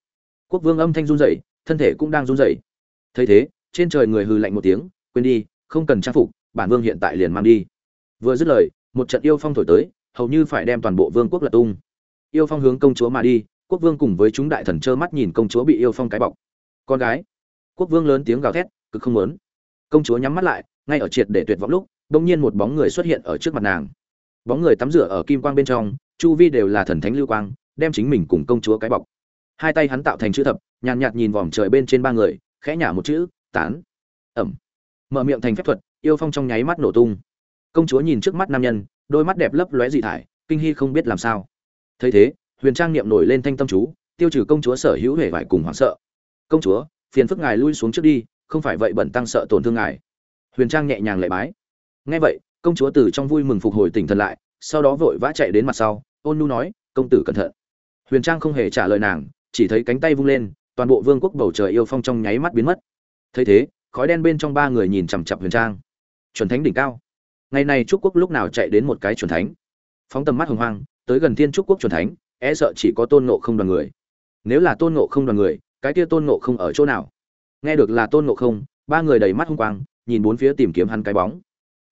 Quốc vương âm thanh run rẩy, thân thể cũng đang run rẩy. Thấy thế, trên trời người hừ lạnh một tiếng, quên đi, không cần trang phục, bản vương hiện tại liền mang đi. Vừa dứt lời, một trận yêu phong thổi tới, hầu như phải đem toàn bộ vương quốc lật tung. Yêu phong hướng công chúa mà đi, quốc vương cùng với chúng đại thần trơ mắt nhìn công chúa bị yêu phong cái bọc. Con gái, quốc vương lớn tiếng gào thét, cực không muốn. Công chúa nhắm mắt lại, ngay ở triệt để tuyệt vọng lúc, bỗng nhiên một bóng người xuất hiện ở trước mặt nàng. Bóng người tắm rửa ở kim quang bên trong, chu vi đều là thần thánh lưu quang đem chính mình cùng công chúa cái bọc. Hai tay hắn tạo thành chữ thập, nhàn nhạt nhìn vòm trời bên trên ba người, khẽ nhả một chữ, tán. Ẩm. Mở miệng thành phép thuật, yêu phong trong nháy mắt nổ tung. Công chúa nhìn trước mắt nam nhân, đôi mắt đẹp lấp lóe dị thải, kinh hy không biết làm sao. Thấy thế, huyền trang niệm nổi lên thanh tâm chú, tiêu trừ công chúa sở hữu hề vải cùng hoảng sợ. Công chúa, phiền phức ngài lui xuống trước đi, không phải vậy bẩn tăng sợ tổn thương ngài. Huyền trang nhẹ nhàng lệ bái. Nghe vậy, công chúa từ trong vui mừng phục hồi tỉnh thần lại, sau đó vội vã chạy đến mặt sau, ôn nu nói, công tử cẩn thận huyền trang không hề trả lời nàng, chỉ thấy cánh tay vung lên, toàn bộ vương quốc bầu trời yêu phong trong nháy mắt biến mất. Thấy thế, khói đen bên trong ba người nhìn chằm chặp huyền trang. Chuẩn thánh đỉnh cao. Ngày này trúc quốc lúc nào chạy đến một cái chuẩn thánh? Phóng tầm mắt hồng hoang, tới gần thiên trúc quốc chuẩn thánh e sợ chỉ có tôn nộ không đoàn người. Nếu là tôn nộ không đoàn người, cái kia tôn nộ không ở chỗ nào? Nghe được là tôn nộ không, ba người đầy mắt hung quang, nhìn bốn phía tìm kiếm hắn cái bóng.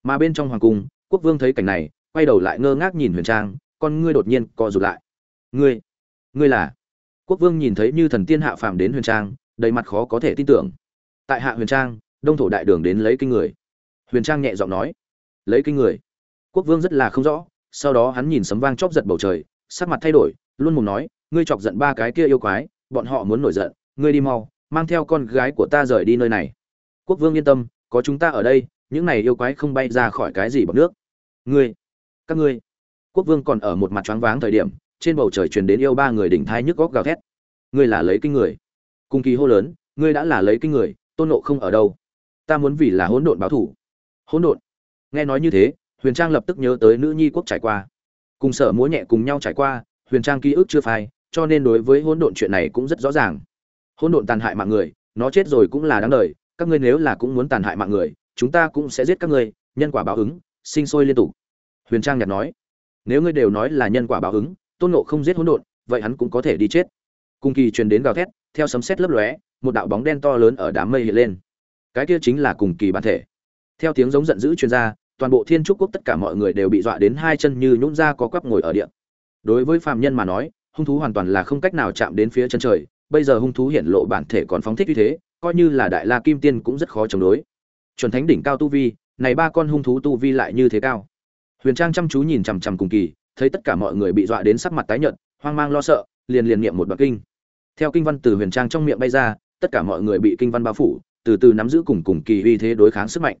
Mà bên trong hoàng cung, quốc vương thấy cảnh này, quay đầu lại ngơ ngác nhìn huyền trang, con ngươi đột nhiên co rụt lại. Ngươi ngươi là? Quốc vương nhìn thấy như thần tiên hạ phàm đến huyền trang, đầy mặt khó có thể tin tưởng. Tại hạ huyền trang, đông thổ đại đường đến lấy kinh người. Huyền trang nhẹ giọng nói, lấy kinh người. Quốc vương rất là không rõ, sau đó hắn nhìn sấm vang chóp giật bầu trời, sắc mặt thay đổi, luôn mồm nói, ngươi chọc giận ba cái kia yêu quái, bọn họ muốn nổi giận, ngươi đi mau, mang theo con gái của ta rời đi nơi này. Quốc vương yên tâm, có chúng ta ở đây, những này yêu quái không bay ra khỏi cái gì bằng nước. Ngươi, các ngươi. Quốc vương còn ở một mặt choáng váng thời điểm trên bầu trời truyền đến yêu ba người đỉnh thai nhức góc gào thét. Ngươi là lấy kinh người. Cung kỳ hô lớn, ngươi đã là lấy kinh người, tôn nộ không ở đâu? Ta muốn vì là hỗn độn báo thủ hỗn độn. Nghe nói như thế, huyền trang lập tức nhớ tới nữ nhi quốc trải qua. Cùng sở múa nhẹ cùng nhau trải qua, huyền trang ký ức chưa phai, cho nên đối với hỗn độn chuyện này cũng rất rõ ràng. Hỗn độn tàn hại mạng người, nó chết rồi cũng là đáng đời, các ngươi nếu là cũng muốn tàn hại mạng người, chúng ta cũng sẽ giết các ngươi, nhân quả báo ứng, sinh sôi liên tục. Huyền trang nhạt nói. Nếu ngươi đều nói là nhân quả báo ứng tôn nộ không giết hỗn độn, vậy hắn cũng có thể đi chết. Cung kỳ truyền đến gào thét, theo sấm sét lấp lóe, một đạo bóng đen to lớn ở đám mây hiện lên. Cái kia chính là cùng kỳ bản thể. Theo tiếng giống giận dữ truyền ra, toàn bộ thiên trúc quốc tất cả mọi người đều bị dọa đến hai chân như nhũn ra có quắp ngồi ở địa. Đối với phàm nhân mà nói, hung thú hoàn toàn là không cách nào chạm đến phía chân trời, bây giờ hung thú hiện lộ bản thể còn phóng thích như thế, coi như là đại la kim tiên cũng rất khó chống đối. Chuẩn thánh đỉnh cao tu vi, này ba con hung thú tu vi lại như thế cao. Huyền trang chăm chú nhìn chằm chằm cùng kỳ thấy tất cả mọi người bị dọa đến sắc mặt tái nhợt, hoang mang lo sợ, liền liền niệm một đoạn kinh. Theo kinh văn từ huyền trang trong miệng bay ra, tất cả mọi người bị kinh văn bao phủ, từ từ nắm giữ cùng cùng kỳ uy thế đối kháng sức mạnh.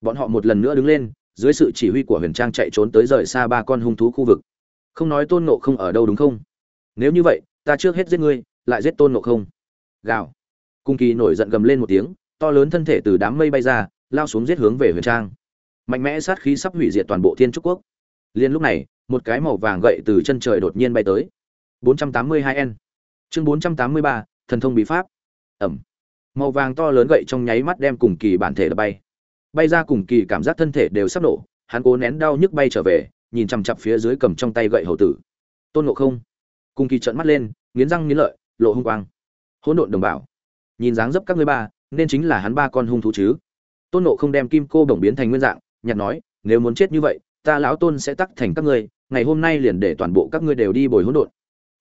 Bọn họ một lần nữa đứng lên, dưới sự chỉ huy của huyền trang chạy trốn tới rời xa ba con hung thú khu vực. Không nói tôn ngộ không ở đâu đúng không? Nếu như vậy, ta trước hết giết ngươi, lại giết tôn ngộ không. Gào. Cung kỳ nổi giận gầm lên một tiếng, to lớn thân thể từ đám mây bay ra, lao xuống giết hướng về huyền trang. Mạnh mẽ sát khí sắp hủy diệt toàn bộ thiên trúc quốc liên lúc này một cái màu vàng gậy từ chân trời đột nhiên bay tới. 482 n. Chương 483, thần thông bí pháp. Ẩm. Màu vàng to lớn gậy trong nháy mắt đem cùng kỳ bản thể là bay. Bay ra cùng kỳ cảm giác thân thể đều sắp nổ hắn cố nén đau nhức bay trở về nhìn chằm chằm phía dưới cầm trong tay gậy hầu tử. Tôn ngộ không. Cùng kỳ trợn mắt lên nghiến răng nghiến lợi lộ hung quang. Hỗn độn đồng bảo nhìn dáng dấp các ngươi ba nên chính là hắn ba con hung thú chứ. Tôn ngộ không đem kim cô đồng biến thành nguyên dạng nhặt nói nếu muốn chết như vậy ta lão tôn sẽ tắc thành các ngươi, ngày hôm nay liền để toàn bộ các ngươi đều đi bồi hỗn độn.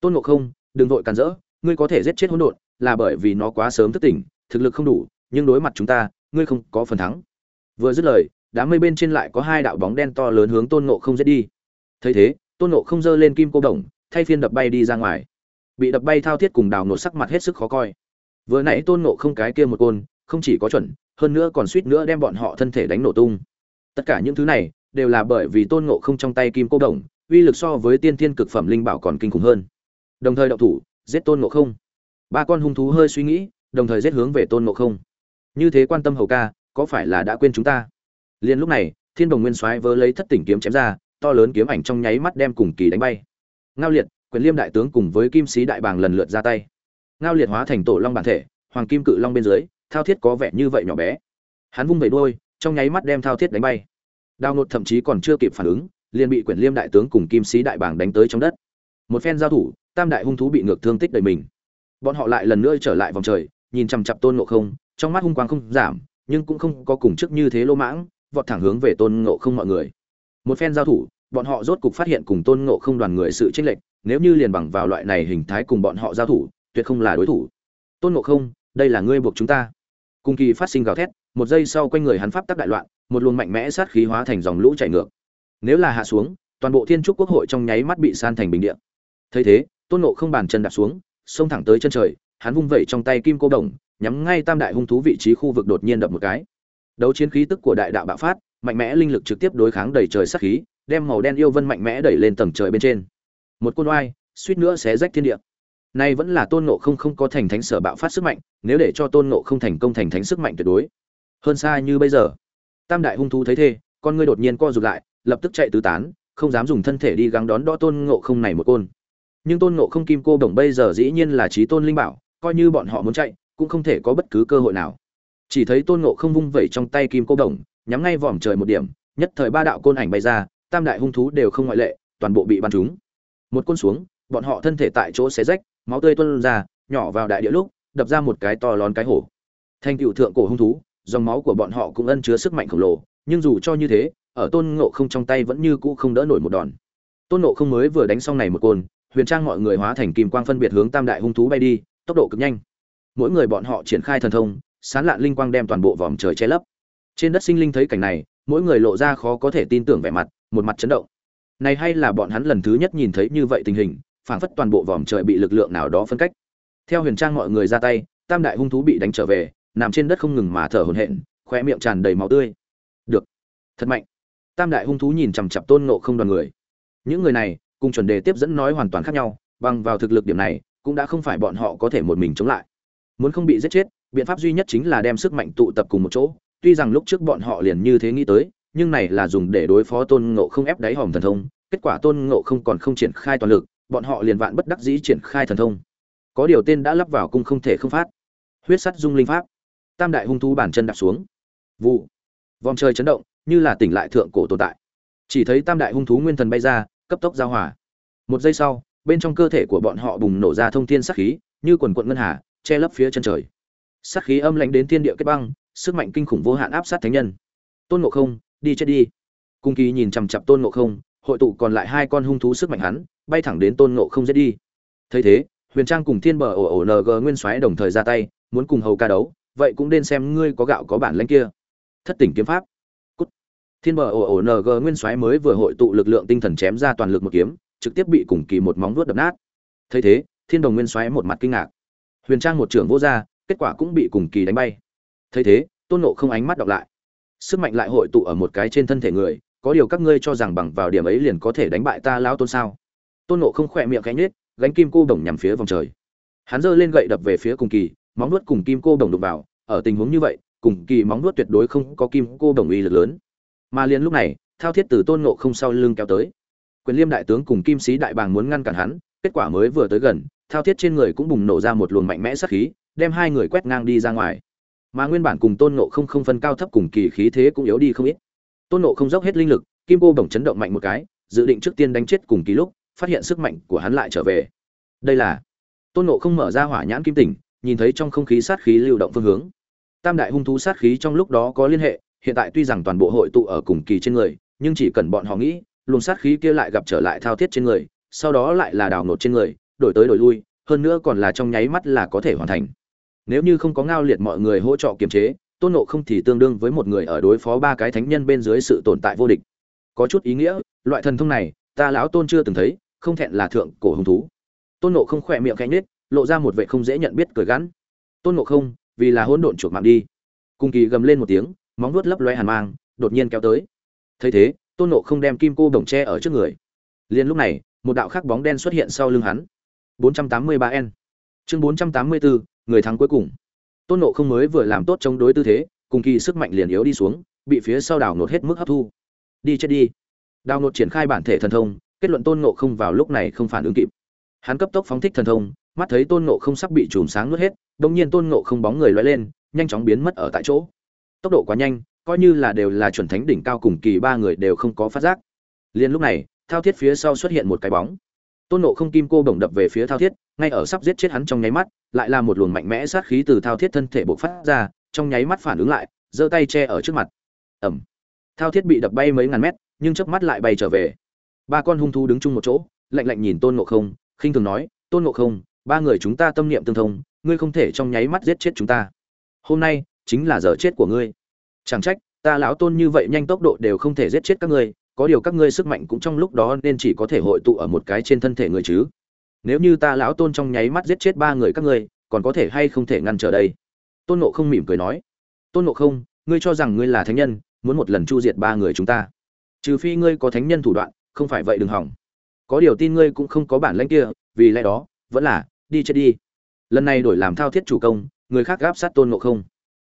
Tôn ngộ không, đừng vội cản rỡ, ngươi có thể giết chết hỗn độn là bởi vì nó quá sớm thức tỉnh, thực lực không đủ, nhưng đối mặt chúng ta, ngươi không có phần thắng. Vừa dứt lời, đám mây bên trên lại có hai đạo bóng đen to lớn hướng tôn ngộ không giết đi. Thấy thế, tôn ngộ không giơ lên kim cô đồng, thay phiên đập bay đi ra ngoài. Bị đập bay thao thiết cùng đào nổ sắc mặt hết sức khó coi. Vừa nãy tôn ngộ không cái kia một côn, không chỉ có chuẩn, hơn nữa còn suýt nữa đem bọn họ thân thể đánh nổ tung. Tất cả những thứ này đều là bởi vì tôn ngộ không trong tay kim cô đồng, uy lực so với tiên thiên cực phẩm linh bảo còn kinh khủng hơn. Đồng thời động thủ, giết tôn ngộ không. Ba con hung thú hơi suy nghĩ, đồng thời giết hướng về tôn ngộ không. Như thế quan tâm hầu ca, có phải là đã quên chúng ta? Liền lúc này, thiên đồng nguyên soái vớ lấy thất tỉnh kiếm chém ra, to lớn kiếm ảnh trong nháy mắt đem cùng kỳ đánh bay. Ngao liệt, quyền liêm đại tướng cùng với kim sĩ đại bàng lần lượt ra tay. Ngao liệt hóa thành tổ long bản thể, hoàng kim cự long bên dưới, thao thiết có vẻ như vậy nhỏ bé. Hắn vung vẩy đôi trong nháy mắt đem thao thiết đánh bay đào nột thậm chí còn chưa kịp phản ứng, liền bị quyển liêm đại tướng cùng kim sĩ đại bàng đánh tới trong đất. Một phen giao thủ, tam đại hung thú bị ngược thương tích đầy mình. Bọn họ lại lần nữa trở lại vòng trời, nhìn chằm chặp tôn ngộ không, trong mắt hung quang không giảm, nhưng cũng không có cùng trước như thế lô mãng, vọt thẳng hướng về tôn ngộ không mọi người. Một phen giao thủ, bọn họ rốt cục phát hiện cùng tôn ngộ không đoàn người sự chênh lệch, nếu như liền bằng vào loại này hình thái cùng bọn họ giao thủ, tuyệt không là đối thủ. Tôn ngộ không, đây là ngươi buộc chúng ta. Cùng kỳ phát sinh gào thét một giây sau quanh người hắn pháp tắc đại loạn, một luồng mạnh mẽ sát khí hóa thành dòng lũ chảy ngược. Nếu là hạ xuống, toàn bộ thiên trúc quốc hội trong nháy mắt bị san thành bình địa. Thấy thế, tôn ngộ không bàn chân đạp xuống, xông thẳng tới chân trời, hắn vung vẩy trong tay kim cô đồng, nhắm ngay tam đại hung thú vị trí khu vực đột nhiên đập một cái. Đấu chiến khí tức của đại đạo bạo phát, mạnh mẽ linh lực trực tiếp đối kháng đầy trời sát khí, đem màu đen yêu vân mạnh mẽ đẩy lên tầng trời bên trên. Một côn oai, suýt nữa xé rách thiên địa. Nay vẫn là tôn ngộ không không có thành thánh sở bạo phát sức mạnh, nếu để cho tôn ngộ không thành công thành thánh sức mạnh tuyệt đối hơn xa như bây giờ. Tam đại hung thú thấy thê con ngươi đột nhiên co rụt lại, lập tức chạy tứ tán, không dám dùng thân thể đi gắng đón đỡ tôn ngộ không này một côn. Nhưng tôn ngộ không kim cô đồng bây giờ dĩ nhiên là trí tôn linh bảo, coi như bọn họ muốn chạy, cũng không thể có bất cứ cơ hội nào. Chỉ thấy tôn ngộ không vung vẩy trong tay kim cô đồng, nhắm ngay vòm trời một điểm, nhất thời ba đạo côn ảnh bay ra, tam đại hung thú đều không ngoại lệ, toàn bộ bị bắn trúng. Một côn xuống, bọn họ thân thể tại chỗ xé rách, máu tươi tuôn ra, nhỏ vào đại địa lúc, đập ra một cái to lón cái hổ. Thanh cựu thượng cổ hung thú dòng máu của bọn họ cũng ân chứa sức mạnh khổng lồ, nhưng dù cho như thế, ở tôn ngộ không trong tay vẫn như cũ không đỡ nổi một đòn. Tôn ngộ không mới vừa đánh xong này một côn, huyền trang mọi người hóa thành kim quang phân biệt hướng tam đại hung thú bay đi, tốc độ cực nhanh. Mỗi người bọn họ triển khai thần thông, sán lạn linh quang đem toàn bộ vòm trời che lấp. Trên đất sinh linh thấy cảnh này, mỗi người lộ ra khó có thể tin tưởng vẻ mặt, một mặt chấn động. Này hay là bọn hắn lần thứ nhất nhìn thấy như vậy tình hình, phảng phất toàn bộ vòm trời bị lực lượng nào đó phân cách. Theo huyền trang mọi người ra tay, tam đại hung thú bị đánh trở về nằm trên đất không ngừng mà thở hổn hển, khóe miệng tràn đầy máu tươi. Được. Thật mạnh. Tam đại hung thú nhìn chằm chằm tôn ngộ không đoàn người. Những người này, cùng chuẩn đề tiếp dẫn nói hoàn toàn khác nhau, bằng vào thực lực điểm này, cũng đã không phải bọn họ có thể một mình chống lại. Muốn không bị giết chết, biện pháp duy nhất chính là đem sức mạnh tụ tập cùng một chỗ. Tuy rằng lúc trước bọn họ liền như thế nghĩ tới, nhưng này là dùng để đối phó tôn ngộ không ép đáy hòm thần thông. Kết quả tôn ngộ không còn không triển khai toàn lực, bọn họ liền vạn bất đắc dĩ triển khai thần thông. Có điều tên đã lắp vào cung không thể không phát. Huyết sắt dung linh pháp tam đại hung thú bản chân đạp xuống. Vụ. Vòng trời chấn động, như là tỉnh lại thượng cổ tồn tại. Chỉ thấy tam đại hung thú nguyên thần bay ra, cấp tốc giao hòa. Một giây sau, bên trong cơ thể của bọn họ bùng nổ ra thông thiên sát khí, như quần quận ngân hà, che lấp phía chân trời. Sát khí âm lãnh đến thiên địa kết băng, sức mạnh kinh khủng vô hạn áp sát thánh nhân. Tôn ngộ không, đi chết đi. Cung kỳ nhìn chằm chặp tôn ngộ không, hội tụ còn lại hai con hung thú sức mạnh hắn, bay thẳng đến tôn ngộ không giết đi. Thấy thế, huyền trang cùng thiên bờ ổ ổ ng nguyên soái đồng thời ra tay, muốn cùng hầu ca đấu vậy cũng nên xem ngươi có gạo có bản lãnh kia. Thất tỉnh kiếm pháp. Cút. Thiên bờ ồ ồ ng nguyên soái mới vừa hội tụ lực lượng tinh thần chém ra toàn lực một kiếm, trực tiếp bị cùng kỳ một móng vuốt đập nát. Thấy thế, thiên đồng nguyên soái một mặt kinh ngạc. Huyền trang một trưởng vô ra kết quả cũng bị cùng kỳ đánh bay. Thấy thế, tôn nộ không ánh mắt đọc lại. Sức mạnh lại hội tụ ở một cái trên thân thể người, có điều các ngươi cho rằng bằng vào điểm ấy liền có thể đánh bại ta lao tôn sao? Tôn nộ không khỏe miệng cánh nết gánh kim cô đồng nhằm phía vòng trời. Hắn giơ lên gậy đập về phía cùng kỳ móng nuốt cùng kim cô đồng đục vào, ở tình huống như vậy, cùng kỳ móng nuốt tuyệt đối không có kim cô đồng uy lực lớn. Mà liền lúc này, thao thiết từ tôn ngộ không sau lưng kéo tới. Quyền liêm đại tướng cùng kim sĩ đại bàng muốn ngăn cản hắn, kết quả mới vừa tới gần, thao thiết trên người cũng bùng nổ ra một luồng mạnh mẽ sát khí, đem hai người quét ngang đi ra ngoài. Mà nguyên bản cùng tôn ngộ không không phân cao thấp cùng kỳ khí thế cũng yếu đi không ít. Tôn ngộ không dốc hết linh lực, kim cô bổng chấn động mạnh một cái, dự định trước tiên đánh chết cùng kỳ lúc, phát hiện sức mạnh của hắn lại trở về. Đây là, tôn ngộ không mở ra hỏa nhãn kim tỉnh nhìn thấy trong không khí sát khí lưu động phương hướng. Tam đại hung thú sát khí trong lúc đó có liên hệ, hiện tại tuy rằng toàn bộ hội tụ ở cùng kỳ trên người, nhưng chỉ cần bọn họ nghĩ, luồng sát khí kia lại gặp trở lại thao thiết trên người, sau đó lại là đào nột trên người, đổi tới đổi lui, hơn nữa còn là trong nháy mắt là có thể hoàn thành. Nếu như không có ngao liệt mọi người hỗ trợ kiềm chế, tôn nộ không thì tương đương với một người ở đối phó ba cái thánh nhân bên dưới sự tồn tại vô địch. Có chút ý nghĩa, loại thần thông này, ta lão tôn chưa từng thấy, không thẹn là thượng cổ hung thú. Tôn nộ không khỏe miệng cánh nết lộ ra một vệ không dễ nhận biết cười gắn. Tôn ngộ không vì là hỗn độn chuột mạng đi. Cùng kỳ gầm lên một tiếng móng vuốt lấp loe hàn mang đột nhiên kéo tới. Thấy thế tôn ngộ không đem kim cô đồng tre ở trước người. Liền lúc này một đạo khắc bóng đen xuất hiện sau lưng hắn. 483 n. Chương 484, người thắng cuối cùng. Tôn ngộ không mới vừa làm tốt chống đối tư thế cùng kỳ sức mạnh liền yếu đi xuống bị phía sau đảo nột hết mức hấp thu. Đi chết đi. Đào nột triển khai bản thể thần thông kết luận tôn ngộ không vào lúc này không phản ứng kịp. Hắn cấp tốc phóng thích thần thông mắt thấy tôn ngộ không sắp bị chùm sáng nuốt hết, đột nhiên tôn ngộ không bóng người loay lên, nhanh chóng biến mất ở tại chỗ. Tốc độ quá nhanh, coi như là đều là chuẩn thánh đỉnh cao cùng kỳ ba người đều không có phát giác. Liền lúc này, thao thiết phía sau xuất hiện một cái bóng. Tôn nộ không kim cô bổng đập về phía thao thiết, ngay ở sắp giết chết hắn trong nháy mắt, lại là một luồng mạnh mẽ sát khí từ thao thiết thân thể bộc phát ra, trong nháy mắt phản ứng lại, giơ tay che ở trước mặt. Ẩm thao thiết bị đập bay mấy ngàn mét, nhưng chớp mắt lại bay trở về. Ba con hung thú đứng chung một chỗ, lạnh lạnh nhìn tôn nộ không, khinh thường nói, tôn nộ không ba người chúng ta tâm niệm tương thông, ngươi không thể trong nháy mắt giết chết chúng ta. Hôm nay, chính là giờ chết của ngươi. Chẳng trách, ta lão tôn như vậy nhanh tốc độ đều không thể giết chết các ngươi, có điều các ngươi sức mạnh cũng trong lúc đó nên chỉ có thể hội tụ ở một cái trên thân thể người chứ. Nếu như ta lão tôn trong nháy mắt giết chết ba người các ngươi, còn có thể hay không thể ngăn trở đây? Tôn nộ không mỉm cười nói. Tôn nộ không, ngươi cho rằng ngươi là thánh nhân, muốn một lần chu diệt ba người chúng ta. Trừ phi ngươi có thánh nhân thủ đoạn, không phải vậy đừng hỏng. Có điều tin ngươi cũng không có bản lãnh kia, vì lẽ đó, vẫn là đi chết đi. Lần này đổi làm thao thiết chủ công, người khác gáp sát tôn ngộ không.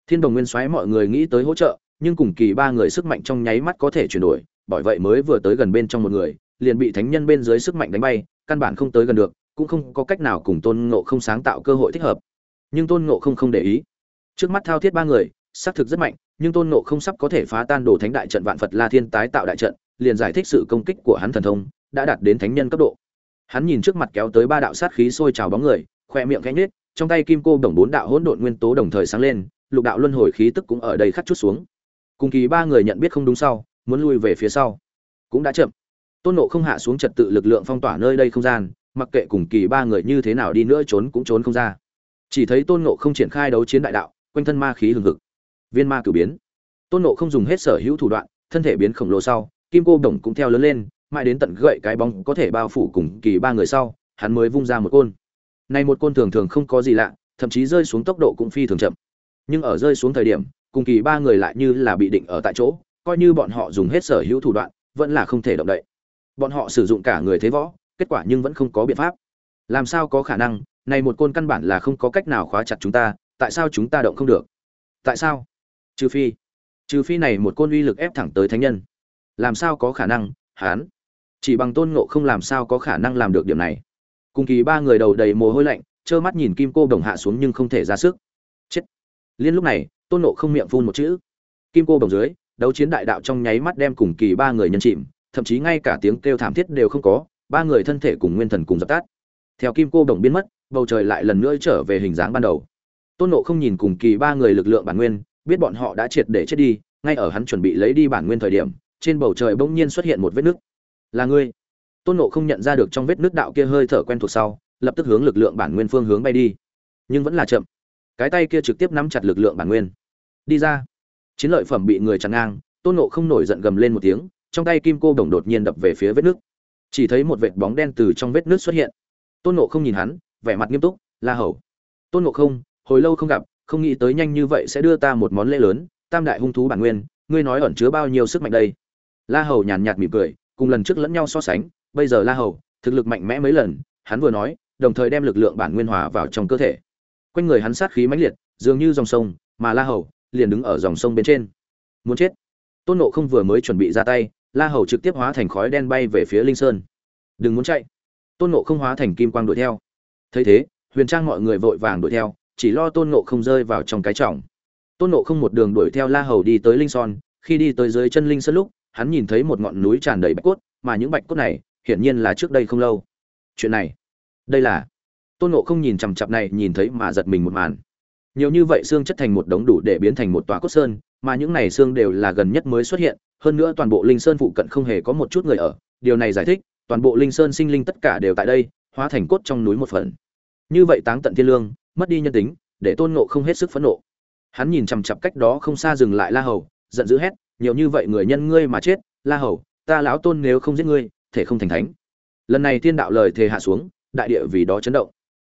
Thiên đồng nguyên soái mọi người nghĩ tới hỗ trợ, nhưng cùng kỳ ba người sức mạnh trong nháy mắt có thể chuyển đổi, bởi vậy mới vừa tới gần bên trong một người, liền bị thánh nhân bên dưới sức mạnh đánh bay, căn bản không tới gần được, cũng không có cách nào cùng tôn ngộ không sáng tạo cơ hội thích hợp. Nhưng tôn ngộ không không để ý. Trước mắt thao thiết ba người xác thực rất mạnh, nhưng tôn ngộ không sắp có thể phá tan đồ thánh đại trận vạn phật la thiên tái tạo đại trận, liền giải thích sự công kích của hắn thần thông, đã đạt đến thánh nhân cấp độ hắn nhìn trước mặt kéo tới ba đạo sát khí sôi trào bóng người khoe miệng cánh nết trong tay kim cô đồng bốn đạo hỗn độn nguyên tố đồng thời sáng lên, lục đạo luân hồi khí tức cũng ở đây khắc chút xuống. Cùng kỳ ba người nhận biết không đúng sau, muốn lui về phía sau. Cũng đã chậm. Tôn nộ không hạ xuống trật tự lực lượng phong tỏa nơi đây không gian, mặc kệ cùng kỳ ba người như thế nào đi nữa trốn cũng trốn không ra. Chỉ thấy tôn nộ không triển khai đấu chiến đại đạo, quanh thân ma khí hừng hực. Viên ma cử biến. Tôn nộ không dùng hết sở hữu thủ đoạn, thân thể biến khổng lồ sau, kim cô đồng cũng theo lớn lên mãi đến tận gậy cái bóng có thể bao phủ cùng kỳ ba người sau, hắn mới vung ra một côn. Này một côn thường thường không có gì lạ, thậm chí rơi xuống tốc độ cũng phi thường chậm. Nhưng ở rơi xuống thời điểm, cùng kỳ ba người lại như là bị định ở tại chỗ, coi như bọn họ dùng hết sở hữu thủ đoạn, vẫn là không thể động đậy. Bọn họ sử dụng cả người thế võ, kết quả nhưng vẫn không có biện pháp. Làm sao có khả năng, này một côn căn bản là không có cách nào khóa chặt chúng ta, tại sao chúng ta động không được? Tại sao? Trừ phi trừ phi này một côn uy lực ép thẳng tới thánh nhân. Làm sao có khả năng, hán? Chỉ bằng tôn ngộ không làm sao có khả năng làm được điểm này. Cùng kỳ ba người đầu đầy mồ hôi lạnh, trơ mắt nhìn kim cô đồng hạ xuống nhưng không thể ra sức. Chết. Liên lúc này, tôn ngộ không miệng phun một chữ. Kim cô đồng dưới, đấu chiến đại đạo trong nháy mắt đem cùng kỳ ba người nhân chìm, thậm chí ngay cả tiếng kêu thảm thiết đều không có, ba người thân thể cùng nguyên thần cùng dập tắt. Theo kim cô đồng biến mất, bầu trời lại lần nữa trở về hình dáng ban đầu. Tôn nộ không nhìn cùng kỳ ba người lực lượng bản nguyên, biết bọn họ đã triệt để chết đi, ngay ở hắn chuẩn bị lấy đi bản nguyên thời điểm, trên bầu trời bỗng nhiên xuất hiện một vết nứt là ngươi. Tôn nộ không nhận ra được trong vết nứt đạo kia hơi thở quen thuộc sau, lập tức hướng lực lượng bản nguyên phương hướng bay đi. Nhưng vẫn là chậm. Cái tay kia trực tiếp nắm chặt lực lượng bản nguyên. Đi ra. Chiến lợi phẩm bị người chặn ngang, tôn nộ không nổi giận gầm lên một tiếng, trong tay kim cô đồng đột nhiên đập về phía vết nước. Chỉ thấy một vệt bóng đen từ trong vết nước xuất hiện. Tôn nộ không nhìn hắn, vẻ mặt nghiêm túc, la hầu. Tôn nộ không, hồi lâu không gặp, không nghĩ tới nhanh như vậy sẽ đưa ta một món lễ lớn, tam đại hung thú bản nguyên, ngươi nói ẩn chứa bao nhiêu sức mạnh đây? La hầu nhàn nhạt mỉm cười cùng lần trước lẫn nhau so sánh, bây giờ la hầu, thực lực mạnh mẽ mấy lần, hắn vừa nói, đồng thời đem lực lượng bản nguyên hòa vào trong cơ thể. Quanh người hắn sát khí mãnh liệt, dường như dòng sông, mà la hầu liền đứng ở dòng sông bên trên. Muốn chết. Tôn nộ không vừa mới chuẩn bị ra tay, la hầu trực tiếp hóa thành khói đen bay về phía linh sơn. Đừng muốn chạy. Tôn nộ không hóa thành kim quang đuổi theo. Thấy thế, huyền trang mọi người vội vàng đuổi theo, chỉ lo tôn nộ không rơi vào trong cái trọng. Tôn nộ không một đường đuổi theo la hầu đi tới linh son khi đi tới dưới chân linh sơn lúc hắn nhìn thấy một ngọn núi tràn đầy bạch cốt, mà những bạch cốt này hiển nhiên là trước đây không lâu. Chuyện này, đây là, tôn ngộ không nhìn chằm chằm này, nhìn thấy mà giật mình một màn. Nhiều như vậy xương chất thành một đống đủ để biến thành một tòa cốt sơn, mà những này xương đều là gần nhất mới xuất hiện, hơn nữa toàn bộ linh sơn phụ cận không hề có một chút người ở. Điều này giải thích, toàn bộ linh sơn sinh linh tất cả đều tại đây, hóa thành cốt trong núi một phần. Như vậy táng tận thiên lương, mất đi nhân tính, để tôn ngộ không hết sức phẫn nộ. Hắn nhìn chằm chằm cách đó không xa dừng lại la hầu, giận dữ hét nhiều như vậy người nhân ngươi mà chết, la hầu, ta lão tôn nếu không giết ngươi, thể không thành thánh. Lần này thiên đạo lời thề hạ xuống, đại địa vì đó chấn động.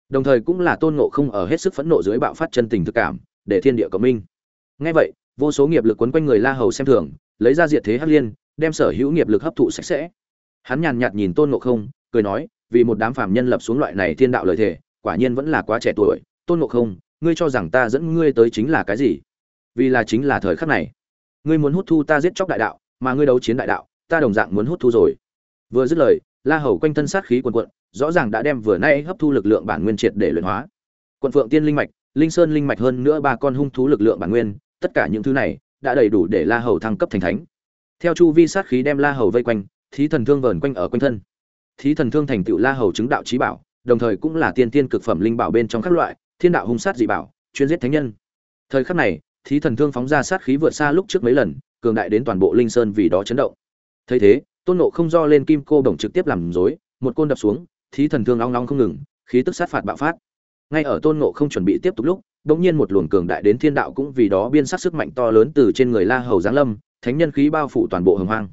Đồng thời cũng là tôn ngộ không ở hết sức phẫn nộ dưới bạo phát chân tình thực cảm, để thiên địa cộng minh. Ngay vậy, vô số nghiệp lực quấn quanh người la hầu xem thường, lấy ra diệt thế hắc liên, đem sở hữu nghiệp lực hấp thụ sạch sẽ. Hắn nhàn nhạt nhìn tôn ngộ không, cười nói, vì một đám phàm nhân lập xuống loại này thiên đạo lời thề, quả nhiên vẫn là quá trẻ tuổi. Tôn ngộ không, ngươi cho rằng ta dẫn ngươi tới chính là cái gì? Vì là chính là thời khắc này ngươi muốn hút thu ta giết chóc đại đạo, mà ngươi đấu chiến đại đạo, ta đồng dạng muốn hút thu rồi. Vừa dứt lời, la hầu quanh thân sát khí quần quận rõ ràng đã đem vừa nay hấp thu lực lượng bản nguyên triệt để luyện hóa. Quận phượng tiên linh mạch, linh sơn linh mạch hơn nữa ba con hung thú lực lượng bản nguyên, tất cả những thứ này đã đầy đủ để la hầu thăng cấp thành thánh. Theo chu vi sát khí đem la hầu vây quanh, thí thần thương vờn quanh ở quanh thân. Thí thần thương thành tựu la hầu chứng đạo trí bảo, đồng thời cũng là tiên tiên cực phẩm linh bảo bên trong các loại, thiên đạo hung sát dị bảo, chuyên giết thánh nhân. Thời khắc này thí thần thương phóng ra sát khí vượt xa lúc trước mấy lần cường đại đến toàn bộ linh sơn vì đó chấn động. Thấy thế tôn nộ không do lên kim cô đồng trực tiếp làm rối, một côn đập xuống thí thần thương long long không ngừng khí tức sát phạt bạo phát. Ngay ở tôn nộ không chuẩn bị tiếp tục lúc đ nhiên một luồng cường đại đến thiên đạo cũng vì đó biên sát sức mạnh to lớn từ trên người la hầu giáng lâm thánh nhân khí bao phủ toàn bộ hồng hoang.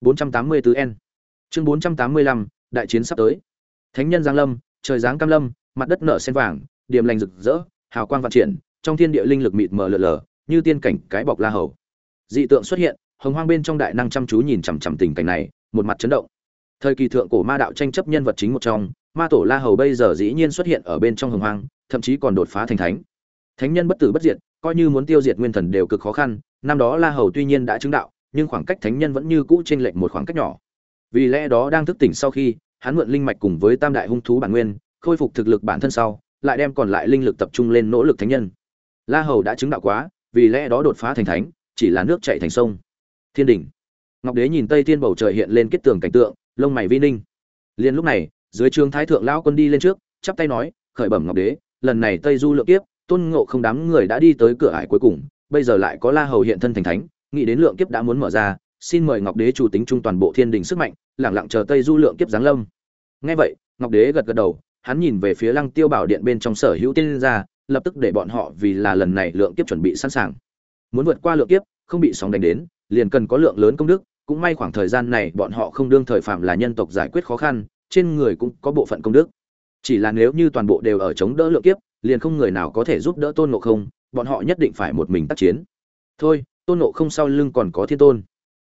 484 n. Chương 485, đại chiến sắp tới. Thánh nhân giáng lâm trời giáng cam lâm mặt đất nở sen vàng điểm lành rực rỡ hào quang vạn triển trong thiên địa linh lực mịt mờ lờ lờ, như tiên cảnh cái bọc la hầu. Dị tượng xuất hiện, hồng hoang bên trong đại năng chăm chú nhìn chằm chằm tình cảnh này, một mặt chấn động. Thời kỳ thượng cổ ma đạo tranh chấp nhân vật chính một trong, ma tổ la hầu bây giờ dĩ nhiên xuất hiện ở bên trong hồng hoang, thậm chí còn đột phá thành thánh. Thánh nhân bất tử bất diệt, coi như muốn tiêu diệt nguyên thần đều cực khó khăn, năm đó la hầu tuy nhiên đã chứng đạo, nhưng khoảng cách thánh nhân vẫn như cũ trên lệch một khoảng cách nhỏ. Vì lẽ đó đang thức tỉnh sau khi, hắn mượn linh mạch cùng với tam đại hung thú bản nguyên, khôi phục thực lực bản thân sau, lại đem còn lại linh lực tập trung lên nỗ lực thánh nhân la hầu đã chứng đạo quá, vì lẽ đó đột phá thành thánh, chỉ là nước chảy thành sông. Thiên đình. Ngọc đế nhìn tây thiên bầu trời hiện lên kết tường cảnh tượng, lông mày vi ninh. Liên lúc này, dưới trường thái thượng lão quân đi lên trước, chắp tay nói, khởi bẩm ngọc đế, lần này tây du lượng kiếp, tôn ngộ không đám người đã đi tới cửa ải cuối cùng, bây giờ lại có la hầu hiện thân thành thánh, nghĩ đến lượng kiếp đã muốn mở ra, xin mời ngọc đế chủ tính trung toàn bộ thiên đình sức mạnh, lặng lặng chờ tây du lượng kiếp giáng lâm. Nghe vậy, ngọc đế gật gật đầu, hắn nhìn về phía lăng tiêu bảo điện bên trong sở hữu tiên gia lập tức để bọn họ vì là lần này lượng kiếp chuẩn bị sẵn sàng. Muốn vượt qua lượng kiếp, không bị sóng đánh đến, liền cần có lượng lớn công đức, cũng may khoảng thời gian này bọn họ không đương thời phạm là nhân tộc giải quyết khó khăn, trên người cũng có bộ phận công đức. Chỉ là nếu như toàn bộ đều ở chống đỡ lượng kiếp, liền không người nào có thể giúp đỡ tôn ngộ không, bọn họ nhất định phải một mình tác chiến. Thôi, tôn ngộ không sau lưng còn có thiên tôn.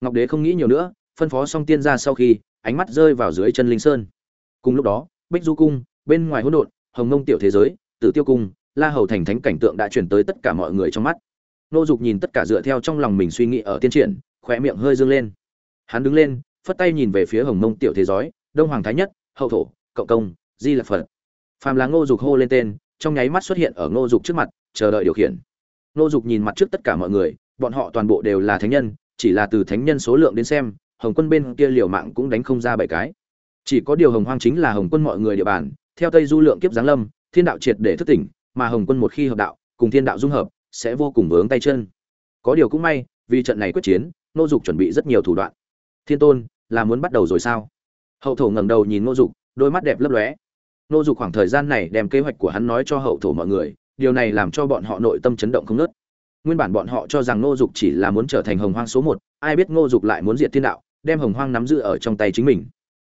Ngọc đế không nghĩ nhiều nữa, phân phó xong tiên ra sau khi, ánh mắt rơi vào dưới chân linh sơn. Cùng lúc đó, bích du cung, bên ngoài hỗn độn, hồng ngông tiểu thế giới, tử tiêu cung la hầu thành thánh cảnh tượng đã chuyển tới tất cả mọi người trong mắt. Nô dục nhìn tất cả dựa theo trong lòng mình suy nghĩ ở tiên triển khỏe miệng hơi dương lên. Hắn đứng lên, phất tay nhìn về phía hồng mông tiểu thế giới, đông hoàng thái nhất, hậu thổ, cộng công, di lạc phật. Phàm là ngô dục hô lên tên, trong nháy mắt xuất hiện ở ngô dục trước mặt, chờ đợi điều khiển. Ngô dục nhìn mặt trước tất cả mọi người, bọn họ toàn bộ đều là thánh nhân, chỉ là từ thánh nhân số lượng đến xem, hồng quân bên kia liều mạng cũng đánh không ra bảy cái. Chỉ có điều hồng hoang chính là hồng quân mọi người địa bàn, theo tây du lượng kiếp giáng lâm, thiên đạo triệt để thức tỉnh mà hồng quân một khi hợp đạo, cùng thiên đạo dung hợp, sẽ vô cùng vướng tay chân. Có điều cũng may, vì trận này quyết chiến nô dục chuẩn bị rất nhiều thủ đoạn. Thiên tôn, là muốn bắt đầu rồi sao? Hậu thổ ngẩng đầu nhìn nô dục, đôi mắt đẹp lấp lóe. Nô dục khoảng thời gian này đem kế hoạch của hắn nói cho hậu thổ mọi người, điều này làm cho bọn họ nội tâm chấn động không nớt nguyên bản bọn họ cho rằng nô dục chỉ là muốn trở thành hồng hoang số một, ai biết nô dục lại muốn diệt thiên đạo, đem hồng hoang nắm giữ ở trong tay chính mình.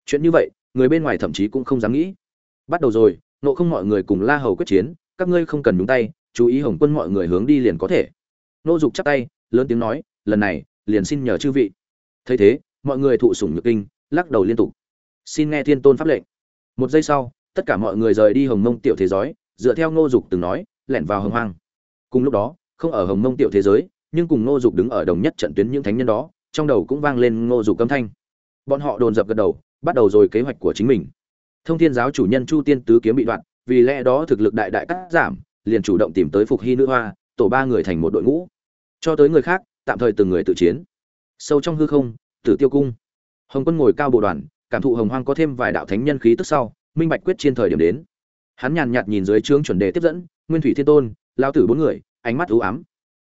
Chuyện như vậy, người bên ngoài thậm chí cũng không dám nghĩ. Bắt đầu rồi nộ không mọi người cùng la hầu quyết chiến các ngươi không cần nhúng tay, chú ý hồng quân mọi người hướng đi liền có thể. Nô dục chắp tay, lớn tiếng nói, lần này, liền xin nhờ chư vị. Thấy thế, mọi người thụ sủng nhược kinh, lắc đầu liên tục. Xin nghe thiên tôn pháp lệnh. Một giây sau, tất cả mọi người rời đi hồng mông tiểu thế giới, dựa theo ngô dục từng nói, lẻn vào hồng hoang. Cùng lúc đó, không ở hồng mông tiểu thế giới, nhưng cùng ngô dục đứng ở đồng nhất trận tuyến những thánh nhân đó, trong đầu cũng vang lên ngô dục âm thanh. Bọn họ đồn dập gật đầu, bắt đầu rồi kế hoạch của chính mình. Thông thiên giáo chủ nhân chu tiên tứ kiếm bị đoạn vì lẽ đó thực lực đại đại cắt giảm, liền chủ động tìm tới phục hy nữ hoa, tổ ba người thành một đội ngũ. Cho tới người khác, tạm thời từng người tự chiến. Sâu trong hư không, tử tiêu cung. Hồng quân ngồi cao bộ đoàn, cảm thụ hồng hoang có thêm vài đạo thánh nhân khí tức sau, minh bạch quyết trên thời điểm đến. Hắn nhàn nhạt nhìn dưới trướng chuẩn đề tiếp dẫn, nguyên thủy thiên tôn lao tử bốn người, ánh mắt ưu ám.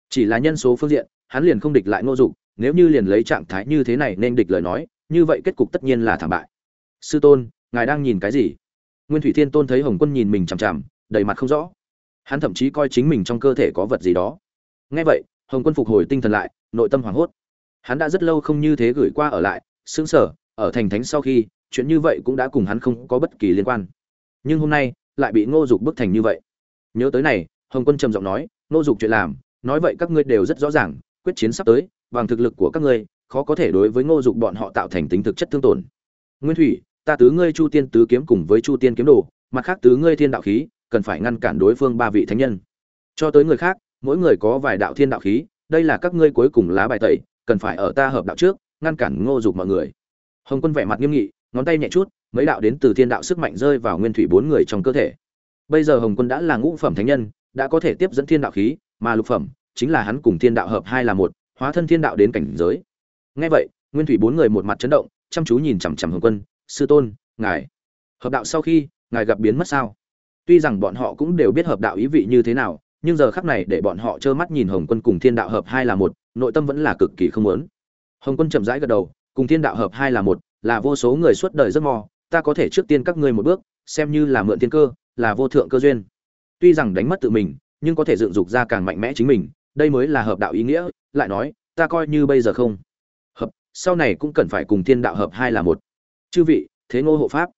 Chỉ là nhân số phương diện, hắn liền không địch lại ngô dục, nếu như liền lấy trạng thái như thế này nên địch lời nói, như vậy kết cục tất nhiên là thảm bại. Sư tôn, ngài đang nhìn cái gì? Nguyên thủy thiên tôn thấy hồng quân nhìn mình chằm chằm, đầy mặt không rõ. Hắn thậm chí coi chính mình trong cơ thể có vật gì đó. Ngay vậy, hồng quân phục hồi tinh thần lại, nội tâm hoảng hốt. Hắn đã rất lâu không như thế gửi qua ở lại xứng sở ở thành thánh sau khi, chuyện như vậy cũng đã cùng hắn không có bất kỳ liên quan. Nhưng hôm nay, lại bị ngô dục bức thành như vậy. Nhớ tới này, hồng quân trầm giọng nói, ngô dục chuyện làm, nói vậy các ngươi đều rất rõ ràng, quyết chiến sắp tới, bằng thực lực của các ngươi, khó có thể đối với ngô dục bọn họ tạo thành tính thực chất thương tổn. Nguyên thủy ta tứ ngươi chu tiên tứ kiếm cùng với chu tiên kiếm đồ, mặt khác tứ ngươi thiên đạo khí, cần phải ngăn cản đối phương ba vị thánh nhân. Cho tới người khác, mỗi người có vài đạo thiên đạo khí, đây là các ngươi cuối cùng lá bài tẩy, cần phải ở ta hợp đạo trước, ngăn cản ngô dục mọi người. Hồng quân vẻ mặt nghiêm nghị, ngón tay nhẹ chút, mấy đạo đến từ thiên đạo sức mạnh rơi vào nguyên thủy bốn người trong cơ thể. Bây giờ hồng quân đã là ngũ phẩm thánh nhân, đã có thể tiếp dẫn thiên đạo khí, mà lục phẩm chính là hắn cùng thiên đạo hợp hai là một, hóa thân thiên đạo đến cảnh giới. Ngay vậy, nguyên thủy bốn người một mặt chấn động, chăm chú nhìn chằm chằm hồng quân sư tôn, ngài, hợp đạo sau khi, ngài gặp biến mất sao? Tuy rằng bọn họ cũng đều biết hợp đạo ý vị như thế nào, nhưng giờ khắc này để bọn họ trơ mắt nhìn hồng quân cùng thiên đạo hợp hai là một, nội tâm vẫn là cực kỳ không muốn. Hồng quân chậm rãi gật đầu, cùng thiên đạo hợp hai là một, là vô số người suốt đời rất mò ta có thể trước tiên các ngươi một bước, xem như là mượn tiên cơ, là vô thượng cơ duyên. Tuy rằng đánh mất tự mình, nhưng có thể dựng dục ra càng mạnh mẽ chính mình, đây mới là hợp đạo ý nghĩa, lại nói, ta coi như bây giờ không. Hợp, sau này cũng cần phải cùng thiên đạo hợp hai là một chư vị, thế ngô hộ pháp.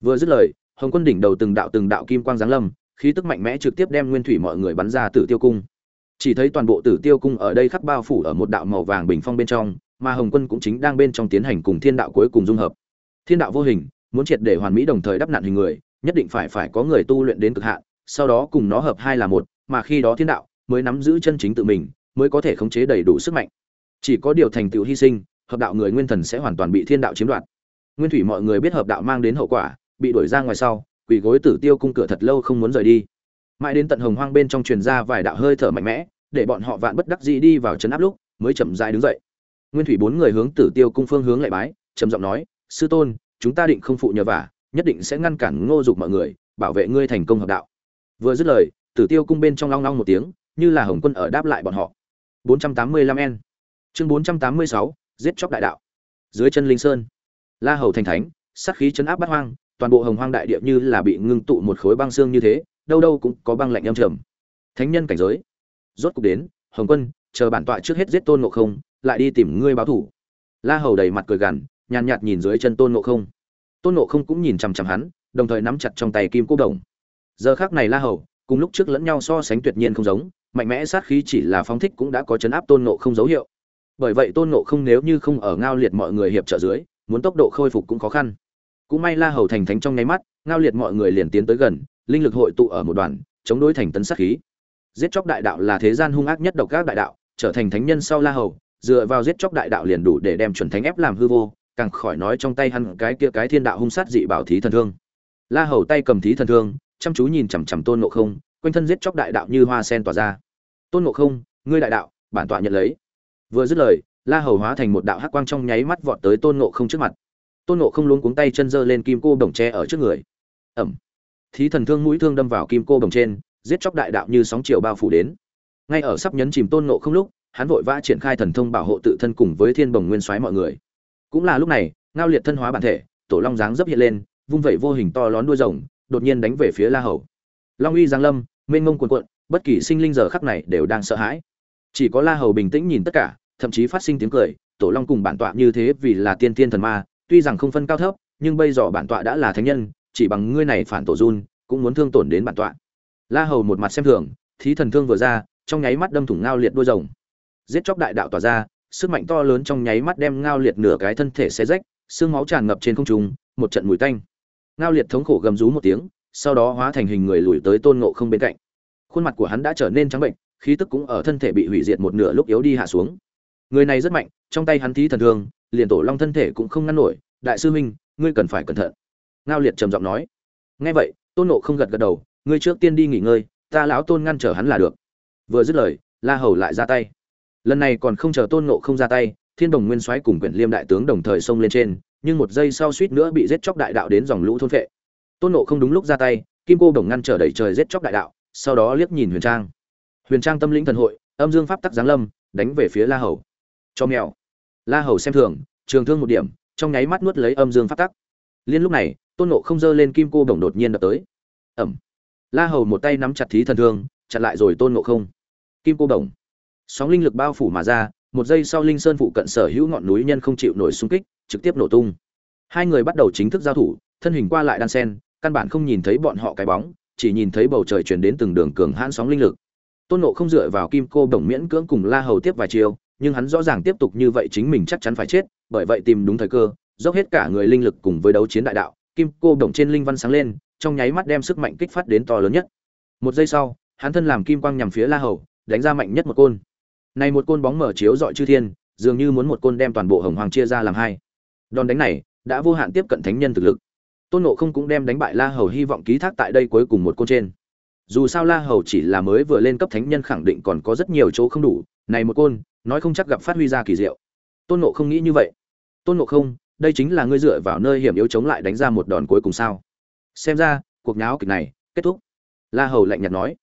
Vừa dứt lời, hồng quân đỉnh đầu từng đạo từng đạo kim quang giáng lâm, khí tức mạnh mẽ trực tiếp đem nguyên thủy mọi người bắn ra tử tiêu cung. Chỉ thấy toàn bộ tử tiêu cung ở đây khắc bao phủ ở một đạo màu vàng bình phong bên trong, mà hồng quân cũng chính đang bên trong tiến hành cùng thiên đạo cuối cùng dung hợp. Thiên đạo vô hình, muốn triệt để hoàn mỹ đồng thời đắp nạn hình người, nhất định phải phải có người tu luyện đến cực hạn, sau đó cùng nó hợp hai là một, mà khi đó thiên đạo mới nắm giữ chân chính tự mình, mới có thể khống chế đầy đủ sức mạnh. Chỉ có điều thành tựu hy sinh, hợp đạo người nguyên thần sẽ hoàn toàn bị thiên đạo chiếm đoạt nguyên thủy mọi người biết hợp đạo mang đến hậu quả bị đuổi ra ngoài sau quỳ gối tử tiêu cung cửa thật lâu không muốn rời đi. Mãi đến tận hồng hoang bên trong truyền ra vài đạo hơi thở mạnh mẽ để bọn họ vạn bất đắc dĩ đi vào trấn áp lúc mới chậm rãi đứng dậy. Nguyên thủy bốn người hướng tử tiêu cung phương hướng lại bái trầm giọng nói sư tôn chúng ta định không phụ nhờ vả nhất định sẽ ngăn cản ngô dục mọi người bảo vệ ngươi thành công hợp đạo. Vừa dứt lời tử tiêu cung bên trong long long một tiếng như là hồng quân ở đáp lại bọn họ. 485 n chương 486, giết chóc đại đạo. Dưới chân linh sơn la hầu thành thánh, sát khí chấn áp bát hoang, toàn bộ hồng hoang đại địa như là bị ngưng tụ một khối băng xương như thế, đâu đâu cũng có băng lạnh âm trầm. Thánh nhân cảnh giới. Rốt cục đến, hồng quân, chờ bản tọa trước hết giết tôn ngộ không, lại đi tìm ngươi báo thủ. La hầu đầy mặt cười gằn, nhàn nhạt nhìn dưới chân tôn ngộ không. Tôn ngộ không cũng nhìn chằm chằm hắn, đồng thời nắm chặt trong tay kim cô đồng. Giờ khác này la hầu, cùng lúc trước lẫn nhau so sánh tuyệt nhiên không giống, mạnh mẽ sát khí chỉ là phóng thích cũng đã có chấn áp tôn ngộ không dấu hiệu. Bởi vậy tôn ngộ không nếu như không ở ngao liệt mọi người hiệp trợ dưới muốn tốc độ khôi phục cũng khó khăn. Cũng may la hầu thành thánh trong nháy mắt, ngao liệt mọi người liền tiến tới gần, linh lực hội tụ ở một đoàn, chống đối thành tấn sát khí. Giết chóc đại đạo là thế gian hung ác nhất độc ác đại đạo, trở thành thánh nhân sau la hầu, dựa vào giết chóc đại đạo liền đủ để đem chuẩn thánh ép làm hư vô, càng khỏi nói trong tay hắn cái kia cái thiên đạo hung sát dị bảo thí thần thương. La hầu tay cầm thí thần thương, chăm chú nhìn chằm chằm tôn ngộ không, quanh thân giết chóc đại đạo như hoa sen tỏa ra. Tôn ngộ không, ngươi đại đạo, bản tọa nhận lấy. Vừa dứt lời la hầu hóa thành một đạo hắc quang trong nháy mắt vọt tới tôn ngộ không trước mặt. Tôn ngộ không luống cuống tay chân giơ lên kim cô đồng tre ở trước người. Ẩm. Thí thần thương mũi thương đâm vào kim cô đồng trên, giết chóc đại đạo như sóng chiều bao phủ đến. Ngay ở sắp nhấn chìm tôn ngộ không lúc, hắn vội vã triển khai thần thông bảo hộ tự thân cùng với thiên bồng nguyên soái mọi người. Cũng là lúc này, ngao liệt thân hóa bản thể, tổ long dáng dấp hiện lên, vung vẩy vô hình to lón đuôi rồng, đột nhiên đánh về phía la hầu. Long uy giáng lâm, mênh mông cuồn cuộn, bất kỳ sinh linh giờ khắc này đều đang sợ hãi. Chỉ có la hầu bình tĩnh nhìn tất cả thậm chí phát sinh tiếng cười, tổ long cùng bản tọa như thế vì là tiên tiên thần ma, tuy rằng không phân cao thấp, nhưng bây giờ bản tọa đã là thánh nhân, chỉ bằng ngươi này phản tổ run, cũng muốn thương tổn đến bản tọa. La hầu một mặt xem thường, thí thần thương vừa ra, trong nháy mắt đâm thủng ngao liệt đuôi rồng. Giết chóc đại đạo tỏa ra, sức mạnh to lớn trong nháy mắt đem ngao liệt nửa cái thân thể xé rách, xương máu tràn ngập trên không trung, một trận mùi tanh. Ngao liệt thống khổ gầm rú một tiếng, sau đó hóa thành hình người lùi tới tôn ngộ không bên cạnh. Khuôn mặt của hắn đã trở nên trắng bệnh, khí tức cũng ở thân thể bị hủy diệt một nửa lúc yếu đi hạ xuống người này rất mạnh, trong tay hắn thí thần thương, liền tổ long thân thể cũng không ngăn nổi. Đại sư huynh, ngươi cần phải cẩn thận. Ngao liệt trầm giọng nói. Nghe vậy, tôn nộ không gật gật đầu. Ngươi trước tiên đi nghỉ ngơi, ta lão tôn ngăn trở hắn là được. Vừa dứt lời, la hầu lại ra tay. Lần này còn không chờ tôn nộ không ra tay, thiên đồng nguyên soái cùng quyển liêm đại tướng đồng thời xông lên trên, nhưng một giây sau suýt nữa bị giết chóc đại đạo đến dòng lũ thôn vệ. tôn nộ không đúng lúc ra tay, kim cô đồng ngăn trở đẩy trời giết chóc đại đạo, sau đó liếc nhìn huyền trang. Huyền trang tâm lĩnh thần hội, âm dương pháp tắc giáng lâm, đánh về phía la hầu cho mèo. La hầu xem thường, trường thương một điểm, trong nháy mắt nuốt lấy âm dương pháp tắc. Liên lúc này, tôn nộ không dơ lên kim cô đồng đột nhiên đập tới. Ẩm. La hầu một tay nắm chặt thí thần thương, chặn lại rồi tôn nộ không. Kim cô đồng. Sóng linh lực bao phủ mà ra, một giây sau linh sơn phụ cận sở hữu ngọn núi nhân không chịu nổi xung kích, trực tiếp nổ tung. Hai người bắt đầu chính thức giao thủ, thân hình qua lại đan sen, căn bản không nhìn thấy bọn họ cái bóng, chỉ nhìn thấy bầu trời chuyển đến từng đường cường hãn sóng linh lực. Tôn nộ không dựa vào kim cô đồng miễn cưỡng cùng la hầu tiếp vài chiều nhưng hắn rõ ràng tiếp tục như vậy chính mình chắc chắn phải chết, bởi vậy tìm đúng thời cơ, dốc hết cả người linh lực cùng với đấu chiến đại đạo, kim cô đồng trên linh văn sáng lên, trong nháy mắt đem sức mạnh kích phát đến to lớn nhất. Một giây sau, hắn thân làm kim quang nhằm phía la hầu, đánh ra mạnh nhất một côn. Này một côn bóng mở chiếu rọi chư thiên, dường như muốn một côn đem toàn bộ hồng hoàng chia ra làm hai. Đòn đánh này đã vô hạn tiếp cận thánh nhân thực lực. Tôn nộ không cũng đem đánh bại la hầu hy vọng ký thác tại đây cuối cùng một côn trên dù sao la hầu chỉ là mới vừa lên cấp thánh nhân khẳng định còn có rất nhiều chỗ không đủ. Này một côn, nói không chắc gặp phát huy ra kỳ diệu. Tôn nộ không nghĩ như vậy. Tôn nộ không, đây chính là ngươi dựa vào nơi hiểm yếu chống lại đánh ra một đòn cuối cùng sao? Xem ra, cuộc nháo kịch này kết thúc. La hầu lạnh nhạt nói.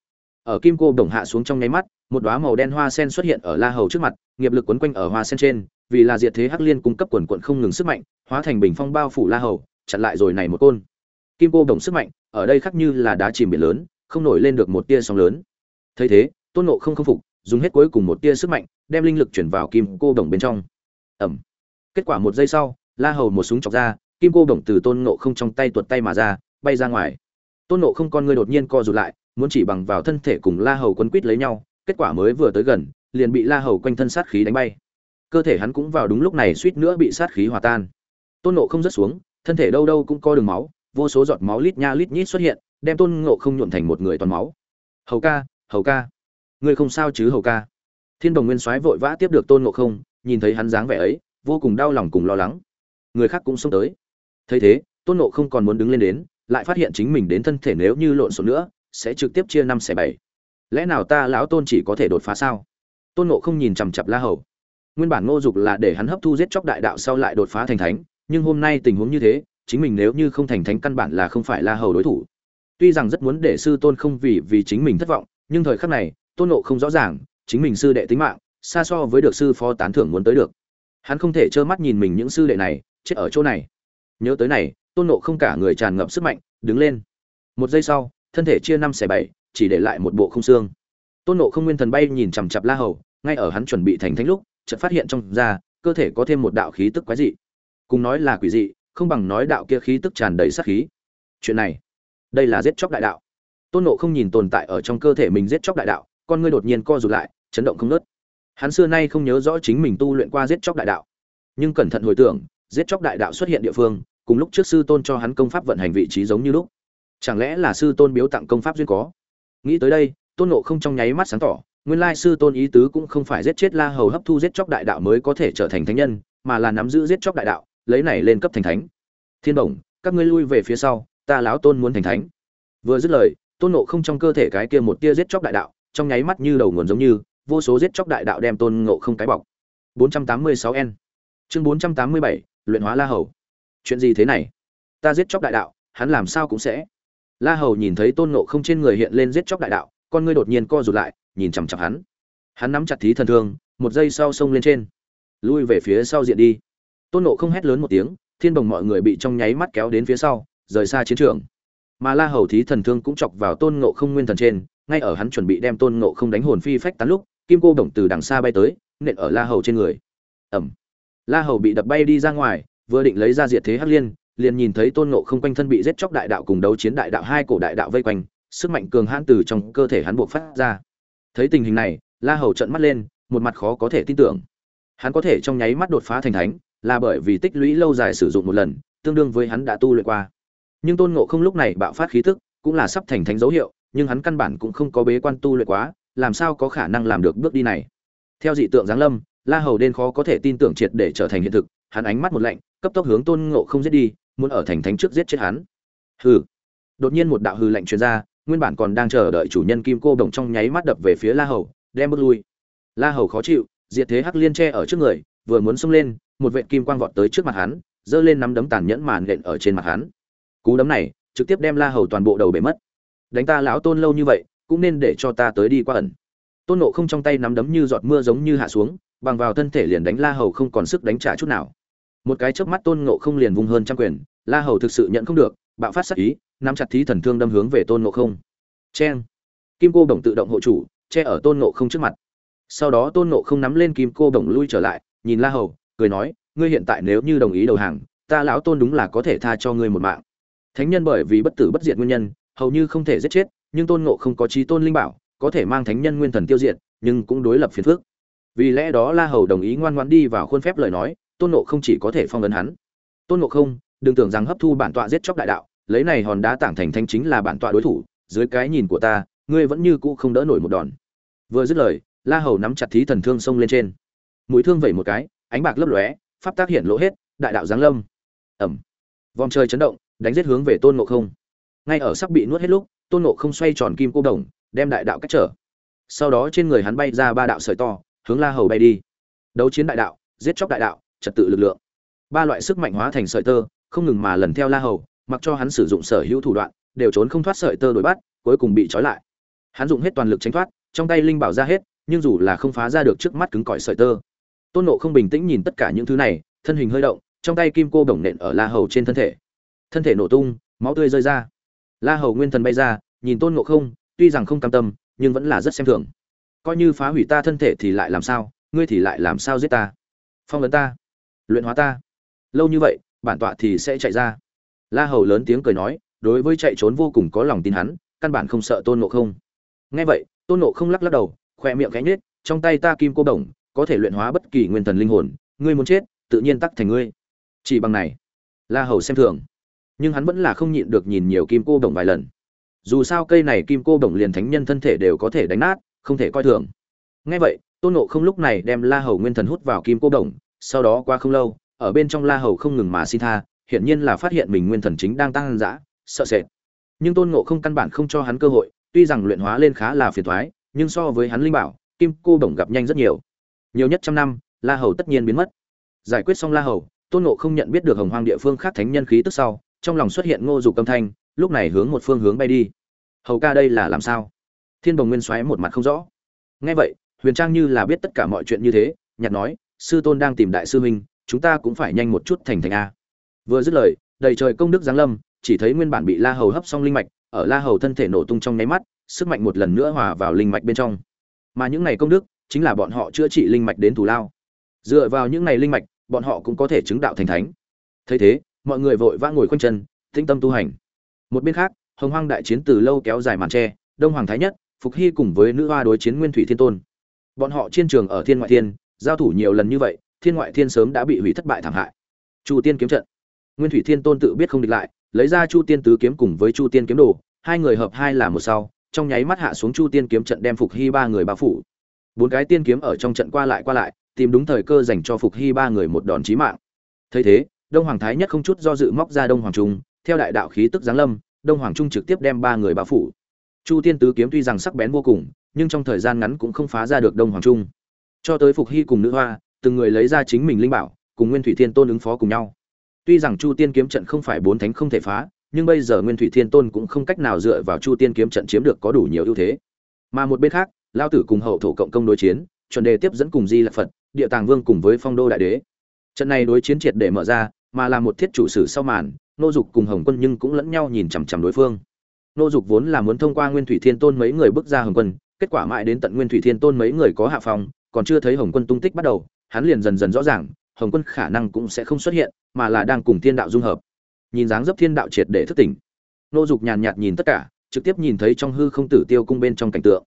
Ở kim cô đồng hạ xuống trong nháy mắt, một đóa màu đen hoa sen xuất hiện ở la hầu trước mặt, nghiệp lực quấn quanh ở hoa sen trên, vì là diệt thế hắc liên cung cấp quần quận không ngừng sức mạnh, hóa thành bình phong bao phủ la hầu, chặn lại rồi này một côn. Kim cô đồng sức mạnh, ở đây khác như là đá chìm biển lớn không nổi lên được một tia sóng lớn. Thấy thế, tôn nộ không không phục, dùng hết cuối cùng một tia sức mạnh, đem linh lực chuyển vào kim cô đồng bên trong. Ẩm. Kết quả một giây sau, la hầu một súng chọc ra, kim cô đồng từ tôn nộ không trong tay tuột tay mà ra, bay ra ngoài. Tôn nộ không con người đột nhiên co rụt lại, muốn chỉ bằng vào thân thể cùng la hầu quấn quít lấy nhau, kết quả mới vừa tới gần, liền bị la hầu quanh thân sát khí đánh bay. Cơ thể hắn cũng vào đúng lúc này suýt nữa bị sát khí hòa tan. Tôn nộ không rớt xuống, thân thể đâu đâu cũng có đường máu, vô số giọt máu lít nha lít nhít xuất hiện đem tôn ngộ không nhuộm thành một người toàn máu. Hầu ca hầu ca. Ngươi không sao chứ, hầu ca? Thiên đồng nguyên soái vội vã tiếp được tôn ngộ không, nhìn thấy hắn dáng vẻ ấy, vô cùng đau lòng cùng lo lắng. Người khác cũng xông tới. Thấy thế, tôn ngộ không còn muốn đứng lên đến, lại phát hiện chính mình đến thân thể nếu như lộn xộn nữa, sẽ trực tiếp chia năm xẻ bảy. Lẽ nào ta lão tôn chỉ có thể đột phá sao? Tôn ngộ không nhìn chằm chặp la hầu. Nguyên bản ngô dục là để hắn hấp thu giết chóc đại đạo sau lại đột phá thành thánh, nhưng hôm nay tình huống như thế, chính mình nếu như không thành thánh căn bản là không phải la hầu đối thủ tuy rằng rất muốn để sư tôn không vì vì chính mình thất vọng, nhưng thời khắc này, tôn nộ không rõ ràng, chính mình sư đệ tính mạng, xa so với được sư phó tán thưởng muốn tới được. Hắn không thể trơ mắt nhìn mình những sư đệ này, chết ở chỗ này. Nhớ tới này, tôn nộ không cả người tràn ngập sức mạnh, đứng lên. Một giây sau, thân thể chia năm xẻ bảy, chỉ để lại một bộ không xương. Tôn nộ không nguyên thần bay nhìn chằm chặp la hầu, ngay ở hắn chuẩn bị thành thánh lúc, chợt phát hiện trong da, cơ thể có thêm một đạo khí tức quái dị. Cùng nói là quỷ dị, không bằng nói đạo kia khí tức tràn đầy sát khí. Chuyện này đây là giết chóc đại đạo. Tôn nộ không nhìn tồn tại ở trong cơ thể mình giết chóc đại đạo, con ngươi đột nhiên co rụt lại, chấn động không nớt hắn xưa nay không nhớ rõ chính mình tu luyện qua giết chóc đại đạo. Nhưng cẩn thận hồi tưởng, giết chóc đại đạo xuất hiện địa phương, cùng lúc trước sư tôn cho hắn công pháp vận hành vị trí giống như lúc. Chẳng lẽ là sư tôn biếu tặng công pháp duyên có? Nghĩ tới đây, tôn nộ không trong nháy mắt sáng tỏ, nguyên lai sư tôn ý tứ cũng không phải giết chết la hầu hấp thu giết chóc đại đạo mới có thể trở thành thánh nhân, mà là nắm giữ giết chóc đại đạo, lấy này lên cấp thành thánh. Thiên bổng các ngươi lui về phía sau ta lão tôn muốn thành thánh. Vừa dứt lời tôn nộ không trong cơ thể cái kia một tia giết chóc đại đạo trong nháy mắt như đầu nguồn giống như vô số giết chóc đại đạo đem tôn ngộ không cái bọc. 486 n. Chương 487, luyện hóa la hầu. Chuyện gì thế này? Ta giết chóc đại đạo hắn làm sao cũng sẽ. La hầu nhìn thấy tôn ngộ không trên người hiện lên giết chóc đại đạo con ngươi đột nhiên co rụt lại nhìn chằm chằm hắn. Hắn nắm chặt thí thần thương một giây sau xông lên trên. Lui về phía sau diện đi. Tôn nộ không hét lớn một tiếng thiên bồng mọi người bị trong nháy mắt kéo đến phía sau rời xa chiến trường. Mà la hầu thí thần thương cũng chọc vào tôn ngộ không nguyên thần trên, ngay ở hắn chuẩn bị đem tôn ngộ không đánh hồn phi phách tán lúc, kim cô đồng từ đằng xa bay tới, nện ở la hầu trên người. Ẩm. La hầu bị đập bay đi ra ngoài, vừa định lấy ra diệt thế hắc liên, liền nhìn thấy tôn ngộ không quanh thân bị giết chóc đại đạo cùng đấu chiến đại đạo hai cổ đại đạo vây quanh, sức mạnh cường hãn từ trong cơ thể hắn buộc phát ra. Thấy tình hình này, la hầu trợn mắt lên, một mặt khó có thể tin tưởng. Hắn có thể trong nháy mắt đột phá thành thánh, là bởi vì tích lũy lâu dài sử dụng một lần, tương đương với hắn đã tu luyện qua nhưng tôn ngộ không lúc này bạo phát khí tức, cũng là sắp thành thánh dấu hiệu, nhưng hắn căn bản cũng không có bế quan tu luyện quá, làm sao có khả năng làm được bước đi này? Theo dị tượng giáng lâm, la hầu đen khó có thể tin tưởng triệt để trở thành hiện thực, hắn ánh mắt một lạnh, cấp tốc hướng tôn ngộ không giết đi, muốn ở thành thánh trước giết chết hắn. Hừ. Đột nhiên một đạo hư lạnh truyền ra, nguyên bản còn đang chờ đợi chủ nhân kim cô đồng trong nháy mắt đập về phía la hầu, đem bước lui. La hầu khó chịu, diệt thế hắc liên tre ở trước người, vừa muốn xông lên, một vệ kim quang vọt tới trước mặt hắn, giơ lên nắm đấm tàn nhẫn màn nện ở trên mặt hắn cú đấm này trực tiếp đem la hầu toàn bộ đầu bể mất. Đánh ta lão tôn lâu như vậy, cũng nên để cho ta tới đi qua ẩn. Tôn nộ không trong tay nắm đấm như giọt mưa giống như hạ xuống, bằng vào thân thể liền đánh la hầu không còn sức đánh trả chút nào. Một cái chớp mắt tôn nộ không liền vung hơn trăm quyền, la hầu thực sự nhận không được, bạo phát sắc ý, nắm chặt thí thần thương đâm hướng về tôn nộ không. Cheng! Kim cô đồng tự động hộ chủ, che ở tôn nộ không trước mặt. Sau đó tôn nộ không nắm lên kim cô đồng lui trở lại, nhìn la hầu, cười nói, ngươi hiện tại nếu như đồng ý đầu hàng, ta lão tôn đúng là có thể tha cho ngươi một mạng thánh nhân bởi vì bất tử bất diệt nguyên nhân, hầu như không thể giết chết, nhưng tôn ngộ không có trí tôn linh bảo, có thể mang thánh nhân nguyên thần tiêu diệt, nhưng cũng đối lập phiền phước vì lẽ đó la hầu đồng ý ngoan ngoan đi vào khuôn phép lời nói, tôn ngộ không chỉ có thể phong ấn hắn. Tôn ngộ không, đừng tưởng rằng hấp thu bản tọa giết chóc đại đạo, lấy này hòn đá tảng thành thanh chính là bản tọa đối thủ, dưới cái nhìn của ta, ngươi vẫn như cũ không đỡ nổi một đòn. Vừa dứt lời, la hầu nắm chặt thí thần thương xông lên trên. Mũi thương vẩy một cái, ánh bạc lấp lóe, pháp tác hiện lỗ hết, đại đạo giáng lâm. Ẩm vòng trời chấn động đánh giết hướng về tôn ngộ không. Ngay ở sắp bị nuốt hết lúc, tôn ngộ không xoay tròn kim cô đồng, đem đại đạo cách trở. Sau đó trên người hắn bay ra ba đạo sợi to, hướng la hầu bay đi. Đấu chiến đại đạo, giết chóc đại đạo, trật tự lực lượng. Ba loại sức mạnh hóa thành sợi tơ, không ngừng mà lần theo la hầu, mặc cho hắn sử dụng sở hữu thủ đoạn, đều trốn không thoát sợi tơ đuổi bắt, cuối cùng bị trói lại. Hắn dùng hết toàn lực tránh thoát, trong tay linh bảo ra hết, nhưng dù là không phá ra được trước mắt cứng cỏi sợi tơ, tôn nộ không bình tĩnh nhìn tất cả những thứ này, thân hình hơi động, trong tay kim cô đồng nện ở la hầu trên thân thể thân thể nổ tung, máu tươi rơi ra. La hầu nguyên thần bay ra, nhìn tôn nộ không, tuy rằng không cam tâm, nhưng vẫn là rất xem thường. Coi như phá hủy ta thân thể thì lại làm sao, ngươi thì lại làm sao giết ta? Phong vấn ta, luyện hóa ta. Lâu như vậy, bản tọa thì sẽ chạy ra. La hầu lớn tiếng cười nói, đối với chạy trốn vô cùng có lòng tin hắn, căn bản không sợ tôn nộ không. Nghe vậy, tôn nộ không lắc lắc đầu khoe miệng cánh nết trong tay ta kim cô đồng, có thể luyện hóa bất kỳ nguyên thần linh hồn, ngươi muốn chết, tự nhiên tắc thành ngươi. Chỉ bằng này. La hầu xem thường nhưng hắn vẫn là không nhịn được nhìn nhiều kim cô đồng vài lần. Dù sao cây này kim cô đồng liền thánh nhân thân thể đều có thể đánh nát, không thể coi thường. Ngay vậy, tôn nộ không lúc này đem la hầu nguyên thần hút vào kim cô đồng, sau đó qua không lâu, ở bên trong la hầu không ngừng mà xin tha, hiển nhiên là phát hiện mình nguyên thần chính đang tăng dã, sợ sệt. Nhưng tôn ngộ không căn bản không cho hắn cơ hội, tuy rằng luyện hóa lên khá là phiền thoái nhưng so với hắn linh bảo, kim cô đồng gặp nhanh rất nhiều. Nhiều nhất trăm năm, la hầu tất nhiên biến mất. Giải quyết xong la hầu, tôn ngộ không nhận biết được hồng hoang địa phương khác thánh nhân khí tức sau trong lòng xuất hiện ngô dục âm thanh, lúc này hướng một phương hướng bay đi. Hầu ca đây là làm sao? Thiên đồng nguyên xoáy một mặt không rõ. Nghe vậy, huyền trang như là biết tất cả mọi chuyện như thế nhặt nói, sư tôn đang tìm đại sư huynh, chúng ta cũng phải nhanh một chút thành thành a. Vừa dứt lời, đầy trời công đức giáng lâm, chỉ thấy nguyên bản bị la hầu hấp xong linh mạch, ở la hầu thân thể nổ tung trong nháy mắt, sức mạnh một lần nữa hòa vào linh mạch bên trong. Mà những ngày công đức, chính là bọn họ chữa trị linh mạch đến thù lao. Dựa vào những ngày linh mạch, bọn họ cũng có thể chứng đạo thành thánh. Thấy thế mọi người vội vã ngồi quanh chân, tĩnh tâm tu hành. Một bên khác, hồng hoang đại chiến từ lâu kéo dài màn tre, đông hoàng thái nhất, phục hy cùng với nữ hoa đối chiến nguyên thủy thiên tôn. Bọn họ chiến trường ở thiên ngoại thiên, giao thủ nhiều lần như vậy, thiên ngoại thiên sớm đã bị hủy thất bại thảm hại. Chu tiên kiếm trận. Nguyên thủy thiên tôn tự biết không địch lại, lấy ra chu tiên tứ kiếm cùng với chu tiên kiếm đồ, hai người hợp hai là một sau, trong nháy mắt hạ xuống chu tiên kiếm trận đem phục hy ba người bao phủ. Bốn cái tiên kiếm ở trong trận qua lại qua lại, tìm đúng thời cơ dành cho phục hy ba người một đòn chí mạng. Thấy thế đông hoàng thái nhất không chút do dự móc ra đông hoàng trung, theo đại đạo khí tức giáng lâm, đông hoàng trung trực tiếp đem ba người bao phủ. Chu tiên tứ kiếm tuy rằng sắc bén vô cùng, nhưng trong thời gian ngắn cũng không phá ra được đông hoàng trung. Cho tới phục hy cùng nữ hoa, từng người lấy ra chính mình linh bảo, cùng nguyên thủy thiên tôn ứng phó cùng nhau. Tuy rằng chu tiên kiếm trận không phải bốn thánh không thể phá, nhưng bây giờ nguyên thủy thiên tôn cũng không cách nào dựa vào chu tiên kiếm trận chiếm được có đủ nhiều ưu thế. Mà một bên khác, lao tử cùng hậu thổ cộng công đối chiến, chuẩn đề tiếp dẫn cùng di lạc phật, địa tàng vương cùng với phong đô đại đế. Trận này đối chiến triệt để mở ra mà là một thiết chủ sử sau màn, nô dục cùng hồng quân nhưng cũng lẫn nhau nhìn chằm chằm đối phương. Nô dục vốn là muốn thông qua nguyên thủy thiên tôn mấy người bước ra hồng quân, kết quả mãi đến tận nguyên thủy thiên tôn mấy người có hạ phòng còn chưa thấy hồng quân tung tích bắt đầu, hắn liền dần dần rõ ràng, hồng quân khả năng cũng sẽ không xuất hiện, mà là đang cùng thiên đạo dung hợp. Nhìn dáng dấp thiên đạo triệt để thức tỉnh, nô dục nhàn nhạt nhìn tất cả, trực tiếp nhìn thấy trong hư không tử tiêu cung bên trong cảnh tượng.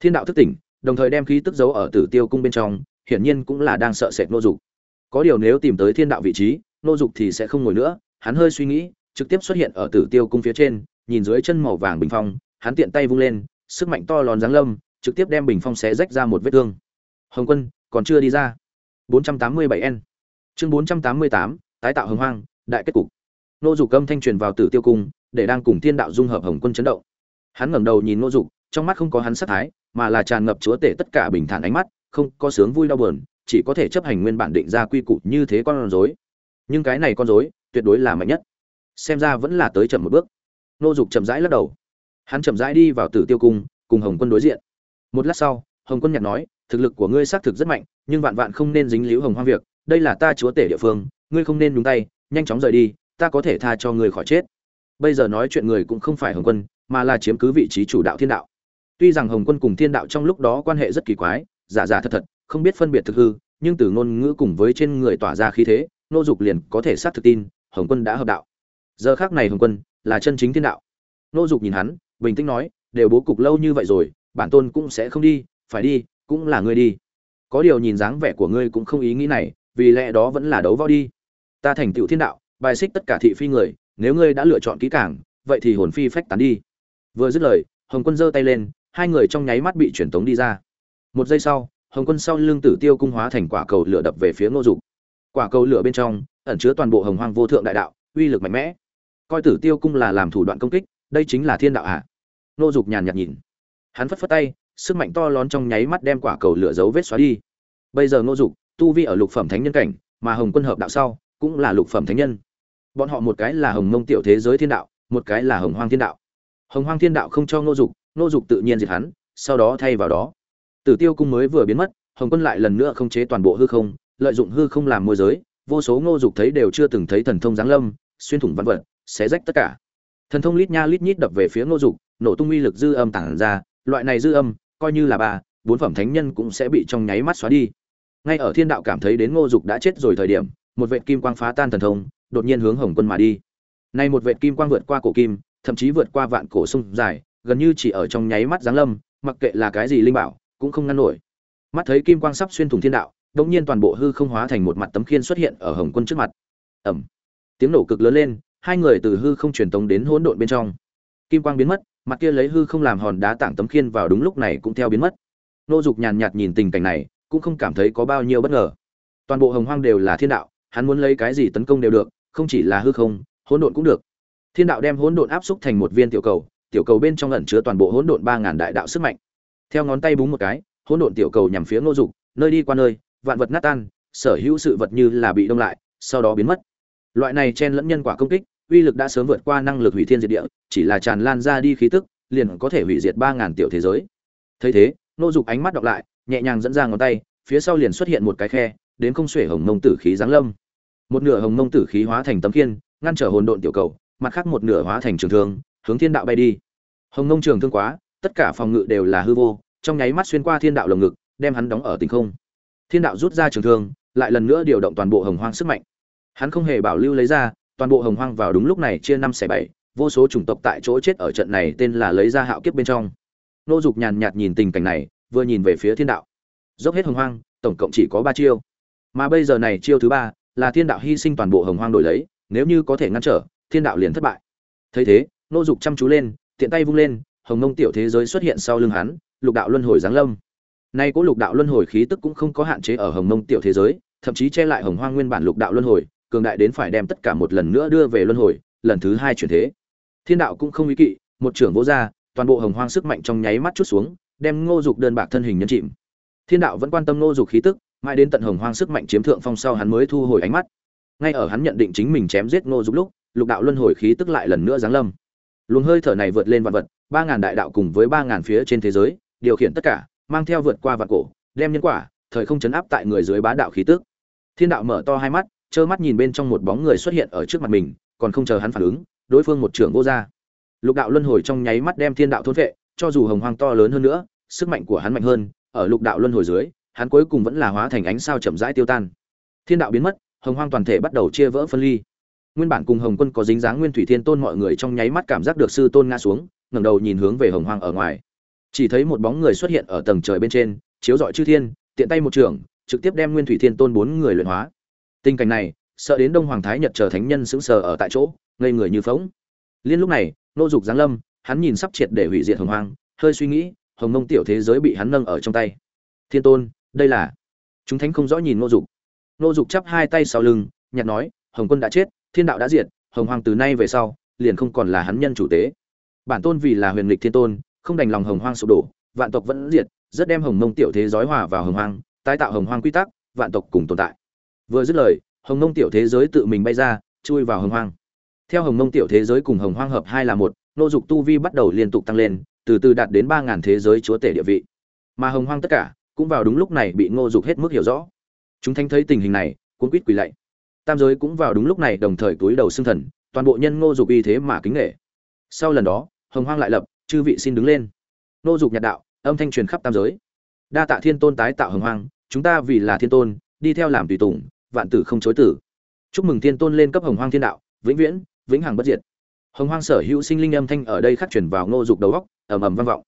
Thiên đạo thức tỉnh, đồng thời đem khí tức giấu ở tử tiêu cung bên trong, hiển nhiên cũng là đang sợ sệt nô dục. Có điều nếu tìm tới thiên đạo vị trí nô dục thì sẽ không ngồi nữa hắn hơi suy nghĩ trực tiếp xuất hiện ở tử tiêu cung phía trên nhìn dưới chân màu vàng bình phong hắn tiện tay vung lên sức mạnh to lòn giáng lâm trực tiếp đem bình phong xé rách ra một vết thương. Hồng quân còn chưa đi ra. 487 n. Chương 488, tái tạo hồng hoang đại kết cục. Nô dục âm thanh truyền vào tử tiêu cung để đang cùng thiên đạo dung hợp hồng quân chấn động. Hắn ngẩng đầu nhìn nô dục trong mắt không có hắn sát thái mà là tràn ngập chúa tể tất cả bình thản ánh mắt không có sướng vui đau buồn chỉ có thể chấp hành nguyên bản định ra quy củ như thế con rối nhưng cái này con rối, tuyệt đối là mạnh nhất. Xem ra vẫn là tới chậm một bước. Nô dục chậm rãi lắc đầu. Hắn chậm rãi đi vào tử tiêu cung, cùng hồng quân đối diện. Một lát sau, hồng quân nhặt nói, thực lực của ngươi xác thực rất mạnh, nhưng vạn vạn không nên dính líu hồng hoang việc. Đây là ta chúa tể địa phương, ngươi không nên nhúng tay, nhanh chóng rời đi, ta có thể tha cho ngươi khỏi chết. Bây giờ nói chuyện người cũng không phải hồng quân, mà là chiếm cứ vị trí chủ đạo thiên đạo. Tuy rằng hồng quân cùng thiên đạo trong lúc đó quan hệ rất kỳ quái, giả giả thật thật, không biết phân biệt thực hư, nhưng từ ngôn ngữ cùng với trên người tỏa ra khí thế nô dục liền có thể xác thực tin, hồng quân đã hợp đạo. Giờ khác này hồng quân là chân chính thiên đạo. Nô dục nhìn hắn, bình tĩnh nói, đều bố cục lâu như vậy rồi, bản tôn cũng sẽ không đi, phải đi, cũng là ngươi đi. Có điều nhìn dáng vẻ của ngươi cũng không ý nghĩ này, vì lẽ đó vẫn là đấu võ đi. Ta thành tựu thiên đạo, bài xích tất cả thị phi người, nếu ngươi đã lựa chọn kỹ càng, vậy thì hồn phi phách tán đi. Vừa dứt lời, hồng quân giơ tay lên, hai người trong nháy mắt bị truyền tống đi ra. Một giây sau, hồng quân sau lưng tử tiêu cung hóa thành quả cầu lửa đập về phía ngô dục quả cầu lửa bên trong, ẩn chứa toàn bộ hồng hoang vô thượng đại đạo, uy lực mạnh mẽ. Coi tử tiêu cung là làm thủ đoạn công kích, đây chính là thiên đạo hạ Nô dục nhàn nhạt nhìn. Hắn phất phất tay, sức mạnh to lớn trong nháy mắt đem quả cầu lửa dấu vết xóa đi. Bây giờ nô dục, tu vi ở lục phẩm thánh nhân cảnh, mà hồng quân hợp đạo sau, cũng là lục phẩm thánh nhân. Bọn họ một cái là hồng mông tiểu thế giới thiên đạo, một cái là hồng hoang thiên đạo. Hồng hoang thiên đạo không cho nô dục nô dục tự nhiên diệt hắn, sau đó thay vào đó. Tử tiêu cung mới vừa biến mất, hồng quân lại lần nữa không chế toàn bộ hư không lợi dụng hư không làm môi giới, vô số ngô dục thấy đều chưa từng thấy thần thông giáng lâm, xuyên thủng văn vật, xé rách tất cả. Thần thông lít nha lít nhít đập về phía ngô dục, nổ tung uy lực dư âm tản ra, loại này dư âm, coi như là ba bốn phẩm thánh nhân cũng sẽ bị trong nháy mắt xóa đi. Ngay ở thiên đạo cảm thấy đến ngô dục đã chết rồi thời điểm, một vệ kim quang phá tan thần thông, đột nhiên hướng hồng quân mà đi. Nay một vệ kim quang vượt qua cổ kim, thậm chí vượt qua vạn cổ sông dài, gần như chỉ ở trong nháy mắt giáng lâm, mặc kệ là cái gì linh bảo, cũng không ngăn nổi. Mắt thấy kim quang sắp xuyên thủng thiên đạo đột nhiên toàn bộ hư không hóa thành một mặt tấm khiên xuất hiện ở hồng quân trước mặt. Ầm tiếng nổ cực lớn lên, hai người từ hư không truyền tống đến hỗn độn bên trong. Kim quang biến mất, mặt kia lấy hư không làm hòn đá tảng tấm khiên vào đúng lúc này cũng theo biến mất. Nô dục nhàn nhạt nhìn tình cảnh này, cũng không cảm thấy có bao nhiêu bất ngờ. Toàn bộ hồng hoang đều là thiên đạo, hắn muốn lấy cái gì tấn công đều được, không chỉ là hư không, hỗn độn cũng được. Thiên đạo đem hỗn độn áp xúc thành một viên tiểu cầu tiểu cầu bên trong ẩn chứa toàn bộ hỗn độn ba ngàn đại đạo sức mạnh. Theo ngón tay búng một cái, hỗn độn tiểu cầu nhằm phía ngô dục, nơi đi qua nơi vạn vật nát tan, sở hữu sự vật như là bị đông lại, sau đó biến mất. Loại này chen lẫn nhân quả công kích, uy lực đã sớm vượt qua năng lực hủy thiên diệt địa, chỉ là tràn lan ra đi khí tức, liền có thể hủy diệt ba ngàn tiểu thế giới. Thấy thế, nô dục ánh mắt đọc lại, nhẹ nhàng dẫn ra ngón tay, phía sau liền xuất hiện một cái khe, đến không xuể hồng mông tử khí giáng lâm. Một nửa hồng mông tử khí hóa thành tấm khiên, ngăn trở hồn độn tiểu cầu, mặt khác một nửa hóa thành trường thương, hướng thiên đạo bay đi. Hồng mông trường thương quá, tất cả phòng ngự đều là hư vô, trong nháy mắt xuyên qua thiên đạo lồng ngực, đem hắn đóng ở tình không thiên đạo rút ra trường thương, lại lần nữa điều động toàn bộ hồng hoang sức mạnh. Hắn không hề bảo lưu lấy ra, toàn bộ hồng hoang vào đúng lúc này chia năm xẻ bảy, vô số chủng tộc tại chỗ chết ở trận này tên là lấy ra hạo kiếp bên trong. Nô dục nhàn nhạt nhìn tình cảnh này, vừa nhìn về phía thiên đạo. Dốc hết hồng hoang, tổng cộng chỉ có ba chiêu. Mà bây giờ này chiêu thứ ba, là thiên đạo hy sinh toàn bộ hồng hoang đổi lấy, nếu như có thể ngăn trở, thiên đạo liền thất bại. Thấy thế, nô dục chăm chú lên, tiện tay vung lên, hồng mông tiểu thế giới xuất hiện sau lưng hắn, lục đạo luân hồi giáng lâm nay cố lục đạo luân hồi khí tức cũng không có hạn chế ở hồng mông tiểu thế giới, thậm chí che lại hồng hoang nguyên bản lục đạo luân hồi, cường đại đến phải đem tất cả một lần nữa đưa về luân hồi, lần thứ hai chuyển thế. Thiên đạo cũng không ý kỵ, một trưởng vô gia, toàn bộ hồng hoang sức mạnh trong nháy mắt chút xuống, đem ngô dục đơn bạc thân hình nhân chìm. Thiên đạo vẫn quan tâm ngô dục khí tức, mãi đến tận hồng hoang sức mạnh chiếm thượng phong sau hắn mới thu hồi ánh mắt. Ngay ở hắn nhận định chính mình chém giết ngô dục lúc, lục đạo luân hồi khí tức lại lần nữa giáng lâm. Luồng hơi thở này vượt lên vạn vật, ba ngàn đại đạo cùng với ba ngàn phía trên thế giới, điều khiển tất cả mang theo vượt qua vạn cổ, đem nhân quả, thời không chấn áp tại người dưới bá đạo khí tức. Thiên đạo mở to hai mắt, trơ mắt nhìn bên trong một bóng người xuất hiện ở trước mặt mình, còn không chờ hắn phản ứng, đối phương một trưởng vô gia. Lục đạo luân hồi trong nháy mắt đem thiên đạo thôn vệ, cho dù hồng hoang to lớn hơn nữa, sức mạnh của hắn mạnh hơn, ở lục đạo luân hồi dưới, hắn cuối cùng vẫn là hóa thành ánh sao chậm rãi tiêu tan. Thiên đạo biến mất, hồng hoang toàn thể bắt đầu chia vỡ phân ly. Nguyên bản cùng hồng quân có dính dáng nguyên thủy thiên tôn mọi người trong nháy mắt cảm giác được sư tôn ngã xuống, ngẩng đầu nhìn hướng về hồng hoang ở ngoài chỉ thấy một bóng người xuất hiện ở tầng trời bên trên, chiếu rọi chư thiên, tiện tay một trường, trực tiếp đem nguyên thủy thiên tôn bốn người luyện hóa. Tình cảnh này, sợ đến đông hoàng thái nhật chờ thánh nhân sững sờ ở tại chỗ, ngây người như phóng liên lúc này, nô dục giáng lâm, hắn nhìn sắp triệt để hủy diệt hồng hoang, hơi suy nghĩ, hồng mông tiểu thế giới bị hắn nâng ở trong tay. Thiên tôn, đây là? Chúng thánh không rõ nhìn nô dục. Nô dục chắp hai tay sau lưng nhặt nói, hồng quân đã chết, thiên đạo đã diệt, hồng hoàng từ nay về sau, liền không còn là hắn nhân chủ tế. Bản tôn vì là huyền lịch thiên tôn không đành lòng hồng hoang sụp đổ, vạn tộc vẫn diệt, rất đem hồng mông tiểu thế giới hòa vào hồng hoang, tái tạo hồng hoang quy tắc, vạn tộc cùng tồn tại. Vừa dứt lời, hồng mông tiểu thế giới tự mình bay ra, chui vào hồng hoang. Theo hồng mông tiểu thế giới cùng hồng hoang hợp hai là một, nô dục tu vi bắt đầu liên tục tăng lên, từ từ đạt đến ba ngàn thế giới chúa tể địa vị. Mà hồng hoang tất cả, cũng vào đúng lúc này bị ngô dục hết mức hiểu rõ. Chúng thanh thấy tình hình này, cuốn quýt quỳ lạy. Tam giới cũng vào đúng lúc này đồng thời túi đầu xưng thần, toàn bộ nhân ngô dục y thế mà kính nghệ sau lần đó, hồng hoang lại lập chư vị xin đứng lên. Nô dục nhạt đạo, âm thanh truyền khắp tam giới. Đa tạ thiên tôn tái tạo hồng hoang, chúng ta vì là thiên tôn, đi theo làm tùy tùng, vạn tử không chối tử. Chúc mừng thiên tôn lên cấp hồng hoang thiên đạo, vĩnh viễn, vĩnh hằng bất diệt. Hồng hoang sở hữu sinh linh âm thanh ở đây khắc truyền vào ngô dục đầu góc ầm ầm vang vọng.